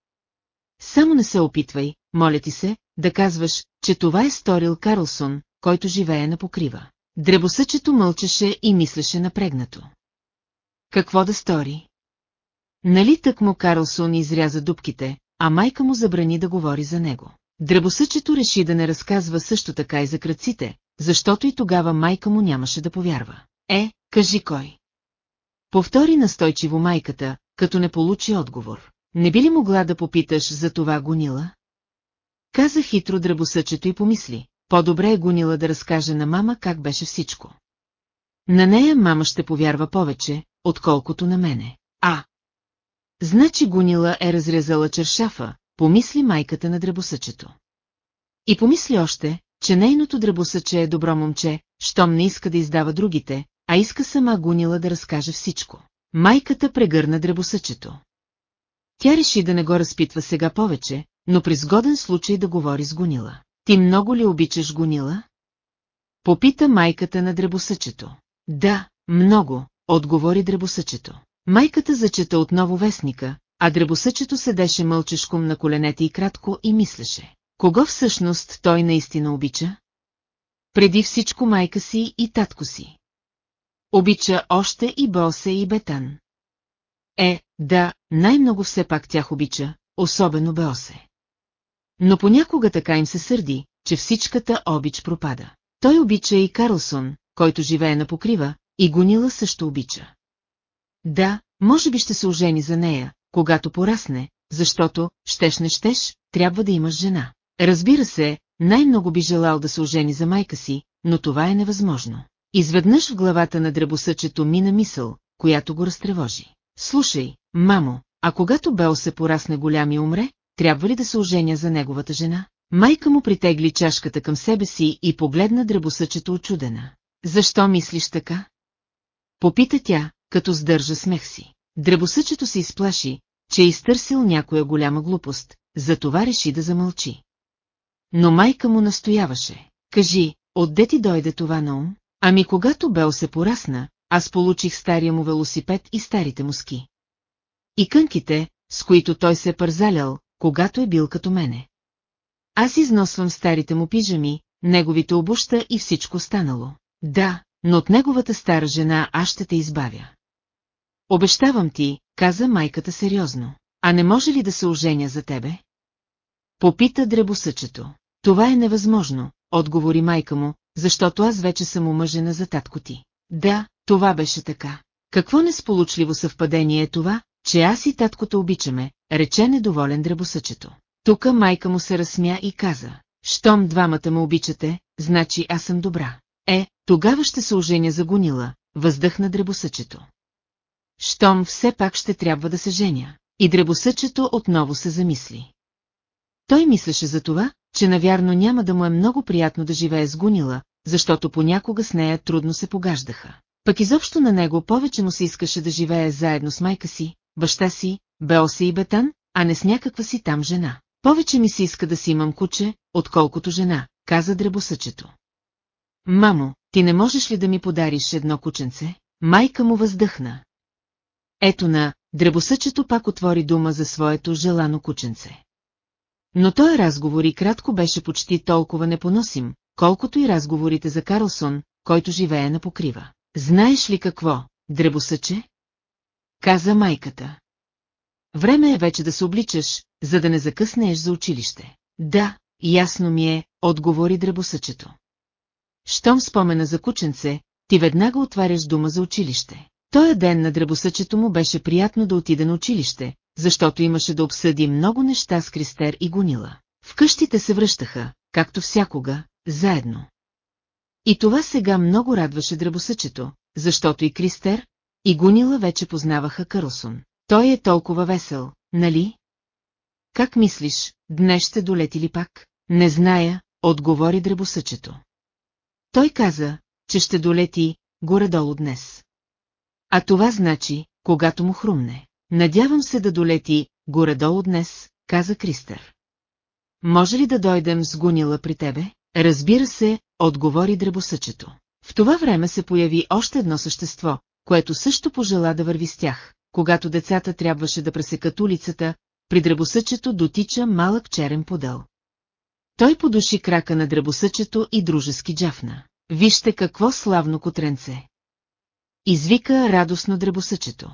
Само не се опитвай, моля ти се, да казваш, че това е сторил Карлсон, който живее на покрива. Дребосъчето мълчеше и мислеше напрегнато. Какво да стори? Нали тък му Карлсон изряза дубките, а майка му забрани да говори за него. Дръбосъчето реши да не разказва също така и за кръците, защото и тогава майка му нямаше да повярва. Е, кажи кой. Повтори настойчиво майката, като не получи отговор. не би ли могла да попиташ за това гонила? Каза хитро дръбосъчето и помисли, по-добре е гонила да разкаже на мама как беше всичко. На нея мама ще повярва повече, отколкото на мене. А! Значи гонила е разрезала чершафа, помисли майката на дръбосъчето. И помисли още, че нейното дръбосъче е добро момче, щом не иска да издава другите, а иска сама гонила да разкаже всичко. Майката прегърна дръбосъчето. Тя реши да не го разпитва сега повече, но при сгоден случай да говори с гонила. Ти много ли обичаш гонила? Попита майката на дребосъчето. Да, много, отговори дребосъчето. Майката зачета отново вестника, а дребосъчето седеше мълчешком на коленете и кратко и мислеше. Кого всъщност той наистина обича? Преди всичко майка си и татко си. Обича още и Босе и Бетан. Е, да, най-много все пак тях обича, особено Беосе. Но понякога така им се сърди, че всичката обич пропада. Той обича и Карлсон, който живее на покрива, и Гонила също обича. Да, може би ще се ожени за нея, когато порасне, защото, щеш не щеш, трябва да имаш жена. Разбира се, най-много би желал да се ожени за майка си, но това е невъзможно. Изведнъж в главата на дребосъчето мина мисъл, която го разтревожи. Слушай, мамо, а когато Бел се порасне голям и умре, трябва ли да се оженя за неговата жена? Майка му притегли чашката към себе си и погледна дребосъчето очудена. Защо мислиш така? Попита тя, като сдържа смех си. Дребосъчето се изплаши, че е изтърсил някоя голяма глупост, затова реши да замълчи. Но майка му настояваше. Кажи, отде ти дойде това на ум? Ами когато Бел се порасна, аз получих стария му велосипед и старите му ски. И кънките, с които той се е пързалял, когато е бил като мене. Аз износвам старите му пижами, неговите обуща и всичко станало. Да, но от неговата стара жена аз ще те избавя. Обещавам ти, каза майката сериозно. А не може ли да се оженя за тебе? Попита дребосъчето. Това е невъзможно, отговори майка му, защото аз вече съм омъжена за татко ти. Да, това беше така. Какво несполучливо съвпадение е това, че аз и таткото обичаме, рече недоволен дребосъчето. Тука майка му се разсмя и каза, щом двамата ме обичате, значи аз съм добра. Е, тогава ще се оженя за гонила, въздъхна дребосъчето. Щом все пак ще трябва да се женя. И дребосъчето отново се замисли. Той мислеше за това, че навярно няма да му е много приятно да живее с гонила, защото понякога с нея трудно се погаждаха. Пък изобщо на него повече му се искаше да живее заедно с майка си, баща си, Беосе и Бетан, а не с някаква си там жена. Повече ми се иска да си имам куче, отколкото жена, каза дребосъчето. Мамо, ти не можеш ли да ми подариш едно кученце? Майка му въздъхна. Ето на, дребосъчето пак отвори дума за своето желано кученце. Но той разговор и кратко беше почти толкова непоносим, колкото и разговорите за Карлсон, който живее на покрива. Знаеш ли какво, дребосъче? Каза майката. Време е вече да се обличаш, за да не закъснееш за училище. Да, ясно ми е, отговори дребосъчето. Щом спомена за кученце, ти веднага отваряш дума за училище. Тоя ден на дребосъчето му беше приятно да отиде на училище, защото имаше да обсъди много неща с Кристер и Гонила. В къщите се връщаха, както всякога, заедно. И това сега много радваше дребосъчето, защото и Кристер, и Гунила вече познаваха Карлсон. Той е толкова весел, нали? Как мислиш, днес ще долети ли пак? Не зная, отговори дребосъчето. Той каза, че ще долети горе-долу днес. А това значи, когато му хрумне. Надявам се да долети горе-долу днес, каза Кристер. Може ли да дойдем с Гунила при тебе? Разбира се, отговори дребосъчето. В това време се появи още едно същество, което също пожела да върви с тях. Когато децата трябваше да пресекат улицата, при дребосъчето дотича малък черен подел. Той подуши крака на дребосъчето и дружески джафна. Вижте какво славно котренце! Извика радостно дребосъчето.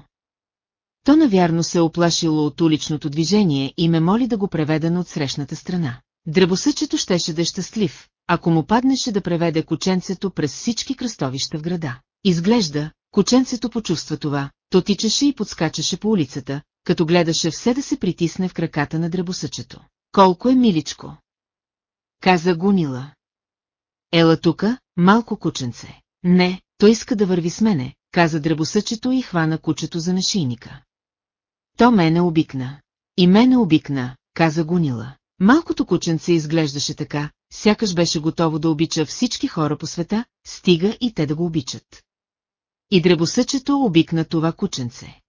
То навярно се е оплашило от уличното движение и ме моли да го преведа на отсрещната страна. Дребосъчето щеше да е щастлив, ако му паднеше да преведе кученцето през всички кръстовища в града. Изглежда, кученцето почувства това, то тичаше и подскачаше по улицата, като гледаше все да се притисне в краката на дребосъчето. Колко е миличко! Каза Гунила. Ела тука, малко кученце. Не, той иска да върви с мене, каза дребосъчето и хвана кучето за нашийника. То мене обикна. И мене обикна, каза Гунила. Малкото кученце изглеждаше така, сякаш беше готово да обича всички хора по света, стига и те да го обичат. И дребосъчето обикна това кученце.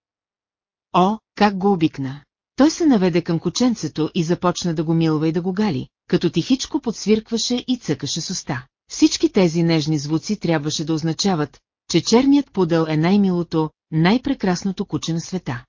О, как го обикна! Той се наведе към кученцето и започна да го милва и да го гали, като тихичко подсвиркваше и цъкаше с уста. Всички тези нежни звуци трябваше да означават, че черният пудъл е най-милото, най-прекрасното куче на света.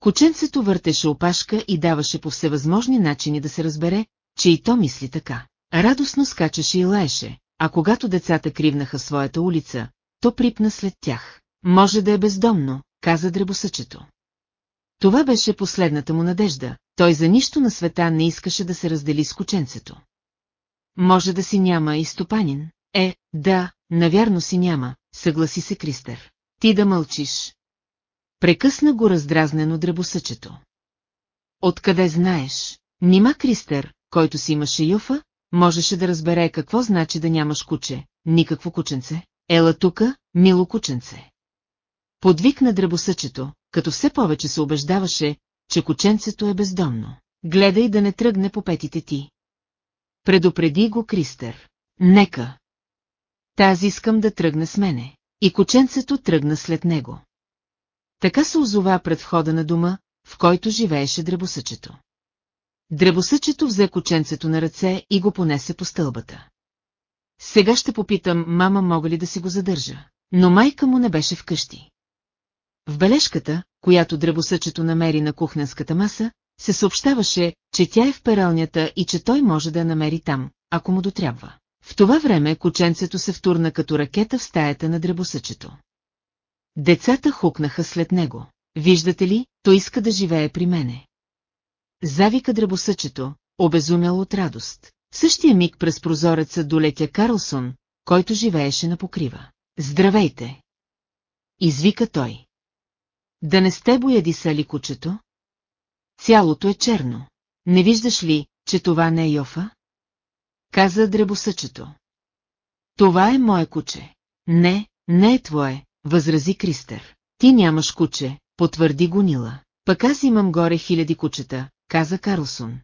Кученцето въртеше опашка и даваше по всевъзможни начини да се разбере, че и то мисли така. Радостно скачаше и лаеше, а когато децата кривнаха своята улица, то припна след тях. Може да е бездомно, каза дребосъчето. Това беше последната му надежда, той за нищо на света не искаше да се раздели с кученцето. Може да си няма и стопанин. Е, да, навярно си няма, съгласи се Кристер. Ти да мълчиш. Прекъсна го раздразнено дребосъчето. Откъде знаеш? Нима Кристер, който си имаше юфа, можеше да разбере какво значи да нямаш куче, никакво кученце. Ела тука, мило кученце. Подвикна дребосъчето, като все повече се убеждаваше, че кученцето е бездомно. Гледай да не тръгне по петите ти. Предупреди го Кристер. Нека. Тази искам да тръгне с мене. И кученцето тръгна след него. Така се озова пред входа на дома, в който живееше дребосъчето. Дребосъчето взе кученцето на ръце и го понесе по стълбата. Сега ще попитам, мама мога ли да си го задържа. Но майка му не беше вкъщи. В бележката, която дребосъчето намери на кухненската маса, се съобщаваше, че тя е в пералнята и че той може да я намери там, ако му дотрябва. В това време кученцето се втурна като ракета в стаята на дребосъчето. Децата хукнаха след него. Виждате ли, той иска да живее при мене. Завика дребосъчето, обезумял от радост. В същия миг през прозореца долетя Карлсон, който живееше на покрива. Здравейте! Извика той. Да не сте боядисали кучето? Цялото е черно. Не виждаш ли, че това не е Йофа? Каза дребосъчето. Това е мое куче. Не, не е твое, възрази Кристер. Ти нямаш куче, потвърди Гонила. Пък аз имам горе хиляди кучета, каза Карлсон.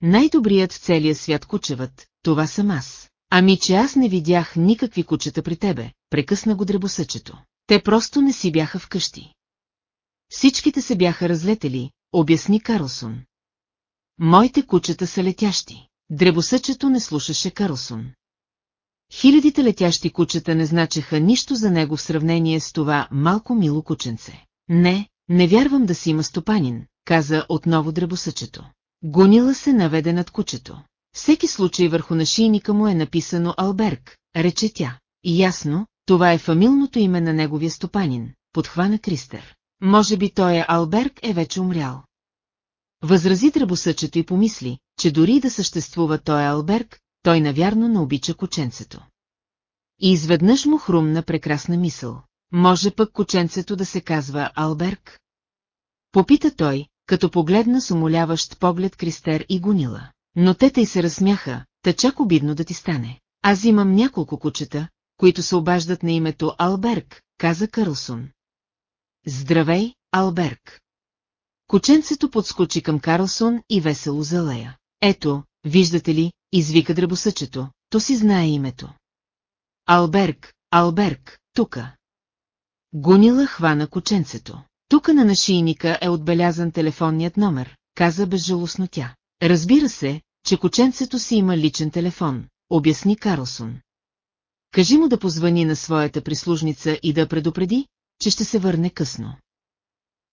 Най-добрият в целия свят кучевът, това съм аз. Ами че аз не видях никакви кучета при тебе, прекъсна го дребосъчето. Те просто не си бяха вкъщи. Всичките се бяха разлетели, обясни Карлсон. Моите кучета са летящи. Дребосъчето не слушаше Карлсон. Хилядите летящи кучета не значеха нищо за него в сравнение с това малко мило кученце. Не, не вярвам да си има стопанин, каза отново дребосъчето. Гонила се наведе над кучето. Всеки случай върху нашийника му е написано Алберг, рече тя. И ясно, това е фамилното име на неговия стопанин, подхвана Кристер. Може би той е Алберг е вече умрял. Възрази дръбосъчето и помисли, че дори да съществува той Алберг, той навярно не обича кученцето. И изведнъж му хрумна прекрасна мисъл. Може пък кученцето да се казва Алберг? Попита той, като погледна с умоляващ поглед Кристер и Гунила. Но те тъй се разсмяха, та чак обидно да ти стане. Аз имам няколко кучета, които се обаждат на името Алберг, каза Карлсон. Здравей, Алберг. Кученцето подскочи към Карлсон и весело залея. Ето, виждате ли, извика дръбосъчето, то си знае името. Алберг, Алберг, тука. Гунила хвана кученцето. Тука на нашийника е отбелязан телефонният номер, каза безжалостно тя. Разбира се, че кученцето си има личен телефон, обясни Карлсон. Кажи му да позвани на своята прислужница и да предупреди, че ще се върне късно.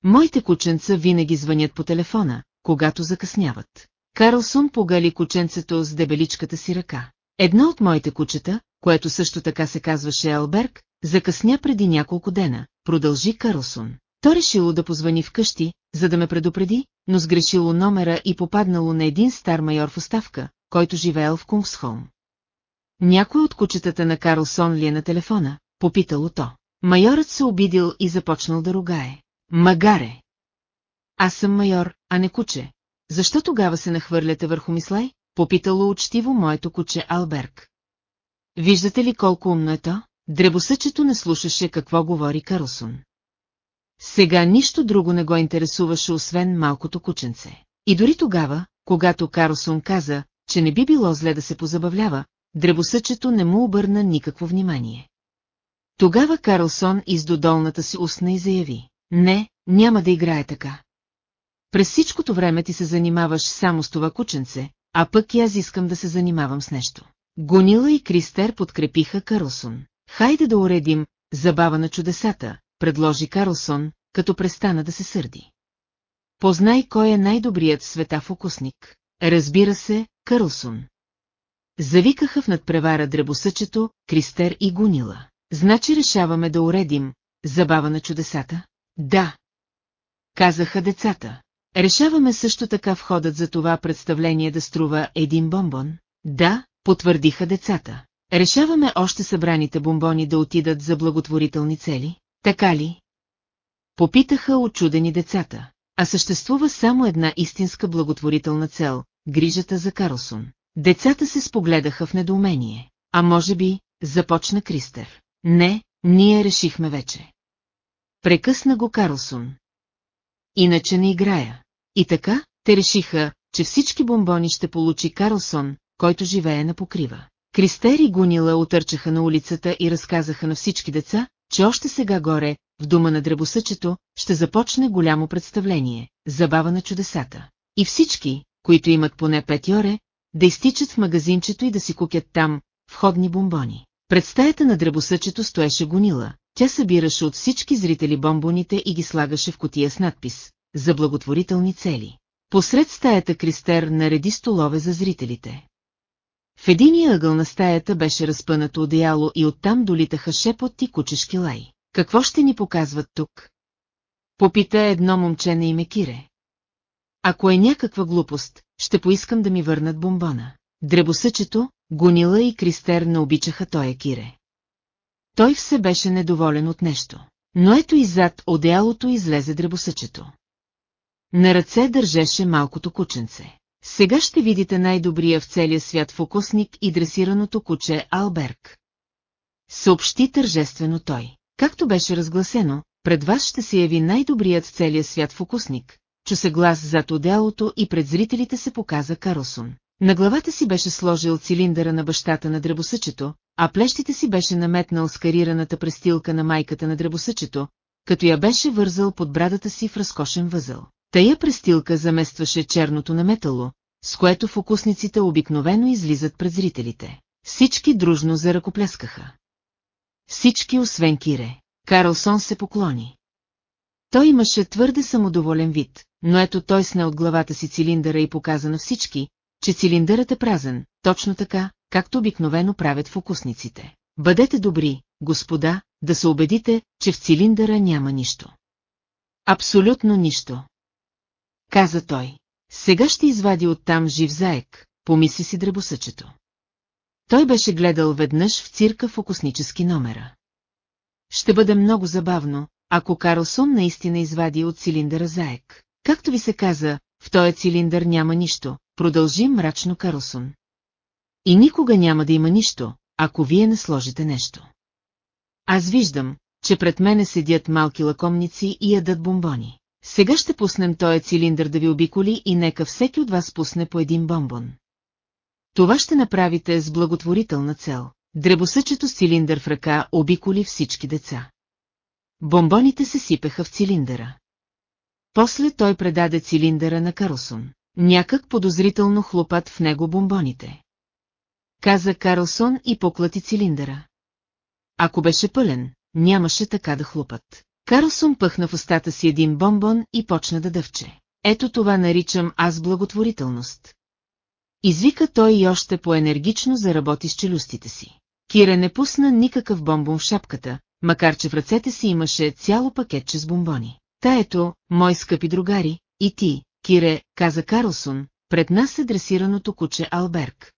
Моите кученца винаги звънят по телефона, когато закъсняват. Карлсон погали кученцето с дебеличката си ръка. Едно от моите кучета, което също така се казваше Елберг, закъсня преди няколко дена, продължи Карлсон. То решило да позвани вкъщи, за да ме предупреди, но сгрешило номера и попаднало на един стар майор в оставка, който живеел в Кунгсхолм. Някой от кучетата на Карлсон ли е на телефона? Попитало то. Майорът се обидил и започнал да ругае. Магаре! Аз съм майор, а не куче. Защо тогава се нахвърляте върху Мислай? Попитало учтиво моето куче Алберг. Виждате ли колко умно е то? Дребосъчето не слушаше какво говори Карлсон. Сега нищо друго не го интересуваше, освен малкото кученце. И дори тогава, когато Карлсон каза, че не би било зле да се позабавлява, дребосъчето не му обърна никакво внимание. Тогава Карлсон изду долната си устна и заяви. Не, няма да играе така. През всичкото време ти се занимаваш само с това кученце, а пък и аз искам да се занимавам с нещо. Гонила и Кристер подкрепиха Карлсон. Хайде да уредим забава на чудесата, предложи Карлсон, като престана да се сърди. Познай кой е най-добрият в света фокусник. Разбира се, Карлсон. Завикаха в надпревара дребосъчето, Кристер и Гунила. Значи решаваме да уредим забава на чудесата? Да. Казаха децата. Решаваме също така входът за това представление да струва един бомбон? Да, потвърдиха децата. Решаваме още събраните бомбони да отидат за благотворителни цели, така ли? Попитаха очудени децата. А съществува само една истинска благотворителна цел – грижата за Карлсон. Децата се спогледаха в недоумение. А може би, започна Кристер. Не, ние решихме вече. Прекъсна го Карлсон. Иначе не играя. И така, те решиха, че всички бомбони ще получи Карлсон, който живее на покрива. Кристер и Гунила отърчаха на улицата и разказаха на всички деца, че още сега горе, в дома на дребосъчето, ще започне голямо представление – забава на чудесата. И всички, които имат поне пет йоре, да изтичат в магазинчето и да си купят там входни бомбони. Пред стаята на дребосъчето стоеше гонила, тя събираше от всички зрители бомбоните и ги слагаше в котия с надпис «За благотворителни цели». Посред стаята Кристер нареди столове за зрителите. В единия ъгъл на стаята беше разпънато одеяло и оттам долитаха шепот и кучешки лай. Какво ще ни показват тук? Попита едно момче на име Кире. Ако е някаква глупост, ще поискам да ми върнат бомбона. Дребосъчето, Гонила и Кристер не обичаха тоя Кире. Той все беше недоволен от нещо. Но ето и зад одеялото излезе дребосъчето. На ръце държеше малкото кученце. Сега ще видите най-добрия в целия свят фокусник и дресираното куче Алберг. Съобщи тържествено той. Както беше разгласено, пред вас ще се яви най-добрият в целия свят фокусник. Чу се глас зад отделото и пред зрителите се показа Карлсон. На главата си беше сложил цилиндъра на бащата на дребосъчето, а плещите си беше наметнал с карираната престилка на майката на дребосъчето, като я беше вързал под брадата си в разкошен възъл. Тая престилка заместваше черното наметало, с което фокусниците обикновено излизат пред зрителите. Всички дружно заръкопляскаха. Всички освен Кире. Карлсон се поклони. Той имаше твърде самодоволен вид, но ето той сне от главата си цилиндъра и показа на всички, че цилиндърът е празен, точно така, както обикновено правят фокусниците. Бъдете добри, господа, да се убедите, че в цилиндъра няма нищо. Абсолютно нищо. Каза той. Сега ще извади оттам жив заек, помисли си дребосъчето. Той беше гледал веднъж в цирка фокуснически номера. Ще бъде много забавно, ако Карлсон наистина извади от цилиндъра заек. Както ви се каза, в този цилиндър няма нищо, продължи мрачно Карлсон. И никога няма да има нищо, ако вие не сложите нещо. Аз виждам, че пред мене седят малки лакомници и ядат бомбони. Сега ще пуснем този цилиндър да ви обиколи и нека всеки от вас пусне по един бомбон. Това ще направите с благотворителна цел. Дребосъчето с цилиндър в ръка обиколи всички деца. Бомбоните се сипеха в цилиндъра. После той предаде цилиндъра на Карлсон. Някак подозрително хлопат в него бомбоните. Каза Карлсон и поклати цилиндъра. Ако беше пълен, нямаше така да хлопат. Карлсон пъхна в устата си един бомбон и почна да дъвче. Ето това наричам аз благотворителност. Извика той и още по-енергично заработи с челюстите си. Кира не пусна никакъв бомбон в шапката, макар че в ръцете си имаше цяло пакетче с бомбони. Та ето, мои скъпи другари, и ти, Кире, каза Карлсон, пред нас е дресираното куче Алберг.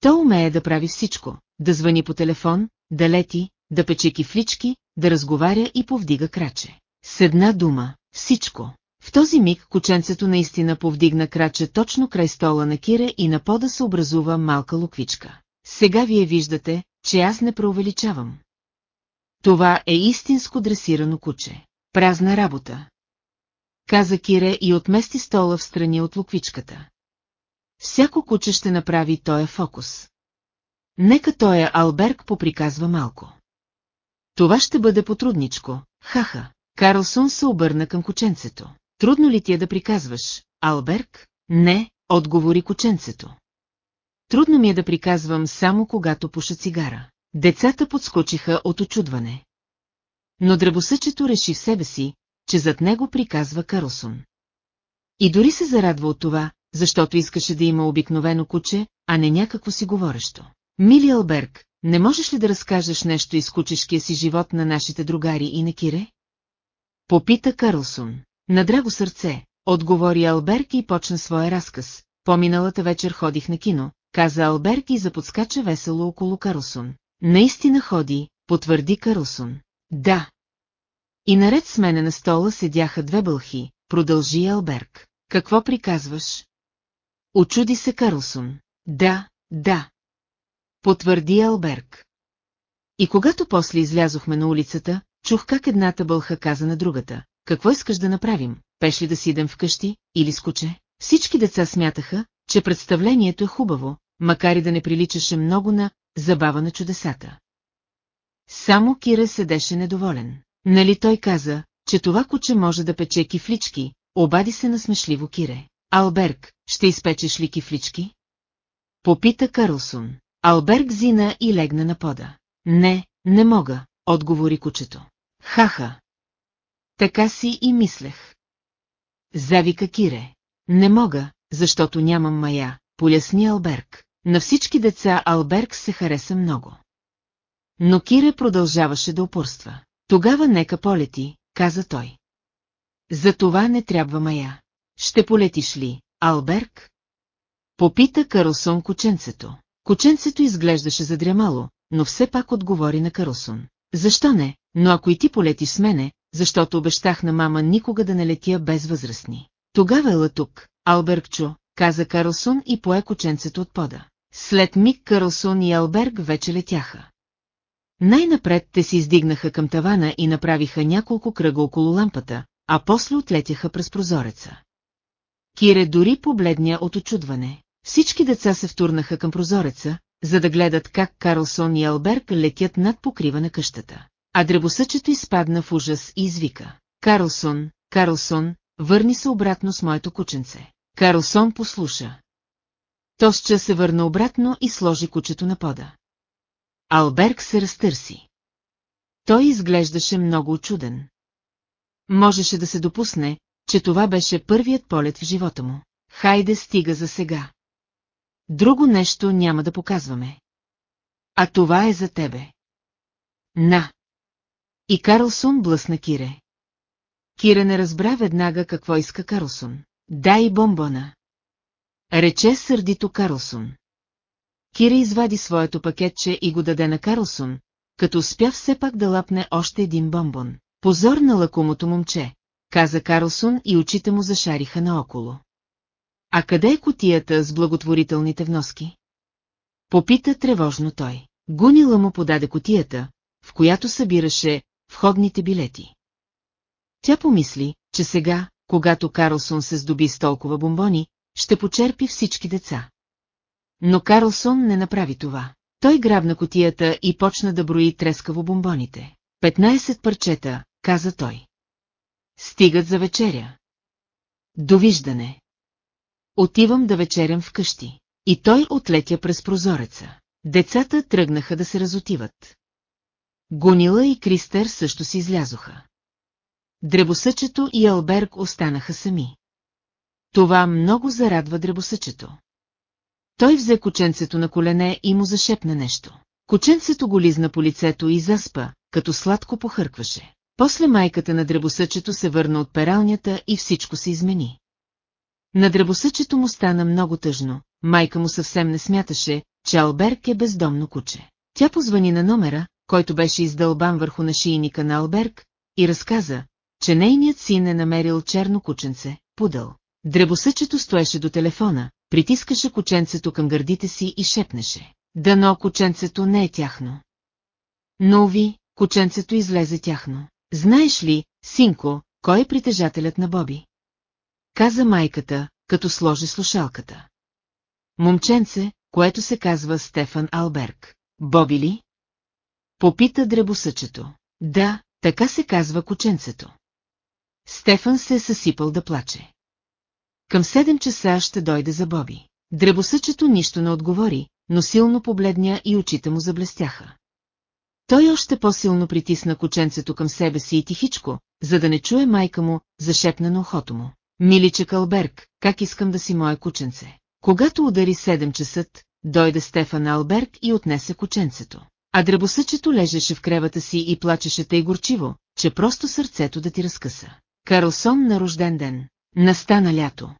То умее да прави всичко, да звъни по телефон, да лети, да пече кифлички, да разговаря и повдига краче. С една дума, всичко. В този миг кученцето наистина повдигна краче точно край стола на Кире и на пода се образува малка луквичка. Сега вие виждате, че аз не преувеличавам. Това е истинско дресирано куче. Празна работа. Каза Кире и отмести стола в страни от луквичката. Всяко куче ще направи тоя фокус. Нека тоя Алберг поприказва малко. Това ще бъде потрудничко, хаха. Карлсон се обърна към кученцето. Трудно ли ти е да приказваш, Алберг? Не, отговори кученцето. Трудно ми е да приказвам само когато пуша цигара. Децата подскочиха от очудване. Но дръбосъчето реши в себе си, че зад него приказва Карлсон. И дори се зарадва от това, защото искаше да има обикновено куче, а не някакво си говорещо. Мили Алберг, не можеш ли да разкажеш нещо из кучешкия си живот на нашите другари и Некире? Попита Карлсон. На драго сърце, отговори Алберг и почна своя разказ. Поминалата вечер ходих на кино, каза Алберг и заподскача весело около Карлсон. Наистина ходи, потвърди Карлсон. Да. И наред с мене на стола седяха две бълхи, продължи Алберг. Какво приказваш? Очуди се Карлсон. Да, да. Потвърди Алберг. И когато после излязохме на улицата, чух как едната бълха каза на другата. Какво искаш да направим? Пеш ли да си идем вкъщи, или скуче? Всички деца смятаха, че представлението е хубаво, макар и да не приличаше много на забава на чудесата. Само Кира седеше недоволен. Нали той каза, че това куче може да пече кифлички, обади се на смешливо Кире. Алберг, ще изпечеш ли кифлички? Попита Карлсон. Алберг зина и легна на пода. Не, не мога, отговори кучето. Хаха. Така си и мислех. Завика Кире. Не мога, защото нямам мая, поясни Алберг. На всички деца Алберг се хареса много. Но Кире продължаваше да упорства. Тогава нека полети, каза той. За това не трябва мая. Ще полетиш ли, Алберг? Попита Карлсон кученцето. Кученцето изглеждаше задрямало, но все пак отговори на Карлсон. Защо не, но ако и ти полетиш с мене, защото обещах на мама никога да не летя без възрастни. Тогава ела тук, Алберг чу, каза Карлсон и пое кученцето от пода. След миг Карлсон и Алберг вече летяха. Най-напред те се издигнаха към тавана и направиха няколко кръга около лампата, а после отлетяха през прозореца. Кире дори побледня от очудване. Всички деца се втурнаха към прозореца, за да гледат как Карлсон и Алберг летят над покрива на къщата. А дребосъчето изпадна в ужас и извика. Карлсон, Карлсон, върни се обратно с моето кученце. Карлсон послуша. Тосча се върна обратно и сложи кучето на пода. Алберг се разтърси. Той изглеждаше много очуден. Можеше да се допусне, че това беше първият полет в живота му. Хайде стига за сега. Друго нещо няма да показваме. А това е за тебе. На. И Карлсон блъсна Кире. Кире не разбра веднага какво иска Карлсон. Дай бомбона. Рече сърдито Карлсон. Кире извади своето пакетче и го даде на Карлсон, като успя все пак да лапне още един бомбон. Позор на лакомото момче, каза Карлсон и очите му зашариха наоколо. А къде е котията с благотворителните вноски? Попита тревожно той. Гунила му подаде котията, в която събираше входните билети. Тя помисли, че сега, когато Карлсон се здоби с толкова бомбони, ще почерпи всички деца. Но Карлсон не направи това. Той грабна котията и почна да брои трескаво бомбоните. 15 парчета, каза той. Стигат за вечеря. Довиждане. Отивам да вечерям вкъщи. И той отлетя през прозореца. Децата тръгнаха да се разотиват. Гонила и Кристер също си излязоха. Дребосъчето и Алберг останаха сами. Това много зарадва дребосъчето. Той взе кученцето на колене и му зашепна нещо. Кученцето го лизна по лицето и заспа, като сладко похъркваше. После майката на дребосъчето се върна от пералнята и всичко се измени. На дребосъчето му стана много тъжно, майка му съвсем не смяташе, че Алберг е бездомно куче. Тя позвани на номера, който беше издълбан върху нашийника на Алберг, и разказа, че нейният син е намерил черно кученце, пудъл. Дребосъчето стоеше до телефона, притискаше кученцето към гърдите си и шепнеше. Дано кученцето не е тяхно. Но ви, кученцето излезе тяхно. Знаеш ли, синко, кой е притежателят на Боби? Каза майката, като сложи слушалката. Момченце, което се казва Стефан Алберг. Боби ли? Попита дребосъчето. Да, така се казва кученцето. Стефан се е съсипал да плаче. Към 7 часа ще дойде за Боби. Дребосъчето нищо не отговори, но силно побледня и очите му заблестяха. Той още по-силно притисна кученцето към себе си и тихичко, за да не чуе майка му, зашепна на ухото му. Миличе Калберг, как искам да си мое кученце. Когато удари 7 часът, дойде Стефан Алберг и отнесе кученцето. А дребосъчето лежеше в кревата си и плачеше тъй горчиво, че просто сърцето да ти разкъса. Карлсон на рожден ден. Настана лято.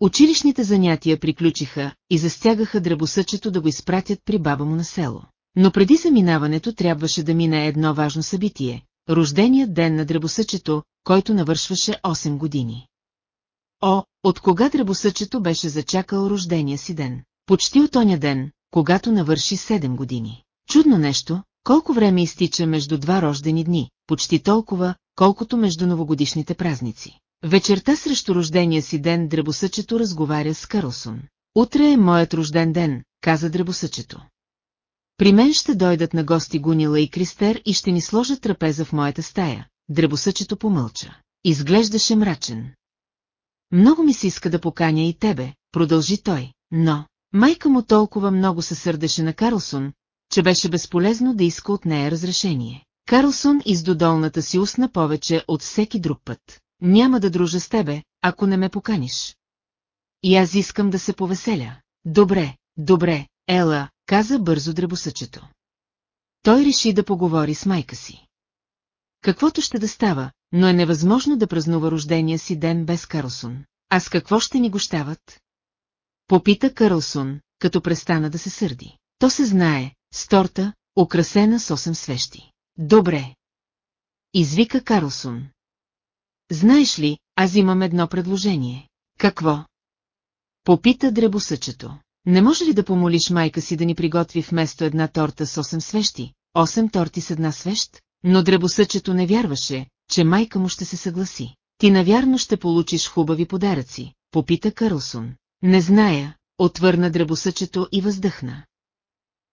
Училищните занятия приключиха и застягаха дребосъчето да го изпратят при баба му на село. Но преди заминаването трябваше да мине едно важно събитие – рожденият ден на дребосъчето, който навършваше 8 години. О, от кога дребосъчето беше зачакал рождения си ден? Почти от оня ден, когато навърши 7 години. Чудно нещо, колко време изтича между два рождени дни, почти толкова, колкото между новогодишните празници. Вечерта срещу рождения си ден дребосъчето разговаря с Карлсон. Утре е моят рожден ден, каза дребосъчето. При мен ще дойдат на гости Гунила и Кристер и ще ни сложат трапеза в моята стая. Дребосъчето помълча. Изглеждаше мрачен. Много ми се иска да поканя и тебе, продължи той, но... Майка му толкова много се сърдеше на Карлсон, че беше безполезно да иска от нея разрешение. Карлсон издодолната си устна повече от всеки друг път. Няма да дружа с тебе, ако не ме поканиш. И аз искам да се повеселя. Добре, добре, Ела, каза бързо дребосъчето. Той реши да поговори с майка си. Каквото ще да става, но е невъзможно да празнува рождения си ден без Карлсон. А с какво ще ни гощават? Попита Карлсон, като престана да се сърди. То се знае, с торта, украсена с 8 свещи. Добре. Извика Карлсон. Знаеш ли, аз имам едно предложение. Какво? Попита дребосъчето. Не може ли да помолиш майка си да ни приготви вместо една торта с 8 свещи, 8 торти с една свещ? Но дребосъчето не вярваше, че майка му ще се съгласи. Ти навярно ще получиш хубави подаръци, попита Карлсон. Не зная, отвърна дребосъчето и въздъхна.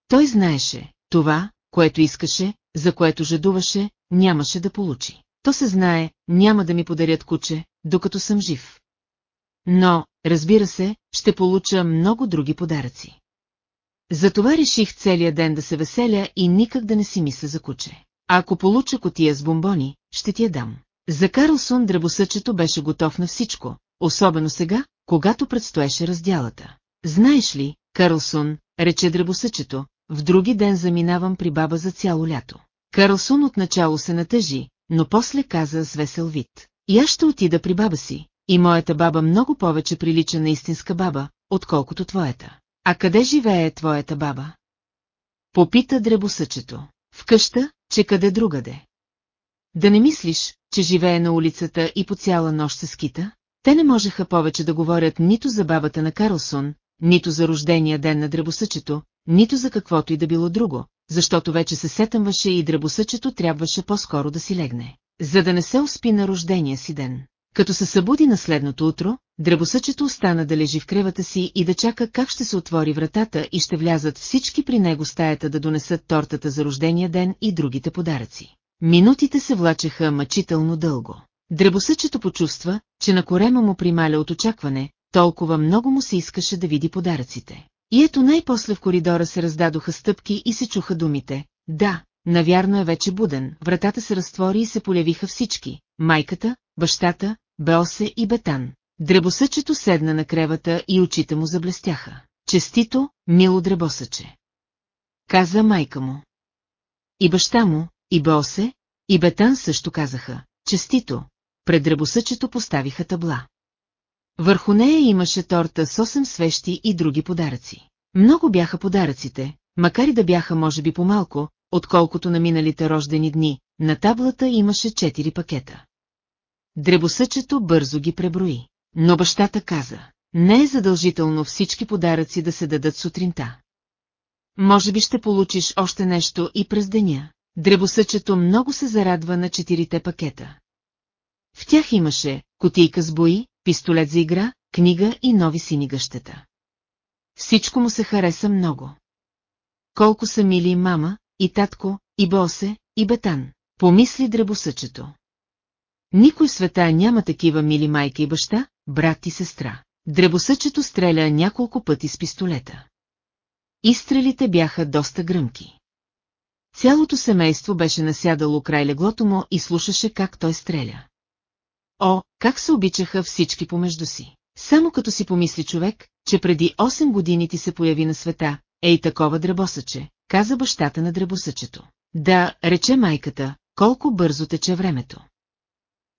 Той знаеше, това, което искаше, за което жадуваше, нямаше да получи. То се знае, няма да ми подарят куче, докато съм жив. Но, разбира се, ще получа много други подаръци. Затова реших целият ден да се веселя и никак да не си мисля за куче. А ако получа котия с бомбони, ще ти я дам. За Карлсон дръбосъчето беше готов на всичко, особено сега, когато предстоеше раздялата. Знаеш ли, Карлсон, рече дръбосъчето, в други ден заминавам при баба за цяло лято. Карлсон отначало се натъжи, но после каза с весел вид. И аз ще отида при баба си, и моята баба много повече прилича на истинска баба, отколкото твоята. А къде живее твоята баба? Попита дребосъчето. В къща, че къде другаде. Да не мислиш, че живее на улицата и по цяла нощ се скита? Те не можеха повече да говорят нито за бабата на Карлсон, нито за рождения ден на дребосъчето, нито за каквото и да било друго, защото вече се сетъмваше и дребосъчето трябваше по-скоро да си легне, за да не се успи на рождения си ден. Като се събуди на следното утро, дребосъчето остана да лежи в кревата си и да чака как ще се отвори вратата и ще влязат всички при него стаята да донесат тортата за рождения ден и другите подаръци. Минутите се влачеха мъчително дълго. Дребосъчето почувства, че на корема му прималя от очакване, толкова много му се искаше да види подаръците. И ето най-после в коридора се раздадоха стъпки и се чуха думите. Да, навярно е вече буден, вратата се разтвори и се полявиха всички. Майката, бащата, Беосе и Бетан. Дребосъчето седна на кревата и очите му заблестяха. Честито, мило дребосъче. Каза майка му. И баща му, и Беосе, и Бетан също казаха. Честито. Пред дребосъчето поставиха табла. Върху нея имаше торта с 8 свещи и други подаръци. Много бяха подаръците, макар и да бяха може би по-малко, отколкото на миналите рождени дни, на таблата имаше 4 пакета. Дребосъчето бързо ги преброи. Но бащата каза, не е задължително всички подаръци да се дадат сутринта. Може би ще получиш още нещо и през деня. Дребосъчето много се зарадва на четирите пакета. В тях имаше котийка с бои, пистолет за игра, книга и нови сини гъщета. Всичко му се хареса много. Колко са мили мама, и татко, и Босе, и Бетан, помисли дребосъчето. Никой в света няма такива мили майка и баща, брат и сестра. Дребосъчето стреля няколко пъти с пистолета. Изстрелите бяха доста гръмки. Цялото семейство беше насядало край леглото му и слушаше как той стреля. О, как се обичаха всички помежду си. Само като си помисли човек, че преди 8 години ти се появи на света, ей такова дребосъче, каза бащата на дребосъчето. Да, рече майката, колко бързо тече времето.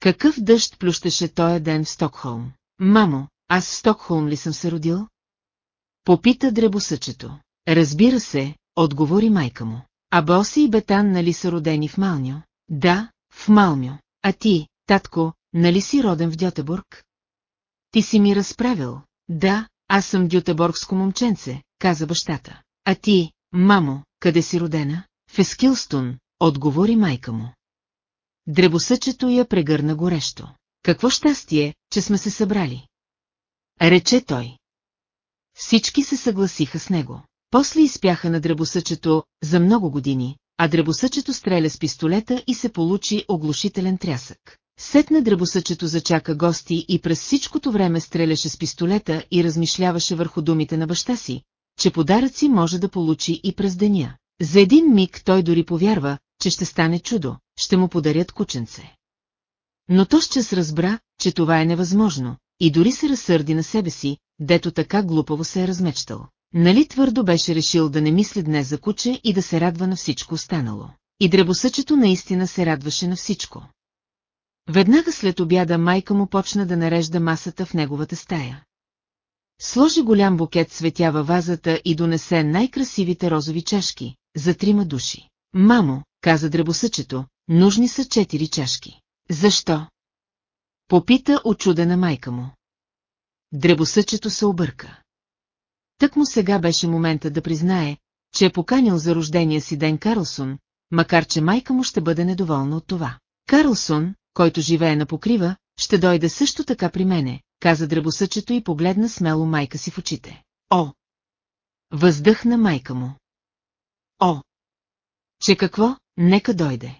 Какъв дъжд плющеше тоя ден в Стокхолм? Мамо, аз в Стокхолм ли съм се родил? Попита дребосъчето. Разбира се, отговори майка му. А Боси и Бетан нали са родени в Малньо? Да, в Малмьо. А ти, татко, нали си роден в Дьотебург? Ти си ми разправил. Да, аз съм дютеборгско момченце, каза бащата. А ти, мамо, къде си родена? В Ескилстон, отговори майка му. Дребосъчето я прегърна горещо. Какво щастие, че сме се събрали. Рече той. Всички се съгласиха с него. После изпяха на дребосъчето за много години, а дребосъчето стреля с пистолета и се получи оглушителен трясък. Сетна дребосъчето зачака гости и през всичкото време стреляше с пистолета и размишляваше върху думите на баща си, че подаръци може да получи и през деня. За един миг той дори повярва, че ще стане чудо, ще му подарят кученце. Но то с разбра, че това е невъзможно, и дори се разсърди на себе си, дето така глупаво се е размечтал. Нали твърдо беше решил да не мисли днес за куче и да се радва на всичко останало. И дребосъчето наистина се радваше на всичко. Веднага след обяда майка му почна да нарежда масата в неговата стая. Сложи голям букет цветя във вазата и донесе най-красивите розови чашки, за трима души. Мамо, каза дребосъчето, нужни са четири чашки. Защо? Попита очудена майка му. Дребосъчето се обърка. Тък му сега беше момента да признае, че е поканил за рождения си ден Карлсон, макар че майка му ще бъде недоволна от това. Карлсон, който живее на покрива, ще дойде също така при мене, каза дребосъчето и погледна смело майка си в очите. О! Въздъхна майка му. О! Че какво, нека дойде.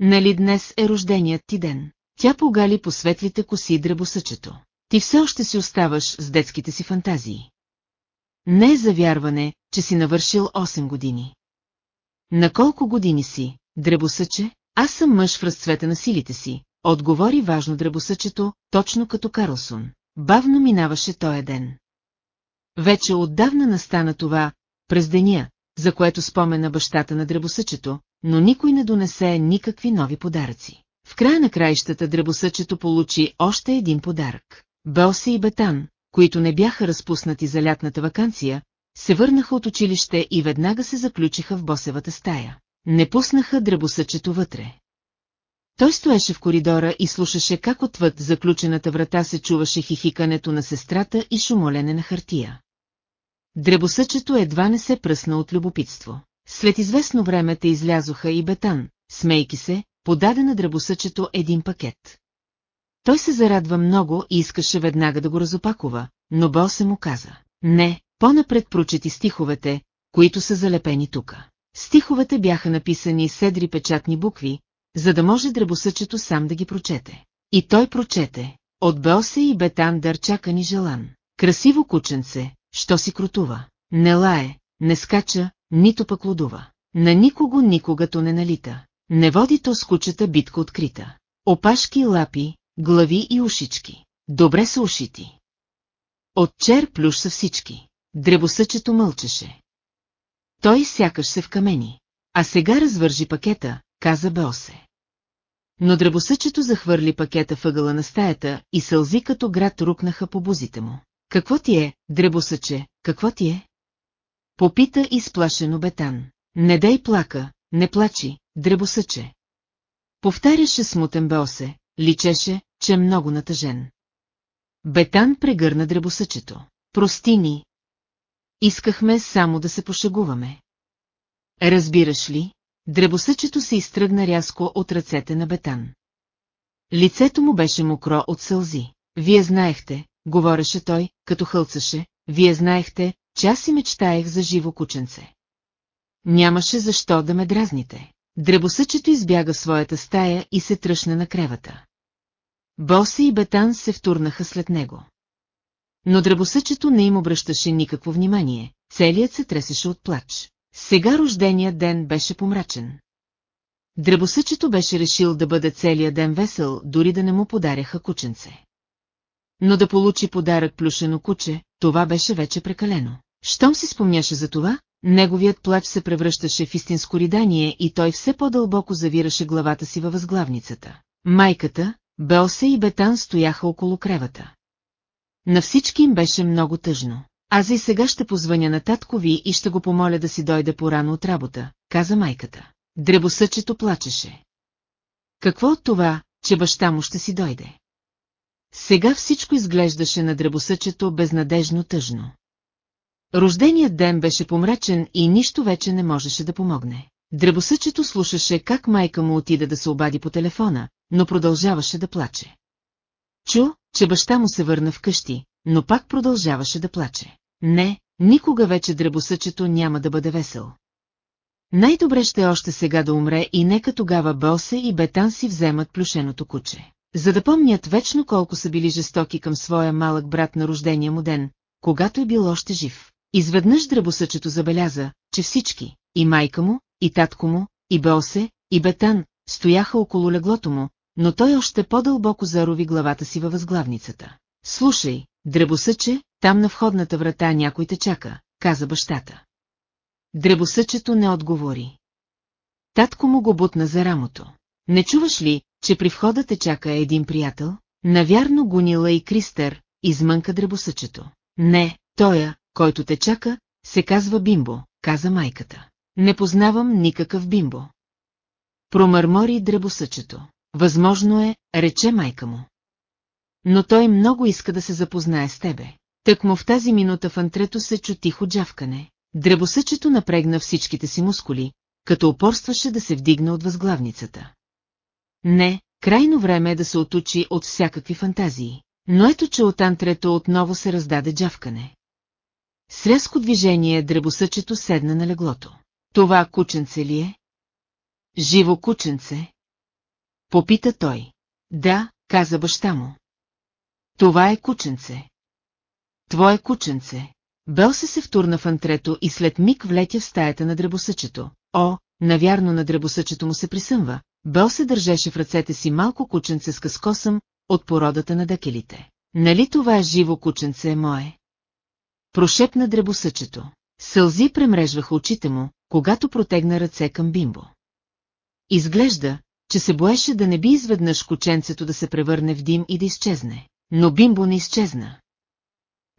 Нали днес е рожденият ти ден? Тя погали по светлите коси дребосъчето. Ти все още си оставаш с детските си фантазии. Не е завярване, че си навършил 8 години. На колко години си, дребосъче? Аз съм мъж в разцвета на силите си, отговори важно дребосъчето, точно като Карлсон. Бавно минаваше този ден. Вече отдавна настана това, през деня, за което спомена бащата на дребосъчето, но никой не донесе никакви нови подаръци. В края на краищата дребосъчето получи още един подарък. Белси и Бетан, които не бяха разпуснати за лятната вакансия, се върнаха от училище и веднага се заключиха в босевата стая. Не пуснаха дребосъчето вътре. Той стоеше в коридора и слушаше как отвъд заключената врата се чуваше хихикането на сестрата и шумолене на хартия. Дребосъчето едва не се пръсна от любопитство. След известно време те излязоха и Бетан, смейки се, подаде на дребосъчето един пакет. Той се зарадва много и искаше веднага да го разопакова, но Босе му каза. Не, по-напред прочети стиховете, които са залепени тука. Стиховете бяха написани седри печатни букви, за да може дребосъчето сам да ги прочете. И той прочете. От Босе и Бетан дърчака ни желан. Красиво кученце, що си крутува. Не лае, не скача, нито пък лудува. На никого никогато не налита. Не води то с кучета битка открита. Опашки лапи, глави и ушички. Добре са ушити. От чер плюш са всички. Дребосъчето мълчеше. Той сякаш се в камени. А сега развържи пакета, каза Беосе. Но дребосъчето захвърли пакета въгъла на стаята и сълзи като град рукнаха по бузите му. Какво ти е, дребосъче, какво ти е? Попита изплашено Бетан. Не дай плака, не плачи, дребосъче. Повтаряше смутен Беосе, личеше, че е много натъжен. Бетан прегърна дребосъчето. Прости ни. Искахме само да се пошегуваме. Разбираш ли, дребосъчето се изтръгна рязко от ръцете на Бетан. Лицето му беше мокро от сълзи. Вие знаехте, говореше той, като хълцаше, вие знаехте, че аз си мечтаех за живо кученце. Нямаше защо да ме дразните. Дребосъчето избяга в своята стая и се тръщна на кревата. Боси и Бетан се втурнаха след него. Но дребосъчето не им обръщаше никакво внимание, целият се тресеше от плач. Сега рожденият ден беше помрачен. Дребосъчето беше решил да бъде целият ден весел, дори да не му подаряха кученце. Но да получи подарък плюшено куче, това беше вече прекалено. Щом си спомняше за това, неговият плач се превръщаше в истинско ридание и той все по-дълбоко завираше главата си във възглавницата. Майката, Белсе и Бетан стояха около кревата. На всички им беше много тъжно. Аз и сега ще позвъня на татко ви и ще го помоля да си дойде порано от работа, каза майката. Дребосъчето плачеше. Какво от това, че баща му ще си дойде? Сега всичко изглеждаше на дребосъчето безнадежно тъжно. Рожденият ден беше помрачен и нищо вече не можеше да помогне. Дребосъчето слушаше как майка му отида да се обади по телефона, но продължаваше да плаче. Чу, че баща му се върна вкъщи, но пак продължаваше да плаче. Не, никога вече дребосъчето няма да бъде весел. Най-добре ще е още сега да умре и нека тогава Босе и Бетан си вземат плюшеното куче. За да помнят вечно колко са били жестоки към своя малък брат на рождения му ден, когато е бил още жив. Изведнъж дребосъчето забеляза, че всички, и майка му, и татко му, и Босе, и Бетан, стояха около леглото му, но той още по-дълбоко зарови главата си във възглавницата. Слушай, дребосъче, там на входната врата някой те чака, каза бащата. Дребосъчето не отговори. Татко му го бутна за рамото. Не чуваш ли, че при входа те чака един приятел? Навярно гонила и Кристер, измънка дребосъчето. Не, тоя, който те чака, се казва Бимбо, каза майката. Не познавам никакъв Бимбо. Промърмори дребосъчето. Възможно е, рече майка му. Но той много иска да се запознае с тебе. Тък му в тази минута в антрето се чу тихо джавкане. Дребосъчето напрегна всичките си мускули, като упорстваше да се вдигне от възглавницата. Не, крайно време е да се отучи от всякакви фантазии. Но ето, че от антрето отново се раздаде джавкане. С рязко движение дребосъчето седна на леглото. Това кученце ли е? Живо кученце? Попита той. Да, каза баща му. Това е кученце. Твое кученце. Бел се се втурна в антрето и след миг влетя в стаята на дребосъчето. О, навярно на дребосъчето му се присъмва. Бел се държеше в ръцете си малко кученце с къскосъм от породата на декелите. Нали това живо кученце е мое? Прошепна дребосъчето. Сълзи премрежваха очите му, когато протегна ръце към бимбо. Изглежда, че се боеше да не би изведнъж кученцето да се превърне в дим и да изчезне. Но бимбо не изчезна.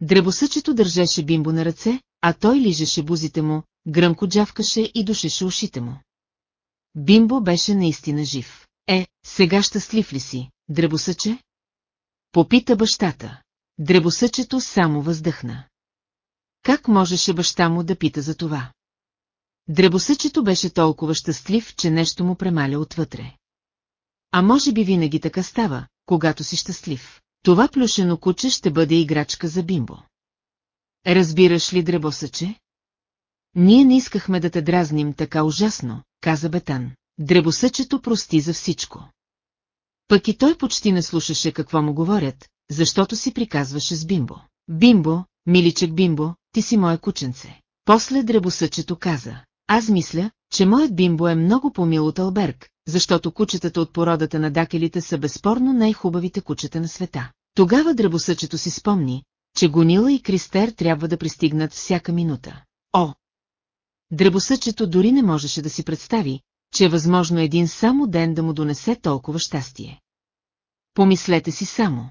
Дребосъчето държеше бимбо на ръце, а той лижеше бузите му, гръмко джавкаше и душеше ушите му. Бимбо беше наистина жив. Е, сега щастлив ли си, дребосъче? Попита бащата. Дребосъчето само въздъхна. Как можеше баща му да пита за това? Дребосъчето беше толкова щастлив, че нещо му премаля отвътре. А може би винаги така става, когато си щастлив. Това плюшено куче ще бъде играчка за бимбо. Разбираш ли, дребосъче? Ние не искахме да те дразним така ужасно, каза Бетан. Дребосъчето прости за всичко. Пък и той почти не слушаше какво му говорят, защото си приказваше с Бимбо. Бимбо, миличък Бимбо, ти си мое кученце. После дребосъчето каза. Аз мисля, че моят Бимбо е много помил от Алберг, защото кучетата от породата на дакелите са безспорно най-хубавите кучета на света. Тогава дребосъчето си спомни, че Гонила и Кристер трябва да пристигнат всяка минута. О! Дребосъчето дори не можеше да си представи, че е възможно един само ден да му донесе толкова щастие. Помислете си само.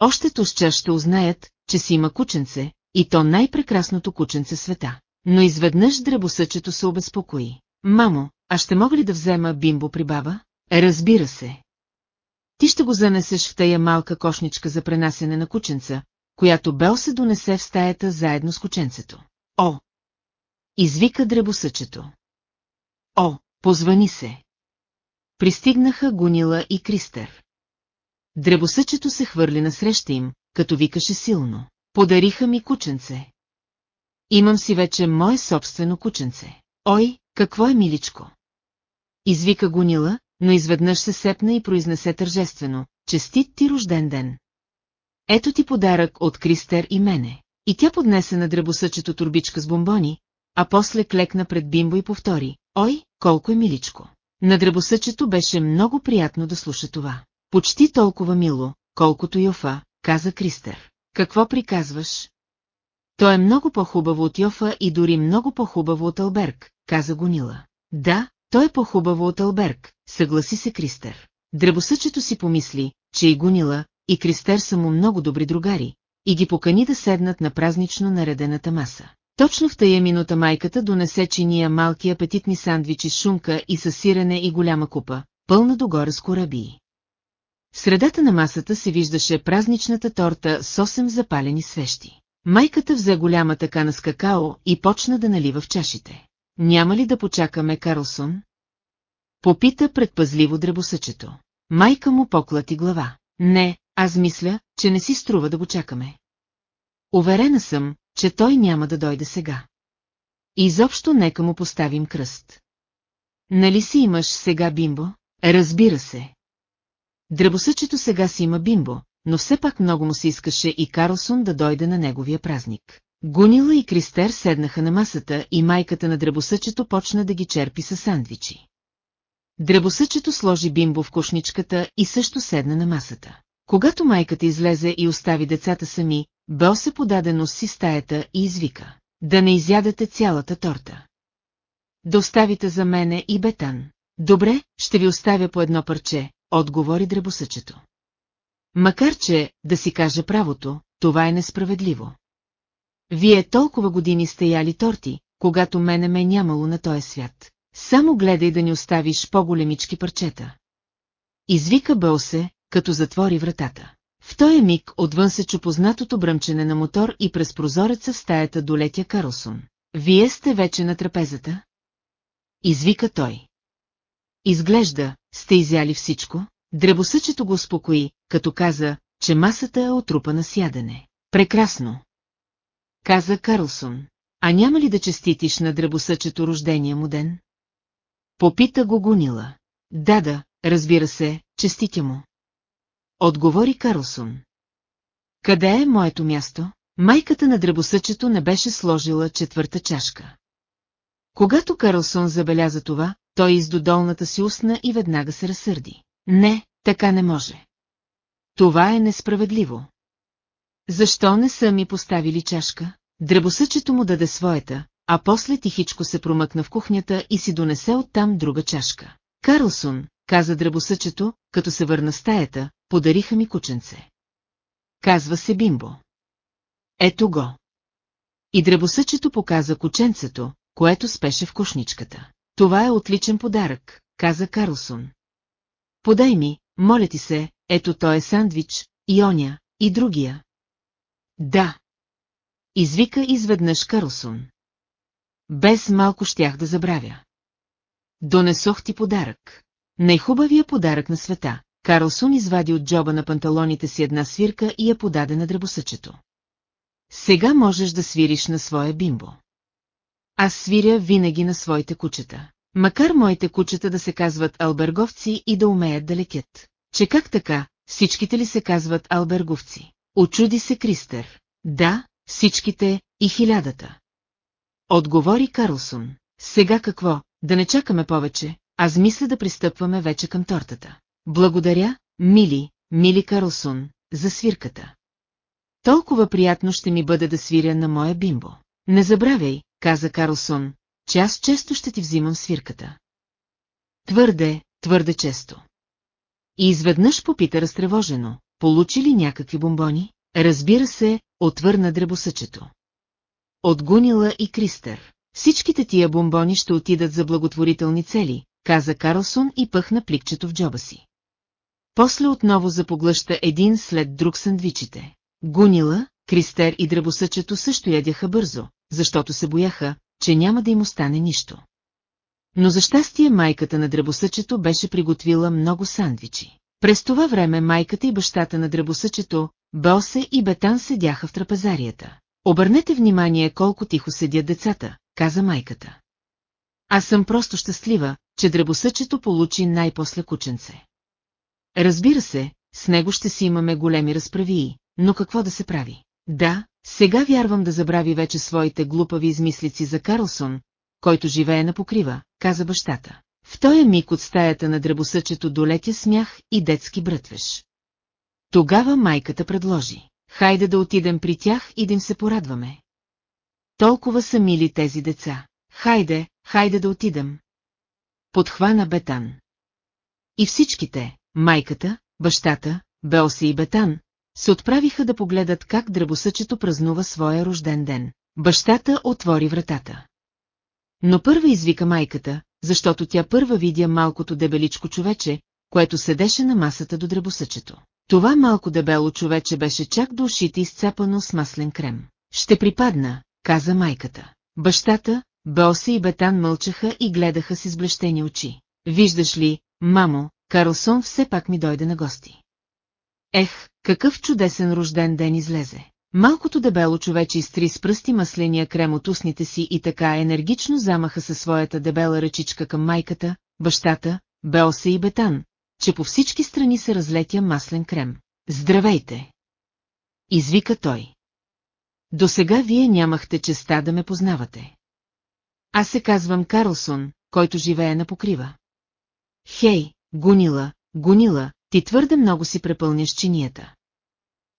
Още тоща ще узнаят, че си има кученце, и то най-прекрасното кученце света. Но изведнъж дребосъчето се обезпокои. Мамо, а ще мога ли да взема бимбо при баба? Разбира се. ти ще го занесеш в тая малка кошничка за пренасене на кученца, която Бел се донесе в стаята заедно с кученцето. О! Извика дребосъчето. О, позвани се! Пристигнаха Гунила и Кристер. Дребосъчето се хвърли насреща им, като викаше силно. Подариха ми кученце. Имам си вече мое собствено кученце. Ой, какво е миличко! Извика Гунила, но изведнъж се сепна и произнесе тържествено. Честит ти рожден ден! Ето ти подарък от Кристер и мене. И тя поднесе на дребосъчето турбичка с бомбони, а после клекна пред Бимбо и повтори. Ой, колко е миличко! На дребосъчето беше много приятно да слуша това. Почти толкова мило, колкото Йофа, каза Кристер. Какво приказваш? То е много по-хубаво от Йофа и дори много по-хубаво от Алберг, каза Гонила. Да, той е по-хубаво от Алберг, съгласи се Кристер. Дребосъчето си помисли, че и Гунила, и Кристер са му много добри другари, и ги покани да седнат на празнично наредената маса. Точно в тая минута майката донесе чиния малки апетитни сандвичи с шунка и със сирене и голяма купа, пълна догоре с корабии. В средата на масата се виждаше празничната торта с 8 запалени свещи. Майката взе голямата кана с какао и почна да налива в чашите. Няма ли да почакаме Карлсон? Попита предпазливо дребосъчето. Майка му поклати глава. Не, аз мисля, че не си струва да го чакаме. Уверена съм, че той няма да дойде сега. Изобщо нека му поставим кръст. Нали си имаш сега бимбо? Разбира се. Дръбосъчето сега си има бимбо, но все пак много му се искаше и Карлсон да дойде на неговия празник. Гунила и Кристер седнаха на масата и майката на дръбосъчето почна да ги черпи с сандвичи. Дръбосъчето сложи бимбо в кошничката и също седна на масата. Когато майката излезе и остави децата сами, Бел се подаде носи стаята и извика. Да не изядете цялата торта. Да оставите за мене и бетан. Добре, ще ви оставя по едно парче, отговори дребосъчето. Макар че, да си кажа правото, това е несправедливо. Вие толкова години сте яли торти, когато мене ме е нямало на този свят. Само гледай да ни оставиш по-големички парчета. Извика Бълсе, като затвори вратата. В този миг отвън се чу познатото бръмчене на мотор и през прозореца в стаята долетя Карлсон. Вие сте вече на трапезата? Извика той. Изглежда, сте изяли всичко? Дребосъчето го успокои, като каза, че масата е отрупана с ядене. Прекрасно. Каза Карлсон. А няма ли да честитиш на дребосъчето рождения му ден? Попита го Гунила. Да, да, разбира се, честитя му. Отговори Карлсон. Къде е моето място? Майката на дръбосъчето не беше сложила четвърта чашка. Когато Карлсон забеляза това, той изду долната си устна и веднага се разсърди. Не, така не може. Това е несправедливо. Защо не са ми поставили чашка? Дръбосъчето му даде своята, а после тихичко се промъкна в кухнята и си донесе оттам друга чашка. Карлсон, каза дръбосъчето, като се върна стаята, подариха ми кученце. Казва се Бимбо. Ето го. И дръбосъчето показа кученцето, което спеше в кушничката. Това е отличен подарък, каза Карлсон. Подай ми, моля ти се, ето той е сандвич, и оня, и другия. Да. Извика изведнъж Карлсон. Без малко щях да забравя. Донесох ти подарък. Най-хубавия подарък на света. Карлсон извади от джоба на панталоните си една свирка и я подаде на дръбосъчето. Сега можеш да свириш на своя бимбо. Аз свиря винаги на своите кучета. Макар моите кучета да се казват алберговци и да умеят да лекят. Че как така, всичките ли се казват алберговци? Очуди се Кристер. Да, всичките и хилядата. Отговори Карлсон. Сега какво, да не чакаме повече, аз мисля да пристъпваме вече към тортата. Благодаря, мили, мили Карлсон, за свирката. Толкова приятно ще ми бъде да свиря на моя бимбо. Не забравяй, каза Карлсон, че аз често ще ти взимам свирката. Твърде, твърде често. И изведнъж попита разтревожено, получи ли някакви бомбони? Разбира се, отвърна дребосъчето. Отгунила и Кристер. Всичките тия бомбони ще отидат за благотворителни цели, каза Карлсон и пъхна пликчето в джоба си. После отново запоглъща един след друг сандвичите. Гунила, Кристер и дръбосъчето също ядяха бързо, защото се бояха, че няма да им остане нищо. Но за щастие майката на дръбосъчето беше приготвила много сандвичи. През това време майката и бащата на дръбосъчето, Босе и Бетан седяха в трапезарията. Обърнете внимание колко тихо седят децата, каза майката. Аз съм просто щастлива, че дръбосъчето получи най-после кученце. Разбира се, с него ще си имаме големи разправии, но какво да се прави? Да, сега вярвам да забрави вече своите глупави измислици за Карлсон, който живее на покрива, каза бащата. В този миг от стаята на дръбосъчето долетя смях и детски брътвеш. Тогава майката предложи. Хайде да отидем при тях и да им се порадваме. Толкова са мили тези деца. Хайде, хайде да отидем. Подхвана Бетан. И всичките, майката, бащата, Белси и Бетан, се отправиха да погледат как дръбосъчето празнува своя рожден ден. Бащата отвори вратата. Но първа извика майката, защото тя първа видя малкото дебеличко човече, което седеше на масата до дръбосъчето. Това малко дебело човече беше чак до ушите изцапано с маслен крем. Ще припадна, каза майката. Бащата, Босе и Бетан мълчаха и гледаха с изблещени очи. Виждаш ли, мамо, Карлсон все пак ми дойде на гости. Ех, какъв чудесен рожден ден излезе. Малкото дебело човече изтри с пръсти масления крем от устните си и така енергично замаха със своята дебела ръчичка към майката, бащата, Беосе и Бетан, че по всички страни се разлетя маслен крем. Здравейте! Извика той. До сега вие нямахте честа да ме познавате. Аз се казвам Карлсон, който живее на покрива. Хей, Гунила, Гунила, ти твърде много си препълняш чинията.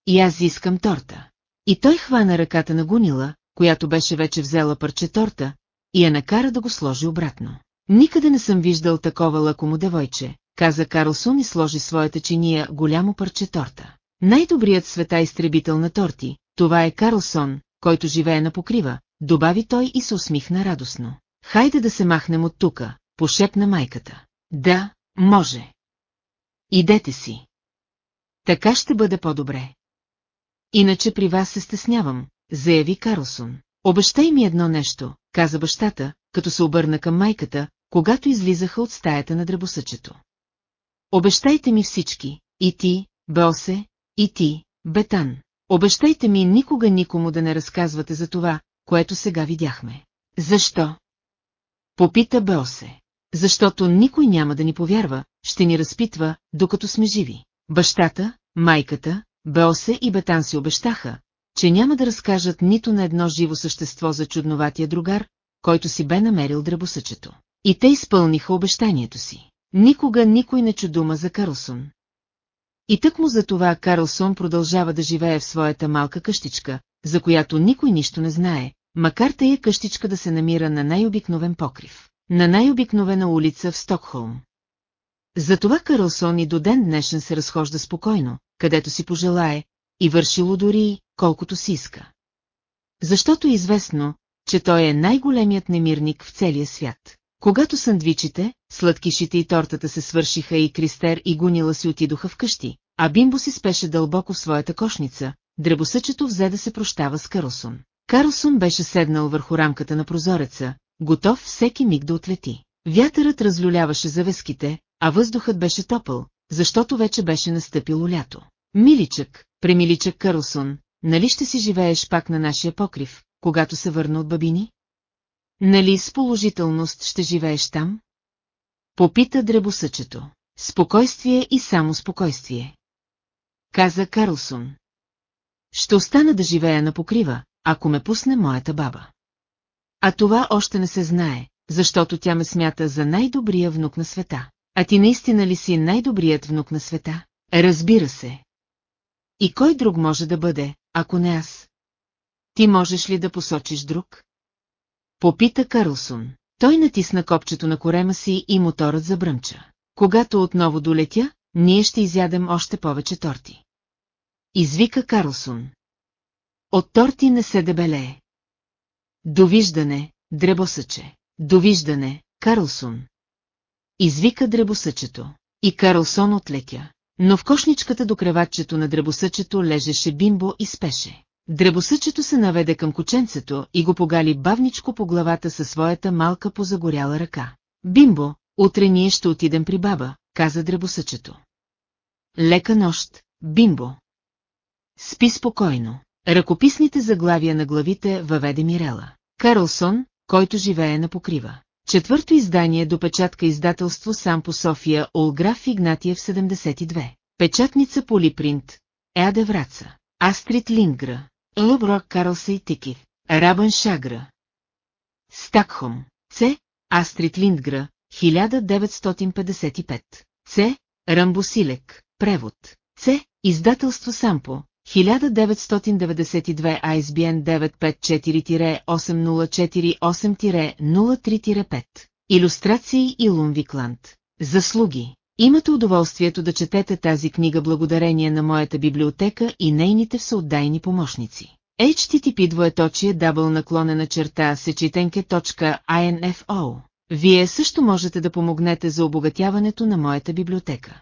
И аз искам торта. И той хвана ръката на Гунила, която беше вече взела парче торта, и я накара да го сложи обратно. Никъде не съм виждал такова лакомо девойче, каза Карлсон и сложи своята чиния голямо парче торта. Най-добрият света изтребител на торти, това е Карлсон, който живее на покрива, добави той и се усмихна радостно. Хайде да се махнем от тука, пошепна майката. Да, може. Идете си. Така ще бъде по-добре. Иначе при вас се стеснявам, заяви Карлсон. Обещай ми едно нещо, каза бащата, като се обърна към майката, когато излизаха от стаята на дръбосъчето. Обещайте ми всички, и ти, Босе, и ти, Бетан. Обещайте ми никога никому да не разказвате за това, което сега видяхме. Защо? Попита Босе. Защото никой няма да ни повярва, ще ни разпитва, докато сме живи. Бащата, майката, Беосе и Бетан си обещаха, че няма да разкажат нито на едно живо същество за чудноватия другар, който си бе намерил дръбосъчето. И те изпълниха обещанието си. Никога никой не чудума за Карлсон. И тък му за това Карлсон продължава да живее в своята малка къщичка, за която никой нищо не знае, макар тая къщичка да се намира на най-обикновен покрив, на най-обикновена улица в Стокхолм. Затова Карлсон и до ден днешен се разхожда спокойно, където си пожелае, и върши лудори, колкото си иска. Защото е известно, че той е най-големият немирник в целия свят. Когато сандвичите, сладкишите и тортата се свършиха и Кристер и Гунила си отидоха вкъщи, а Бимбо си спеше дълбоко в своята кошница, дребосъчето взе да се прощава с Карлсон. Карлсон беше седнал върху рамката на прозореца, готов всеки миг да отлети. Вятърът разлюляваше завеските, а въздухът беше топъл, защото вече беше настъпило лято. Миличък, премиличък Карлсон, нали ще си живееш пак на нашия покрив, когато се върна от бабини? Нали с положителност ще живееш там? Попита дребосъчето. Спокойствие и само спокойствие. Каза Карлсон. Ще остана да живея на покрива, ако ме пусне моята баба. А това още не се знае, защото тя ме смята за най-добрия внук на света. А ти наистина ли си най-добрият внук на света? Разбира се. И кой друг може да бъде, ако не аз? Ти можеш ли да посочиш друг? Попита Карлсон. Той натисна копчето на корема си и моторът забръмча. Когато отново долетя, ние ще изядем още повече торти. Извика Карлсон. От торти не се дебелее. Довиждане, дребосъче. Довиждане, Карлсон. Извика дребосъчето. И Карлсон отлетя. но в кошничката до креватчето на дребосъчето лежеше бимбо и спеше. Дребосъчето се наведе към кученцето и го погали бавничко по главата със своята малка позагоряла ръка. Бимбо, утре ние ще отидем при баба, каза дребосъчето. Лека нощ, бимбо. Спи спокойно. Ръкописните заглавия на главите въведе Мирела. Карлсон, който живее на покрива. Четвърто издание до печатка издателство сам по София Олграф Игнатиев 72. Печатница Полипринт. Еаде Враца. Астрид Лингра. Луброк Карлсей Тикив. Рабан Шагра. Стакхом. С. Астрид Линдгра. 1955. С. Рамбосилек. Превод. С. Издателство Сампо. 1992 ISBN 954-8048-03-5. Иллюстрации и Лунвикланд. Заслуги. Имате удоволствието да четете тази книга благодарение на моята библиотека и нейните всеотдайни помощници. HTTP двоеточие дабл наклонена черта сечетенке.info Вие също можете да помогнете за обогатяването на моята библиотека.